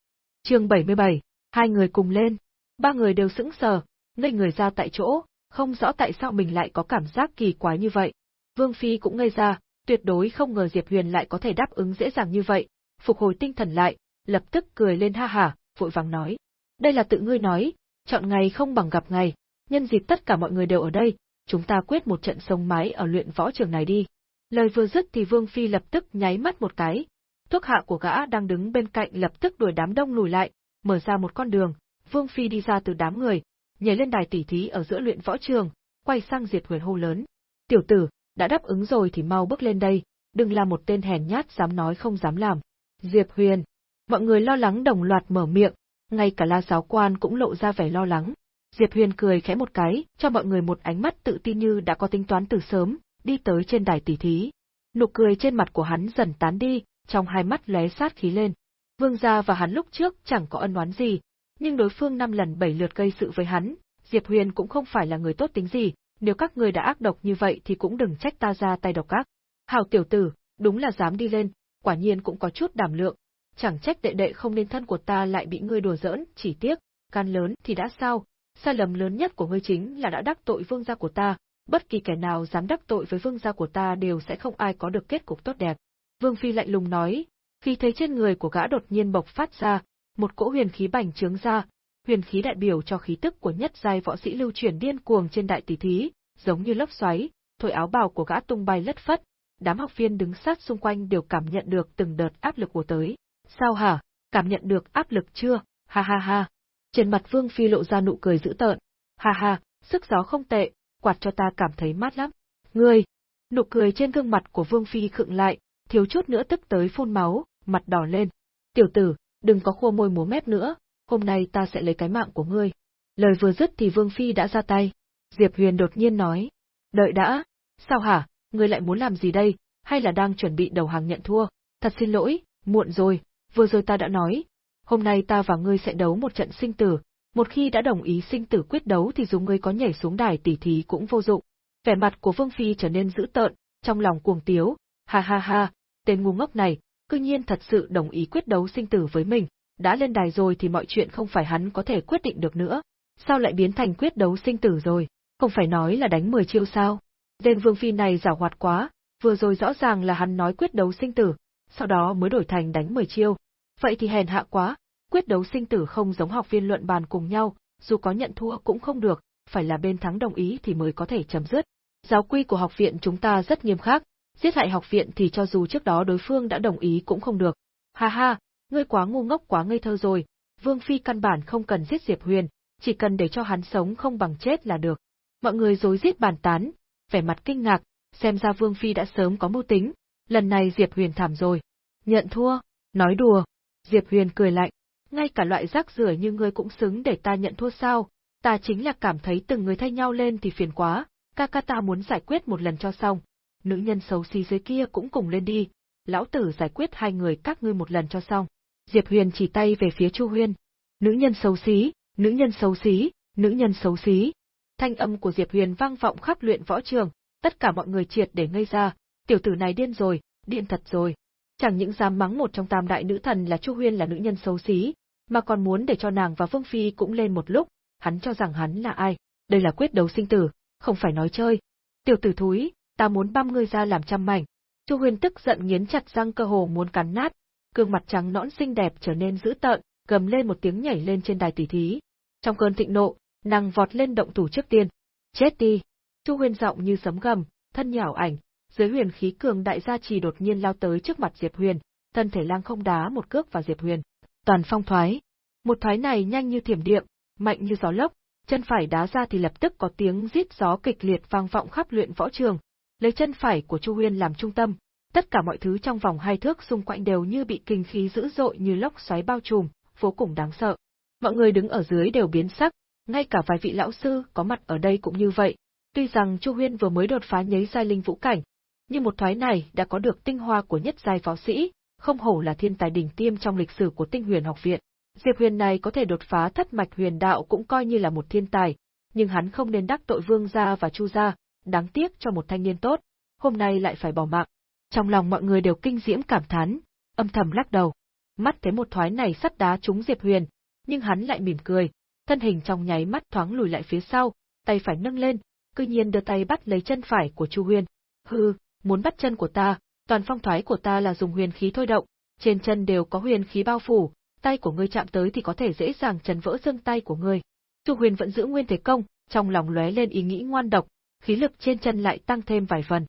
Chương 77, hai người cùng lên, ba người đều sững sờ, ngây người ra tại chỗ, không rõ tại sao mình lại có cảm giác kỳ quái như vậy. Vương Phi cũng ngây ra, tuyệt đối không ngờ Diệp Huyền lại có thể đáp ứng dễ dàng như vậy, phục hồi tinh thần lại, lập tức cười lên ha hả, vội vàng nói. Đây là tự ngươi nói, chọn ngày không bằng gặp ngày, nhân dịp tất cả mọi người đều ở đây, chúng ta quyết một trận sông mái ở luyện võ trường này đi. Lời vừa dứt thì Vương Phi lập tức nháy mắt một cái. Thuốc hạ của gã đang đứng bên cạnh lập tức đuổi đám đông lùi lại, mở ra một con đường, Vương Phi đi ra từ đám người, nhảy lên đài tỉ thí ở giữa luyện võ trường, quay sang Diệp Huyền hô lớn. Tiểu tử, đã đáp ứng rồi thì mau bước lên đây, đừng là một tên hèn nhát dám nói không dám làm. Diệp Huyền. Mọi người lo lắng đồng loạt mở miệng, ngay cả la giáo quan cũng lộ ra vẻ lo lắng. Diệp Huyền cười khẽ một cái, cho mọi người một ánh mắt tự tin như đã có tính toán từ sớm, đi tới trên đài tỷ thí. Nụ cười trên mặt của hắn dần tán đi, trong hai mắt lóe sát khí lên. Vương gia và hắn lúc trước chẳng có ân oán gì, nhưng đối phương năm lần bảy lượt gây sự với hắn, Diệp Huyền cũng không phải là người tốt tính gì, nếu các người đã ác độc như vậy thì cũng đừng trách ta ra tay độc ác. Hào tiểu tử, đúng là dám đi lên, quả nhiên cũng có chút đảm lượng, chẳng trách đệ đệ không nên thân của ta lại bị ngươi đùa giỡn, chỉ tiếc, can lớn thì đã sao, sai lầm lớn nhất của ngươi chính là đã đắc tội vương gia của ta, bất kỳ kẻ nào dám đắc tội với vương gia của ta đều sẽ không ai có được kết cục tốt đẹp. Vương Phi lạnh lùng nói, khi thấy trên người của gã đột nhiên bộc phát ra, một cỗ huyền khí bành trướng ra, huyền khí đại biểu cho khí tức của nhất giai võ sĩ lưu chuyển điên cuồng trên đại tỷ thí, giống như lốc xoáy, thổi áo bào của gã tung bay lất phất, đám học viên đứng sát xung quanh đều cảm nhận được từng đợt áp lực của tới. Sao hả, cảm nhận được áp lực chưa, ha ha ha. Trên mặt Vương Phi lộ ra nụ cười dữ tợn, ha ha, sức gió không tệ, quạt cho ta cảm thấy mát lắm. Ngươi, nụ cười trên gương mặt của Vương Phi khựng lại, thiếu chút nữa tức tới phun máu, mặt đỏ lên. Tiểu tử, đừng có khua môi múa mép nữa, hôm nay ta sẽ lấy cái mạng của ngươi. Lời vừa dứt thì Vương Phi đã ra tay. Diệp Huyền đột nhiên nói. Đợi đã, sao hả, ngươi lại muốn làm gì đây, hay là đang chuẩn bị đầu hàng nhận thua? Thật xin lỗi, muộn rồi, vừa rồi ta đã nói. Hôm nay ta và ngươi sẽ đấu một trận sinh tử, một khi đã đồng ý sinh tử quyết đấu thì dù ngươi có nhảy xuống đài tỉ thí cũng vô dụng. Vẻ mặt của Vương Phi trở nên dữ tợn, trong lòng cuồng tiếu, ha ha ha, tên ngu ngốc này, cư nhiên thật sự đồng ý quyết đấu sinh tử với mình, đã lên đài rồi thì mọi chuyện không phải hắn có thể quyết định được nữa. Sao lại biến thành quyết đấu sinh tử rồi, không phải nói là đánh 10 chiêu sao? Tên Vương Phi này giả hoạt quá, vừa rồi rõ ràng là hắn nói quyết đấu sinh tử, sau đó mới đổi thành đánh 10 chiêu. Vậy thì hèn hạ quá, quyết đấu sinh tử không giống học viên luận bàn cùng nhau, dù có nhận thua cũng không được, phải là bên thắng đồng ý thì mới có thể chấm dứt. Giáo quy của học viện chúng ta rất nghiêm khắc, giết hại học viện thì cho dù trước đó đối phương đã đồng ý cũng không được. Ha ha, ngươi quá ngu ngốc quá ngây thơ rồi, Vương Phi căn bản không cần giết Diệp Huyền, chỉ cần để cho hắn sống không bằng chết là được. Mọi người rối rít bàn tán, vẻ mặt kinh ngạc, xem ra Vương Phi đã sớm có mưu tính, lần này Diệp Huyền thảm rồi. Nhận thua, nói đùa. Diệp Huyền cười lạnh, ngay cả loại rác rưởi như ngươi cũng xứng để ta nhận thua sao, ta chính là cảm thấy từng người thay nhau lên thì phiền quá, ca ca ta muốn giải quyết một lần cho xong. Nữ nhân xấu xí dưới kia cũng cùng lên đi, lão tử giải quyết hai người các ngươi một lần cho xong. Diệp Huyền chỉ tay về phía Chu Huyên. Nữ nhân xấu xí, nữ nhân xấu xí, nữ nhân xấu xí. Thanh âm của Diệp Huyền vang vọng khắp luyện võ trường, tất cả mọi người triệt để ngây ra, tiểu tử này điên rồi, điên thật rồi. Chẳng những dám mắng một trong tam đại nữ thần là Chu Huyên là nữ nhân xấu xí, mà còn muốn để cho nàng và Vương Phi cũng lên một lúc, hắn cho rằng hắn là ai, đây là quyết đấu sinh tử, không phải nói chơi. Tiểu tử thúi, ta muốn băm ngươi ra làm trăm mảnh. Chu Huyên tức giận nghiến chặt răng cơ hồ muốn cắn nát, gương mặt trắng nõn xinh đẹp trở nên dữ tợn, gầm lên một tiếng nhảy lên trên đài tỷ thí. Trong cơn thịnh nộ, nàng vọt lên động thủ trước tiên. Chết đi! Chu Huyên giọng như sấm gầm, thân nhảo ảnh, dưới huyền khí cường đại gia trì đột nhiên lao tới trước mặt Diệp Huyền, thân thể lang không đá một cước vào Diệp Huyền. Toàn phong thoái. Một thoái này nhanh như thiểm điện, mạnh như gió lốc, chân phải đá ra thì lập tức có tiếng rít gió kịch liệt vang vọng khắp luyện võ trường. Lấy chân phải của Chu Huyên làm trung tâm, tất cả mọi thứ trong vòng hai thước xung quanh đều như bị kinh khí dữ dội như lốc xoáy bao trùm, vô cùng đáng sợ. Mọi người đứng ở dưới đều biến sắc, ngay cả vài vị lão sư có mặt ở đây cũng như vậy. Tuy rằng Chu Huyên vừa mới đột phá nhấy giai linh vũ cảnh, nhưng một thoái này đã có được tinh hoa của nhất giai võ sĩ, không hổ là thiên tài đỉnh tiêm trong lịch sử của Tinh Huyền học viện. Diệp Huyền này có thể đột phá thất mạch huyền đạo cũng coi như là một thiên tài, nhưng hắn không nên đắc tội Vương gia và Chu gia, đáng tiếc cho một thanh niên tốt, hôm nay lại phải bỏ mạng. Trong lòng mọi người đều kinh diễm cảm thán, âm thầm lắc đầu. Mắt thấy một thoái này sắt đá trúng Diệp Huyền, nhưng hắn lại mỉm cười, thân hình trong nháy mắt thoáng lùi lại phía sau, tay phải nâng lên, cư nhiên đưa tay bắt lấy chân phải của Chu Huyền. Hừ, muốn bắt chân của ta, toàn phong thoái của ta là dùng huyền khí thôi động, trên chân đều có huyền khí bao phủ, tay của ngươi chạm tới thì có thể dễ dàng chấn vỡ xương tay của ngươi. Chu Huyền vẫn giữ nguyên thế công, trong lòng lóe lên ý nghĩ ngoan độc, khí lực trên chân lại tăng thêm vài phần.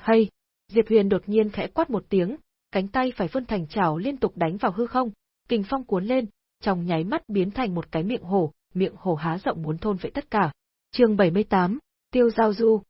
Hay, Diệp Huyền đột nhiên khẽ quát một tiếng, cánh tay phải vươn thành chảo liên tục đánh vào hư không, kình phong cuốn lên, trong nháy mắt biến thành một cái miệng hổ, miệng hổ há rộng muốn thôn vệ tất cả. Chương 78, Tiêu Giao Du,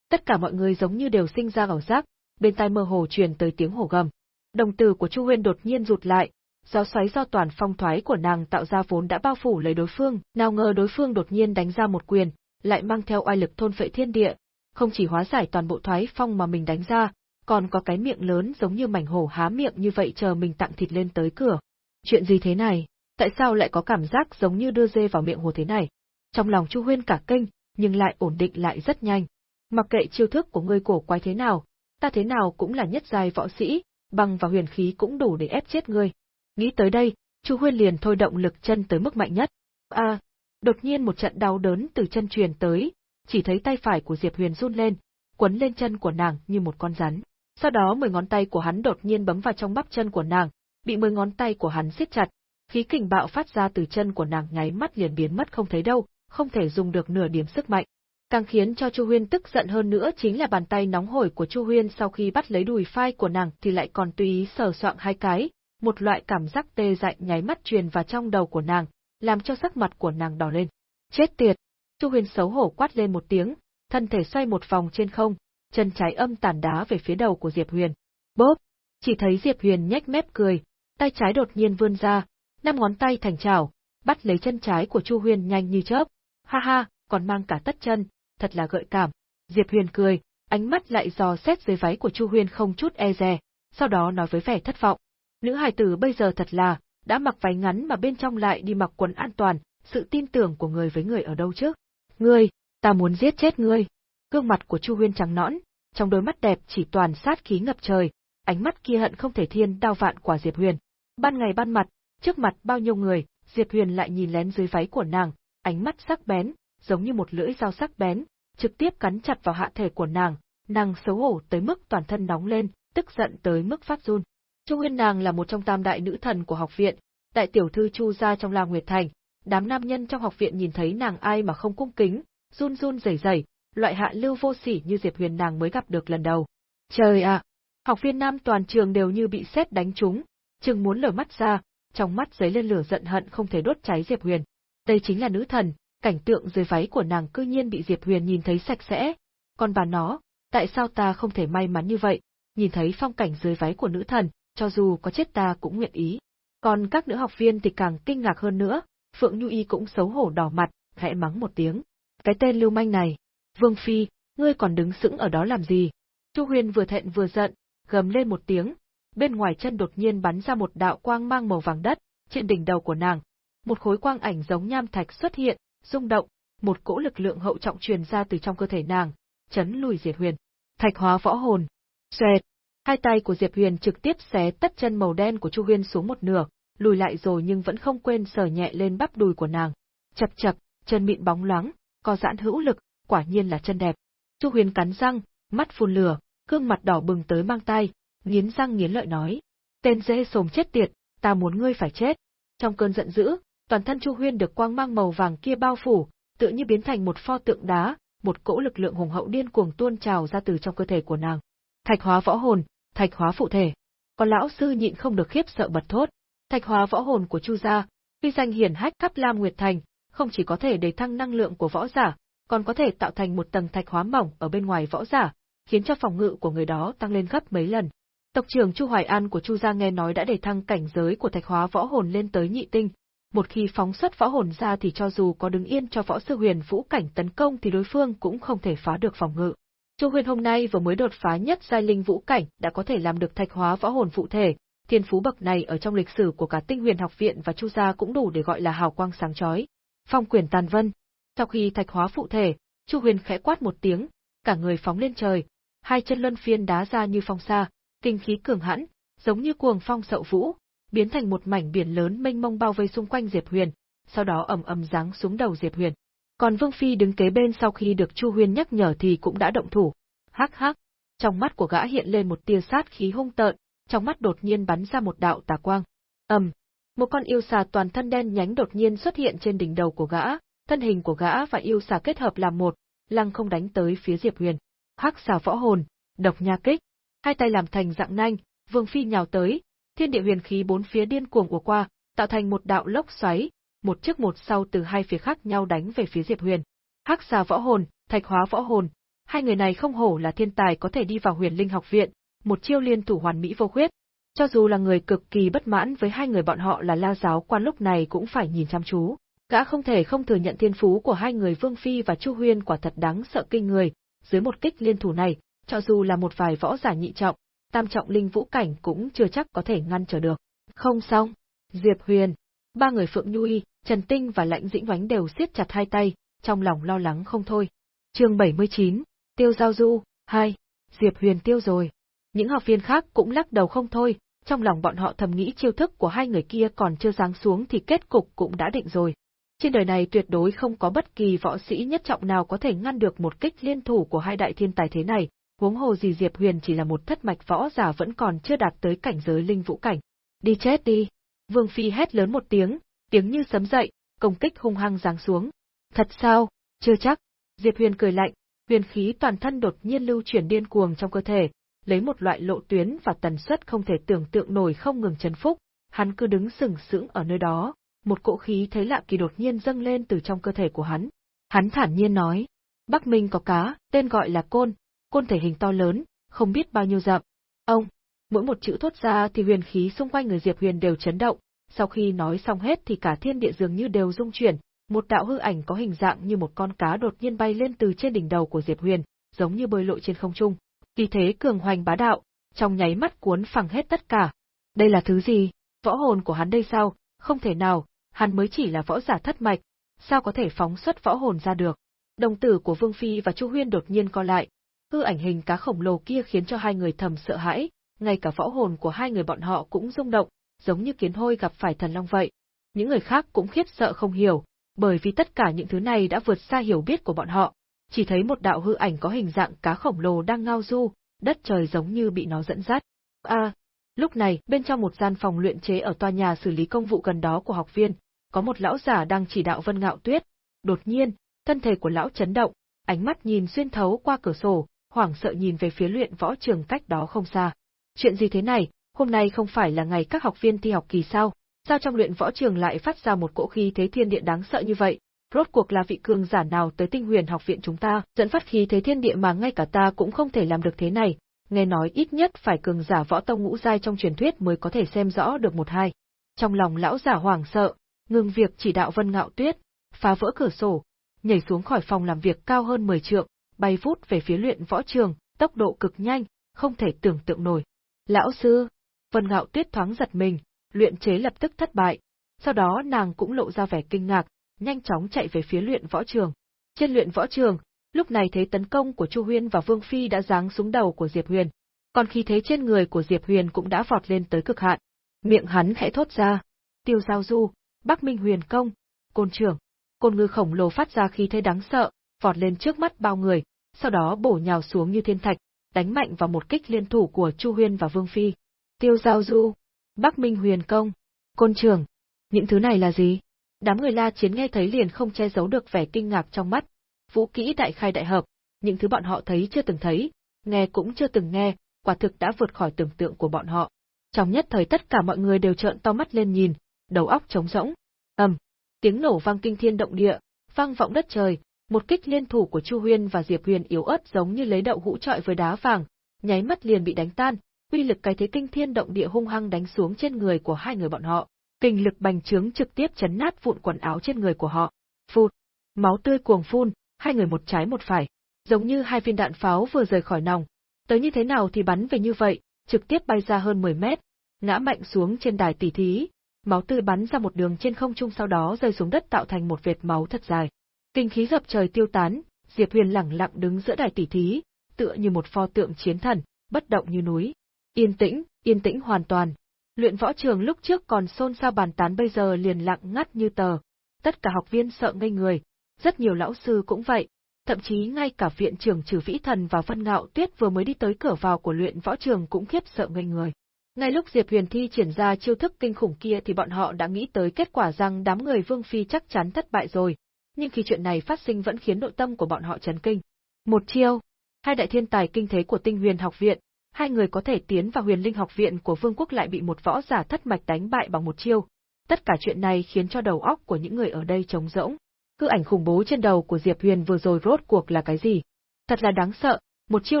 Tất cả mọi người giống như đều sinh ra ảo giác, bên tai mơ hồ truyền tới tiếng hổ gầm. Đồng tử của Chu Huyên đột nhiên rụt lại, gió xoáy do toàn phong thoái của nàng tạo ra vốn đã bao phủ lấy đối phương, nào ngờ đối phương đột nhiên đánh ra một quyền, lại mang theo oai lực thôn phệ thiên địa, không chỉ hóa giải toàn bộ thoái phong mà mình đánh ra, còn có cái miệng lớn giống như mảnh hổ há miệng như vậy chờ mình tặng thịt lên tới cửa. Chuyện gì thế này? Tại sao lại có cảm giác giống như đưa dê vào miệng hồ thế này? Trong lòng Chu Huyên cả kinh, nhưng lại ổn định lại rất nhanh. Mặc kệ chiêu thức của ngươi cổ quái thế nào, ta thế nào cũng là nhất giai võ sĩ, bằng và huyền khí cũng đủ để ép chết ngươi. Nghĩ tới đây, Chu Huyên liền thôi động lực chân tới mức mạnh nhất. A, đột nhiên một trận đau đớn từ chân truyền tới, chỉ thấy tay phải của Diệp Huyền run lên, quấn lên chân của nàng như một con rắn. Sau đó mười ngón tay của hắn đột nhiên bấm vào trong bắp chân của nàng, bị mười ngón tay của hắn siết chặt, khí kình bạo phát ra từ chân của nàng nháy mắt liền biến mất không thấy đâu, không thể dùng được nửa điểm sức mạnh. Càng khiến cho Chu Huyên tức giận hơn nữa chính là bàn tay nóng hổi của Chu Huyên sau khi bắt lấy đùi phai của nàng thì lại còn tùy ý sờ soạng hai cái, một loại cảm giác tê dại nháy mắt truyền vào trong đầu của nàng, làm cho sắc mặt của nàng đỏ lên. Chết tiệt! Chu Huyên xấu hổ quát lên một tiếng, thân thể xoay một vòng trên không, chân trái âm tàn đá về phía đầu của Diệp Huyền. Bốp! Chỉ thấy Diệp Huyền nhếch mép cười, tay trái đột nhiên vươn ra, năm ngón tay thành chảo, bắt lấy chân trái của Chu Huyên nhanh như chớp. Ha ha, còn mang cả tất chân, thật là gợi cảm. Diệp Huyền cười, ánh mắt lại dò xét dưới váy của Chu Huyền không chút e dè, sau đó nói với vẻ thất vọng. Nữ hài tử bây giờ thật là, đã mặc váy ngắn mà bên trong lại đi mặc quần an toàn, sự tin tưởng của người với người ở đâu chứ? Ngươi, ta muốn giết chết ngươi. Gương mặt của Chu Huyên trắng nõn, trong đôi mắt đẹp chỉ toàn sát khí ngập trời, ánh mắt kia hận không thể thiên đao vạn quả Diệp Huyền. Ban ngày ban mặt, trước mặt bao nhiêu người, Diệp Huyền lại nhìn lén dưới váy của nàng, ánh mắt sắc bén, giống như một lưỡi dao sắc bén, trực tiếp cắn chặt vào hạ thể của nàng, nàng xấu hổ tới mức toàn thân nóng lên, tức giận tới mức phát run. Chu Nguyên nàng là một trong tam đại nữ thần của học viện, đại tiểu thư Chu gia trong La Nguyệt Thành, đám nam nhân trong học viện nhìn thấy nàng ai mà không cung kính, run run rẩy rẩy, loại hạ lưu vô sỉ như Diệp Huyền nàng mới gặp được lần đầu. Trời ạ! học viên nam toàn trường đều như bị sét đánh trúng, chừng muốn lở mắt ra, trong mắt giấy lên lửa giận hận không thể đốt cháy Diệp Huyền. Đây chính là nữ thần, cảnh tượng dưới váy của nàng cư nhiên bị Diệp Huyền nhìn thấy sạch sẽ. Còn bà nó, tại sao ta không thể may mắn như vậy, nhìn thấy phong cảnh dưới váy của nữ thần, cho dù có chết ta cũng nguyện ý. Còn các nữ học viên thì càng kinh ngạc hơn nữa, Phượng Nhu Y cũng xấu hổ đỏ mặt, khẽ mắng một tiếng. Cái tên lưu manh này, Vương Phi, ngươi còn đứng sững ở đó làm gì? Chu Huyền vừa thẹn vừa giận, gầm lên một tiếng, bên ngoài chân đột nhiên bắn ra một đạo quang mang màu vàng đất, trên đỉnh đầu của nàng. Một khối quang ảnh giống nham thạch xuất hiện, rung động, một cỗ lực lượng hậu trọng truyền ra từ trong cơ thể nàng, chấn lùi Diệp Huyền. Thạch hóa võ hồn. Xoẹt. Hai tay của Diệp Huyền trực tiếp xé tất chân màu đen của Chu Huyền xuống một nửa, lùi lại rồi nhưng vẫn không quên sờ nhẹ lên bắp đùi của nàng. Chập chập, chân mịn bóng loáng, có giãn hữu lực, quả nhiên là chân đẹp. Chu Huyền cắn răng, mắt phun lửa, gương mặt đỏ bừng tới mang tay, nghiến răng nghiến lợi nói: "Tên dê sồm chết tiệt, ta muốn ngươi phải chết." Trong cơn giận dữ, toàn thân Chu Huyên được quang mang màu vàng kia bao phủ, tựa như biến thành một pho tượng đá, một cỗ lực lượng hùng hậu điên cuồng tuôn trào ra từ trong cơ thể của nàng. Thạch hóa võ hồn, thạch hóa phụ thể. Còn lão sư nhịn không được khiếp sợ bật thốt. Thạch hóa võ hồn của Chu gia, uy danh hiển hách khắp Lam Nguyệt Thành, không chỉ có thể để thăng năng lượng của võ giả, còn có thể tạo thành một tầng thạch hóa mỏng ở bên ngoài võ giả, khiến cho phòng ngự của người đó tăng lên gấp mấy lần. Tộc trưởng Chu Hoài An của Chu gia nghe nói đã để thăng cảnh giới của thạch hóa võ hồn lên tới nhị tinh, một khi phóng xuất võ hồn ra thì cho dù có đứng yên cho võ sư huyền vũ cảnh tấn công thì đối phương cũng không thể phá được phòng ngự. Chu Huyền hôm nay vừa mới đột phá nhất giai linh vũ cảnh đã có thể làm được thạch hóa võ hồn phụ thể, thiên phú bậc này ở trong lịch sử của cả Tinh Huyền học viện và Chu gia cũng đủ để gọi là hào quang sáng chói. Phong quyền tàn vân. Sau khi thạch hóa phụ thể, Chu Huyền khẽ quát một tiếng, cả người phóng lên trời, hai chân luân phiên đá ra như phong sa, kinh khí cường hãn, giống như cuồng phong sậu vũ, biến thành một mảnh biển lớn mênh mông bao vây xung quanh Diệp Huyền, sau đó ầm ầm giáng xuống đầu Diệp Huyền. Còn Vương Phi đứng kế bên sau khi được Chu Huyền nhắc nhở thì cũng đã động thủ. Hắc hắc, trong mắt của gã hiện lên một tia sát khí hung tợn, trong mắt đột nhiên bắn ra một đạo tà quang. Ầm, một con yêu xà toàn thân đen nhánh đột nhiên xuất hiện trên đỉnh đầu của gã, thân hình của gã và yêu xà kết hợp làm một, lăng không đánh tới phía Diệp Huyền. Hắc xà võ hồn, độc nha kích, hai tay làm thành dạng nanh, Vương Phi nhào tới, thiên địa huyền khí bốn phía điên cuồng ùa qua, tạo thành một đạo lốc xoáy, một trước một sau từ hai phía khác nhau đánh về phía Diệp Huyền. Hắc xà võ hồn, thạch hóa võ hồn, hai người này không hổ là thiên tài có thể đi vào huyền linh học viện, một chiêu liên thủ hoàn mỹ vô khuyết. Cho dù là người cực kỳ bất mãn với hai người bọn họ là la giáo quan lúc này cũng phải nhìn chăm chú. Gã không thể không thừa nhận thiên phú của hai người Vương Phi và Chu Huyên quả thật đáng sợ kinh người, dưới một kích liên thủ này, cho dù là một vài võ giả nhị trọng, tam trọng linh vũ cảnh cũng chưa chắc có thể ngăn trở được. Không xong, Diệp Huyền, ba người Phượng Nhu Y, Trần Tinh và Lãnh Dĩnh Oánh đều siết chặt hai tay, trong lòng lo lắng không thôi. Chương 79, Tiêu Giao Du, 2, Diệp Huyền tiêu rồi. Những học viên khác cũng lắc đầu không thôi, trong lòng bọn họ thầm nghĩ chiêu thức của hai người kia còn chưa giáng xuống thì kết cục cũng đã định rồi. Trên đời này tuyệt đối không có bất kỳ võ sĩ nhất trọng nào có thể ngăn được một kích liên thủ của hai đại thiên tài thế này, huống hồ gì Diệp Huyền chỉ là một thất mạch võ giả vẫn còn chưa đạt tới cảnh giới linh vũ cảnh. Đi chết đi! Vương Phi hét lớn một tiếng, tiếng như sấm dậy, công kích hung hăng giáng xuống. Thật sao? Chưa chắc. Diệp Huyền cười lạnh, huyền khí toàn thân đột nhiên lưu chuyển điên cuồng trong cơ thể, lấy một loại lộ tuyến và tần suất không thể tưởng tượng nổi không ngừng chấn phúc, hắn cứ đứng sừng sững ở nơi đó, một cỗ khí thấy lạ kỳ đột nhiên dâng lên từ trong cơ thể của hắn. Hắn thản nhiên nói, Bắc Minh có cá, tên gọi là côn, côn thể hình to lớn, không biết bao nhiêu dặm. Ông, mỗi một chữ thốt ra thì huyền khí xung quanh người Diệp Huyền đều chấn động, sau khi nói xong hết thì cả thiên địa dường như đều rung chuyển, một đạo hư ảnh có hình dạng như một con cá đột nhiên bay lên từ trên đỉnh đầu của Diệp Huyền, giống như bơi lội trên không trung. Kỳ thế cường hoành bá đạo, trong nháy mắt cuốn phẳng hết tất cả. Đây là thứ gì? Võ hồn của hắn đây sao? Không thể nào, hắn mới chỉ là võ giả thất mạch, sao có thể phóng xuất võ hồn ra được? Đồng tử của Vương Phi và Chu Huyên đột nhiên co lại, hư ảnh hình cá khổng lồ kia khiến cho hai người thầm sợ hãi, ngay cả võ hồn của hai người bọn họ cũng rung động, giống như kiến hôi gặp phải thần long vậy. Những người khác cũng khiếp sợ không hiểu, bởi vì tất cả những thứ này đã vượt xa hiểu biết của bọn họ. Chỉ thấy một đạo hư ảnh có hình dạng cá khổng lồ đang ngao du, đất trời giống như bị nó dẫn dắt. A, à, lúc này, bên trong một gian phòng luyện chế ở tòa nhà xử lý công vụ gần đó của học viên, có một lão giả đang chỉ đạo Vân Ngạo Tuyết. Đột nhiên, thân thể của lão chấn động, ánh mắt nhìn xuyên thấu qua cửa sổ, hoảng sợ nhìn về phía luyện võ trường cách đó không xa. Chuyện gì thế này, hôm nay không phải là ngày các học viên thi học kỳ sao? Sao trong luyện võ trường lại phát ra một cỗ khí thế thiên địa đáng sợ như vậy? Rốt cuộc là vị cường giả nào tới tinh huyền học viện chúng ta, dẫn phát khí thế thiên địa mà ngay cả ta cũng không thể làm được thế này, nghe nói ít nhất phải cường giả võ tông ngũ giai trong truyền thuyết mới có thể xem rõ được một hai. Trong lòng lão giả hoảng sợ, ngừng việc chỉ đạo Vân Ngạo Tuyết, phá vỡ cửa sổ, nhảy xuống khỏi phòng làm việc cao hơn 10 trượng, bay vút về phía luyện võ trường, tốc độ cực nhanh, không thể tưởng tượng nổi. Lão sư, Vân Ngạo Tuyết thoáng giật mình, luyện chế lập tức thất bại. Sau đó nàng cũng lộ ra vẻ kinh ngạc, nhanh chóng chạy về phía luyện võ trường. Trên luyện võ trường, lúc này thế tấn công của Chu Huyên và Vương Phi đã giáng xuống đầu của Diệp Huyền, còn khi thế trên người của Diệp Huyền cũng đã vọt lên tới cực hạn. Miệng hắn khẽ thốt ra, tiêu giao du, Bắc Minh Huyền công, côn trưởng. Côn ngư khổng lồ phát ra khí thế đáng sợ, vọt lên trước mắt bao người, sau đó bổ nhào xuống như thiên thạch, đánh mạnh vào một kích liên thủ của Chu Huyên và Vương Phi. Tiêu giao du, Bắc Minh Huyền công, côn Trường, những thứ này là gì? Đám người La Chiến nghe thấy liền không che giấu được vẻ kinh ngạc trong mắt. Vũ kỹ đại khai đại hợp, những thứ bọn họ thấy chưa từng thấy, nghe cũng chưa từng nghe, quả thực đã vượt khỏi tưởng tượng của bọn họ. Trong nhất thời tất cả mọi người đều trợn to mắt lên nhìn, đầu óc trống rỗng. ầm, tiếng nổ vang kinh thiên động địa, vang vọng đất trời, một kích liên thủ của Chu Huyên và Diệp Huyền yếu ớt giống như lấy đậu hũ trọi với đá vàng, nháy mắt liền bị đánh tan, uy lực cái thế kinh thiên động địa hung hăng đánh xuống trên người của hai người bọn họ, kinh lực bành trướng trực tiếp chấn nát vụn quần áo trên người của họ. Phụt, máu tươi cuồng phun, hai người một trái một phải, giống như hai viên đạn pháo vừa rời khỏi nòng, tới như thế nào thì bắn về như vậy, trực tiếp bay ra hơn 10 mét, ngã mạnh xuống trên đài tỷ thí, máu tươi bắn ra một đường trên không trung sau đó rơi xuống đất tạo thành một vệt máu thật dài. Kinh khí dập trời tiêu tán, Diệp Huyền lẳng lặng đứng giữa đài tỷ thí, tựa như một pho tượng chiến thần, bất động như núi. Yên tĩnh, yên tĩnh hoàn toàn. Luyện võ trường lúc trước còn xôn xao bàn tán bây giờ liền lặng ngắt như tờ. Tất cả học viên sợ ngây người, rất nhiều lão sư cũng vậy, thậm chí ngay cả viện trưởng trừ vĩ thần và Vân Ngạo Tuyết vừa mới đi tới cửa vào của luyện võ trường cũng khiếp sợ ngây người. Ngay lúc Diệp Huyền thi triển ra chiêu thức kinh khủng kia thì bọn họ đã nghĩ tới kết quả rằng đám người Vương Phi chắc chắn thất bại rồi, nhưng khi chuyện này phát sinh vẫn khiến nội tâm của bọn họ chấn kinh. Một chiêu, hai đại thiên tài kinh thế của tinh huyền học viện, hai người có thể tiến vào huyền linh học viện của vương quốc lại bị một võ giả thất mạch đánh bại bằng một chiêu. Tất cả chuyện này khiến cho đầu óc của những người ở đây trống rỗng. Cư ảnh khủng bố trên đầu của Diệp Huyền vừa rồi rốt cuộc là cái gì? Thật là đáng sợ, một chiêu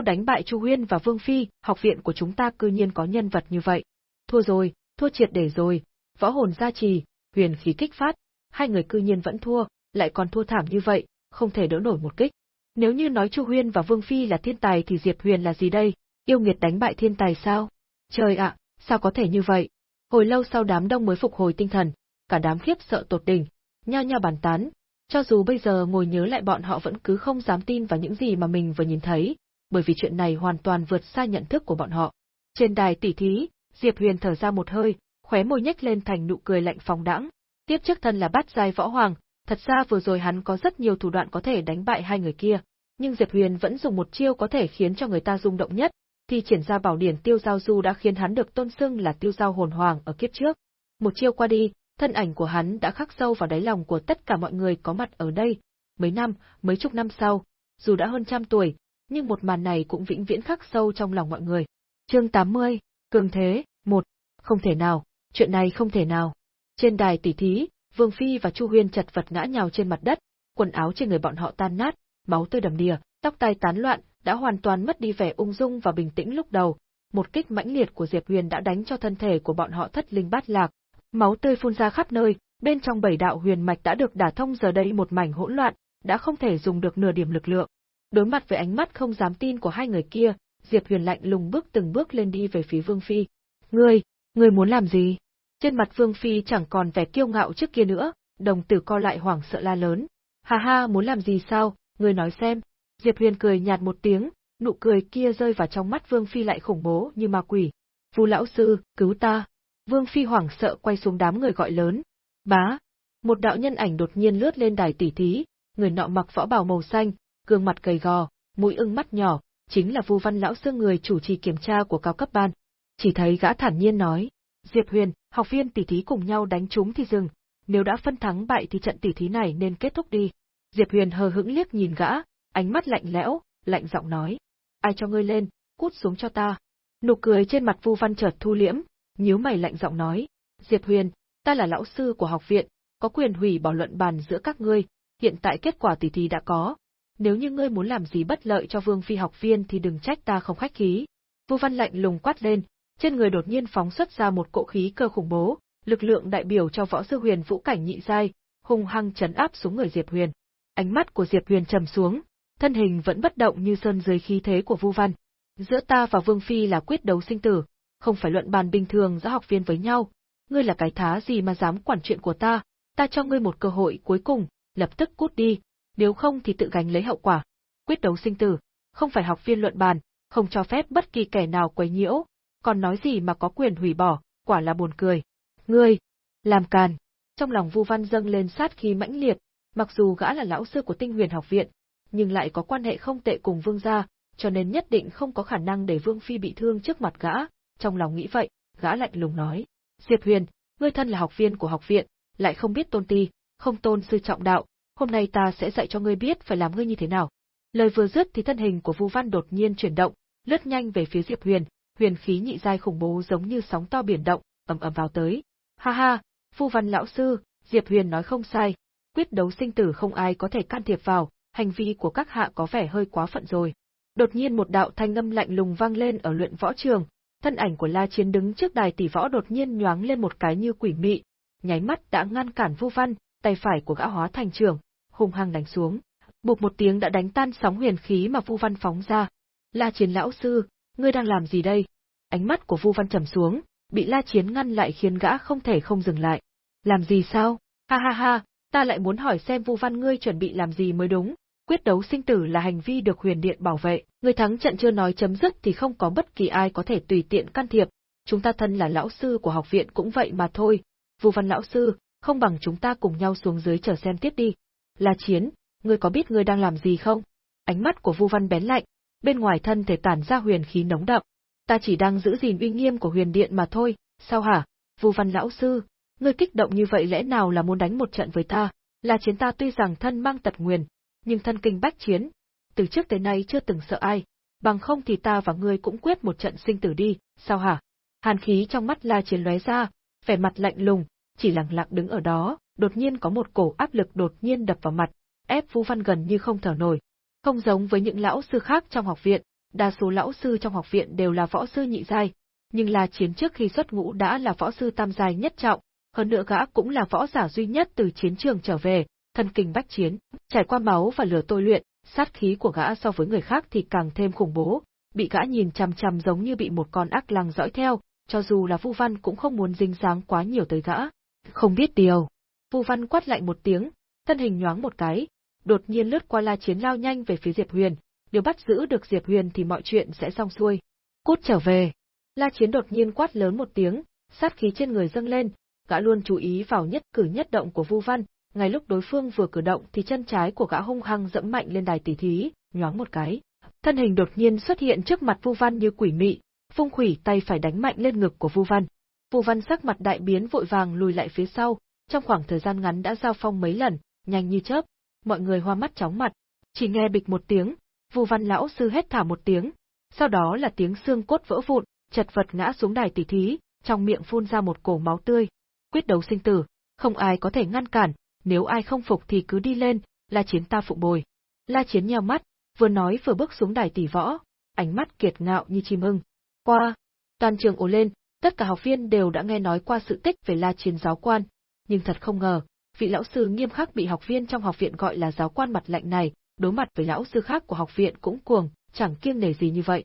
đánh bại Chu Huyên và Vương Phi, học viện của chúng ta cư nhiên có nhân vật như vậy. Thua rồi, thua triệt để rồi, võ hồn gia trì, huyền khí kích phát, hai người cư nhiên vẫn thua, lại còn thua thảm như vậy, không thể đỡ nổi một kích. Nếu như nói Chu Huyên và Vương Phi là thiên tài thì Diệp Huyền là gì đây? Yêu nghiệt đánh bại thiên tài sao? Trời ạ, sao có thể như vậy? Hồi lâu sau đám đông mới phục hồi tinh thần, cả đám khiếp sợ tột đỉnh, nhao nhao bàn tán. Cho dù bây giờ ngồi nhớ lại bọn họ vẫn cứ không dám tin vào những gì mà mình vừa nhìn thấy, bởi vì chuyện này hoàn toàn vượt xa nhận thức của bọn họ. Trên đài tỷ thí, Diệp Huyền thở ra một hơi, khóe môi nhếch lên thành nụ cười lạnh phóng đãng. Tiếp trước thân là bát giai võ hoàng, thật ra vừa rồi hắn có rất nhiều thủ đoạn có thể đánh bại hai người kia, nhưng Diệp Huyền vẫn dùng một chiêu có thể khiến cho người ta rung động nhất, thì triển ra bảo điển tiêu giao du đã khiến hắn được tôn xưng là tiêu giao hồn hoàng ở kiếp trước. Một chiêu qua đi, thân ảnh của hắn đã khắc sâu vào đáy lòng của tất cả mọi người có mặt ở đây. Mấy năm, mấy chục năm sau, dù đã hơn trăm tuổi, nhưng một màn này cũng vĩnh viễn khắc sâu trong lòng mọi người. Chương 80, Cường Thế, một Không thể nào, chuyện này không thể nào. Trên đài tỷ thí, Vương Phi và Chu Huyên chật vật ngã nhào trên mặt đất, quần áo trên người bọn họ tan nát, máu tươi đầm đìa, tóc tai tán loạn, đã hoàn toàn mất đi vẻ ung dung và bình tĩnh lúc đầu. Một kích mãnh liệt của Diệp Huyền đã đánh cho thân thể của bọn họ thất linh bát lạc, máu tươi phun ra khắp nơi, Bên trong bảy đạo huyền mạch đã được đả thông giờ đây một mảnh hỗn loạn, đã không thể dùng được nửa điểm lực lượng. Đối mặt với ánh mắt không dám tin của hai người kia, Diệp Huyền lạnh lùng bước từng bước lên đi về phía Vương Phi. Ngươi, ngươi muốn làm gì? Trên mặt Vương Phi chẳng còn vẻ kiêu ngạo trước kia nữa, đồng tử co lại hoảng sợ la lớn. Hà ha muốn làm gì sao, ngươi nói xem. Diệp Huyền cười nhạt một tiếng, nụ cười kia rơi vào trong mắt Vương Phi lại khủng bố như ma quỷ. Vu lão sư, cứu ta. Vương Phi hoảng sợ quay xuống đám người gọi lớn. Bá. Một đạo nhân ảnh đột nhiên lướt lên đài tỷ thí, người nọ mặc võ bào màu xanh, gương mặt gầy gò, mũi ưng mắt nhỏ, chính là Vu Văn lão sư người chủ trì kiểm tra của cao cấp ban. Chỉ thấy gã thản nhiên nói, Diệp Huyền, học viên tỷ thí cùng nhau đánh chúng thì dừng, nếu đã phân thắng bại thì trận tỷ thí này nên kết thúc đi. Diệp Huyền hờ hững liếc nhìn gã, ánh mắt lạnh lẽo, lạnh giọng nói, ai cho ngươi lên, cút xuống cho ta. Nụ cười trên mặt Vu Văn chợt thu liễm, nhíu mày lạnh giọng nói, Diệp Huyền, ta là lão sư của học viện, có quyền hủy bỏ luận bàn giữa các ngươi, hiện tại kết quả tỷ thí đã có. Nếu như ngươi muốn làm gì bất lợi cho Vương Phi học viên thì đừng trách ta không khách khí. Vu Văn lạnh lùng quát lên, trên người đột nhiên phóng xuất ra một cỗ khí cơ khủng bố, lực lượng đại biểu cho võ sư huyền vũ cảnh nhị giai, hung hăng chấn áp xuống người Diệp Huyền. Ánh mắt của Diệp Huyền trầm xuống, thân hình vẫn bất động như sơn dưới khí thế của Vu Văn. Giữa ta và Vương Phi là quyết đấu sinh tử, không phải luận bàn bình thường giữa học viên với nhau. Ngươi là cái thá gì mà dám quản chuyện của ta, ta cho ngươi một cơ hội cuối cùng, lập tức cút đi, nếu không thì tự gánh lấy hậu quả. Quyết đấu sinh tử, không phải học viên luận bàn, không cho phép bất kỳ kẻ nào quấy nhiễu, còn nói gì mà có quyền hủy bỏ, quả là buồn cười. Ngươi, làm càn. Trong lòng Vu Văn dâng lên sát khí mãnh liệt, mặc dù gã là lão sư của Tinh Huyền học viện, nhưng lại có quan hệ không tệ cùng Vương gia, cho nên nhất định không có khả năng để Vương phi bị thương trước mặt gã, trong lòng nghĩ vậy, gã lạnh lùng nói: "Diệp Huyền, ngươi thân là học viên của học viện, lại không biết tôn ti, không tôn sư trọng đạo, hôm nay ta sẽ dạy cho ngươi biết phải làm ngươi như thế nào." Lời vừa dứt thì thân hình của Vu Văn đột nhiên chuyển động, lướt nhanh về phía Diệp Huyền, huyền khí nhị giai khủng bố giống như sóng to biển động, ầm ầm vào tới. Ha ha, Phu Văn lão sư, Diệp Huyền nói không sai, quyết đấu sinh tử không ai có thể can thiệp vào, hành vi của các hạ có vẻ hơi quá phận rồi. Đột nhiên một đạo thanh âm lạnh lùng vang lên ở luyện võ trường, thân ảnh của La Chiến đứng trước đài tỷ võ đột nhiên nhoáng lên một cái như quỷ mị, nháy mắt đã ngăn cản Vu Văn, tay phải của gã hóa thành trường, hung hăng đánh xuống. Bụp một tiếng đã đánh tan sóng huyền khí mà Vu Văn phóng ra. La Chiến lão sư, ngươi đang làm gì đây? Ánh mắt của Vu Văn trầm xuống, bị La Chiến ngăn lại khiến gã không thể không dừng lại. Làm gì sao? Ha ha ha, ta lại muốn hỏi xem Vu Văn ngươi chuẩn bị làm gì mới đúng. Quyết đấu sinh tử là hành vi được huyền điện bảo vệ, người thắng trận chưa nói chấm dứt thì không có bất kỳ ai có thể tùy tiện can thiệp, chúng ta thân là lão sư của học viện cũng vậy mà thôi. Vu Văn lão sư, không bằng chúng ta cùng nhau xuống dưới chờ xem tiếp đi. La Chiến, ngươi có biết ngươi đang làm gì không? Ánh mắt của Vu Văn bén lạnh, bên ngoài thân thể tản ra huyền khí nóng đậm, ta chỉ đang giữ gìn uy nghiêm của huyền điện mà thôi, sao hả? Vu Văn lão sư, ngươi kích động như vậy lẽ nào là muốn đánh một trận với ta? Là chiến ta tuy rằng thân mang tật nguyền, nhưng thân kinh bách chiến, từ trước tới nay chưa từng sợ ai, bằng không thì ta và ngươi cũng quyết một trận sinh tử đi, sao hả? Hàn khí trong mắt La Chiến lóe ra, vẻ mặt lạnh lùng, chỉ lặng lặng đứng ở đó, đột nhiên có một cổ áp lực đột nhiên đập vào mặt, ép Vu Văn gần như không thở nổi. Không giống với những lão sư khác trong học viện, đa số lão sư trong học viện đều là võ sư nhị giai, nhưng La Chiến trước khi xuất ngũ đã là võ sư tam giai nhất trọng, hơn nữa gã cũng là võ giả duy nhất từ chiến trường trở về, thân kinh bách chiến, trải qua máu và lửa tôi luyện, sát khí của gã so với người khác thì càng thêm khủng bố, bị gã nhìn chằm chằm giống như bị một con ác lăng dõi theo, cho dù là Vu Văn cũng không muốn dính dáng quá nhiều tới gã. Không biết điều. Vu Văn quát lạnh một tiếng, thân hình nhoáng một cái, đột nhiên lướt qua La Chiến lao nhanh về phía Diệp Huyền, nếu bắt giữ được Diệp Huyền thì mọi chuyện sẽ xong xuôi. Cút trở về. La Chiến đột nhiên quát lớn một tiếng, sát khí trên người dâng lên, gã luôn chú ý vào nhất cử nhất động của Vu Văn, ngay lúc đối phương vừa cử động thì chân trái của gã hung hăng dẫm mạnh lên đài tỷ thí, nhoáng một cái. Thân hình đột nhiên xuất hiện trước mặt Vu Văn như quỷ mị, phung khủy tay phải đánh mạnh lên ngực của Vu Văn. Vu Văn sắc mặt đại biến vội vàng lùi lại phía sau, trong khoảng thời gian ngắn đã giao phong mấy lần, nhanh như chớp, mọi người hoa mắt chóng mặt, chỉ nghe bịch một tiếng, Vu Văn lão sư hét thả một tiếng, sau đó là tiếng xương cốt vỡ vụn, chật vật ngã xuống đài tỷ thí, trong miệng phun ra một cổ máu tươi. Quyết đấu sinh tử, không ai có thể ngăn cản, nếu ai không phục thì cứ đi lên, La Chiến ta phụ bồi. La Chiến nheo mắt, vừa nói vừa bước xuống đài tỷ võ, ánh mắt kiệt ngạo như chim ưng. Qua, toàn trường ồ lên, tất cả học viên đều đã nghe nói qua sự tích về La Chiến giáo quan. nhưng thật không ngờ, vị lão sư nghiêm khắc bị học viên trong học viện gọi là giáo quan mặt lạnh này, đối mặt với lão sư khác của học viện cũng cuồng, chẳng kiêng nể gì như vậy.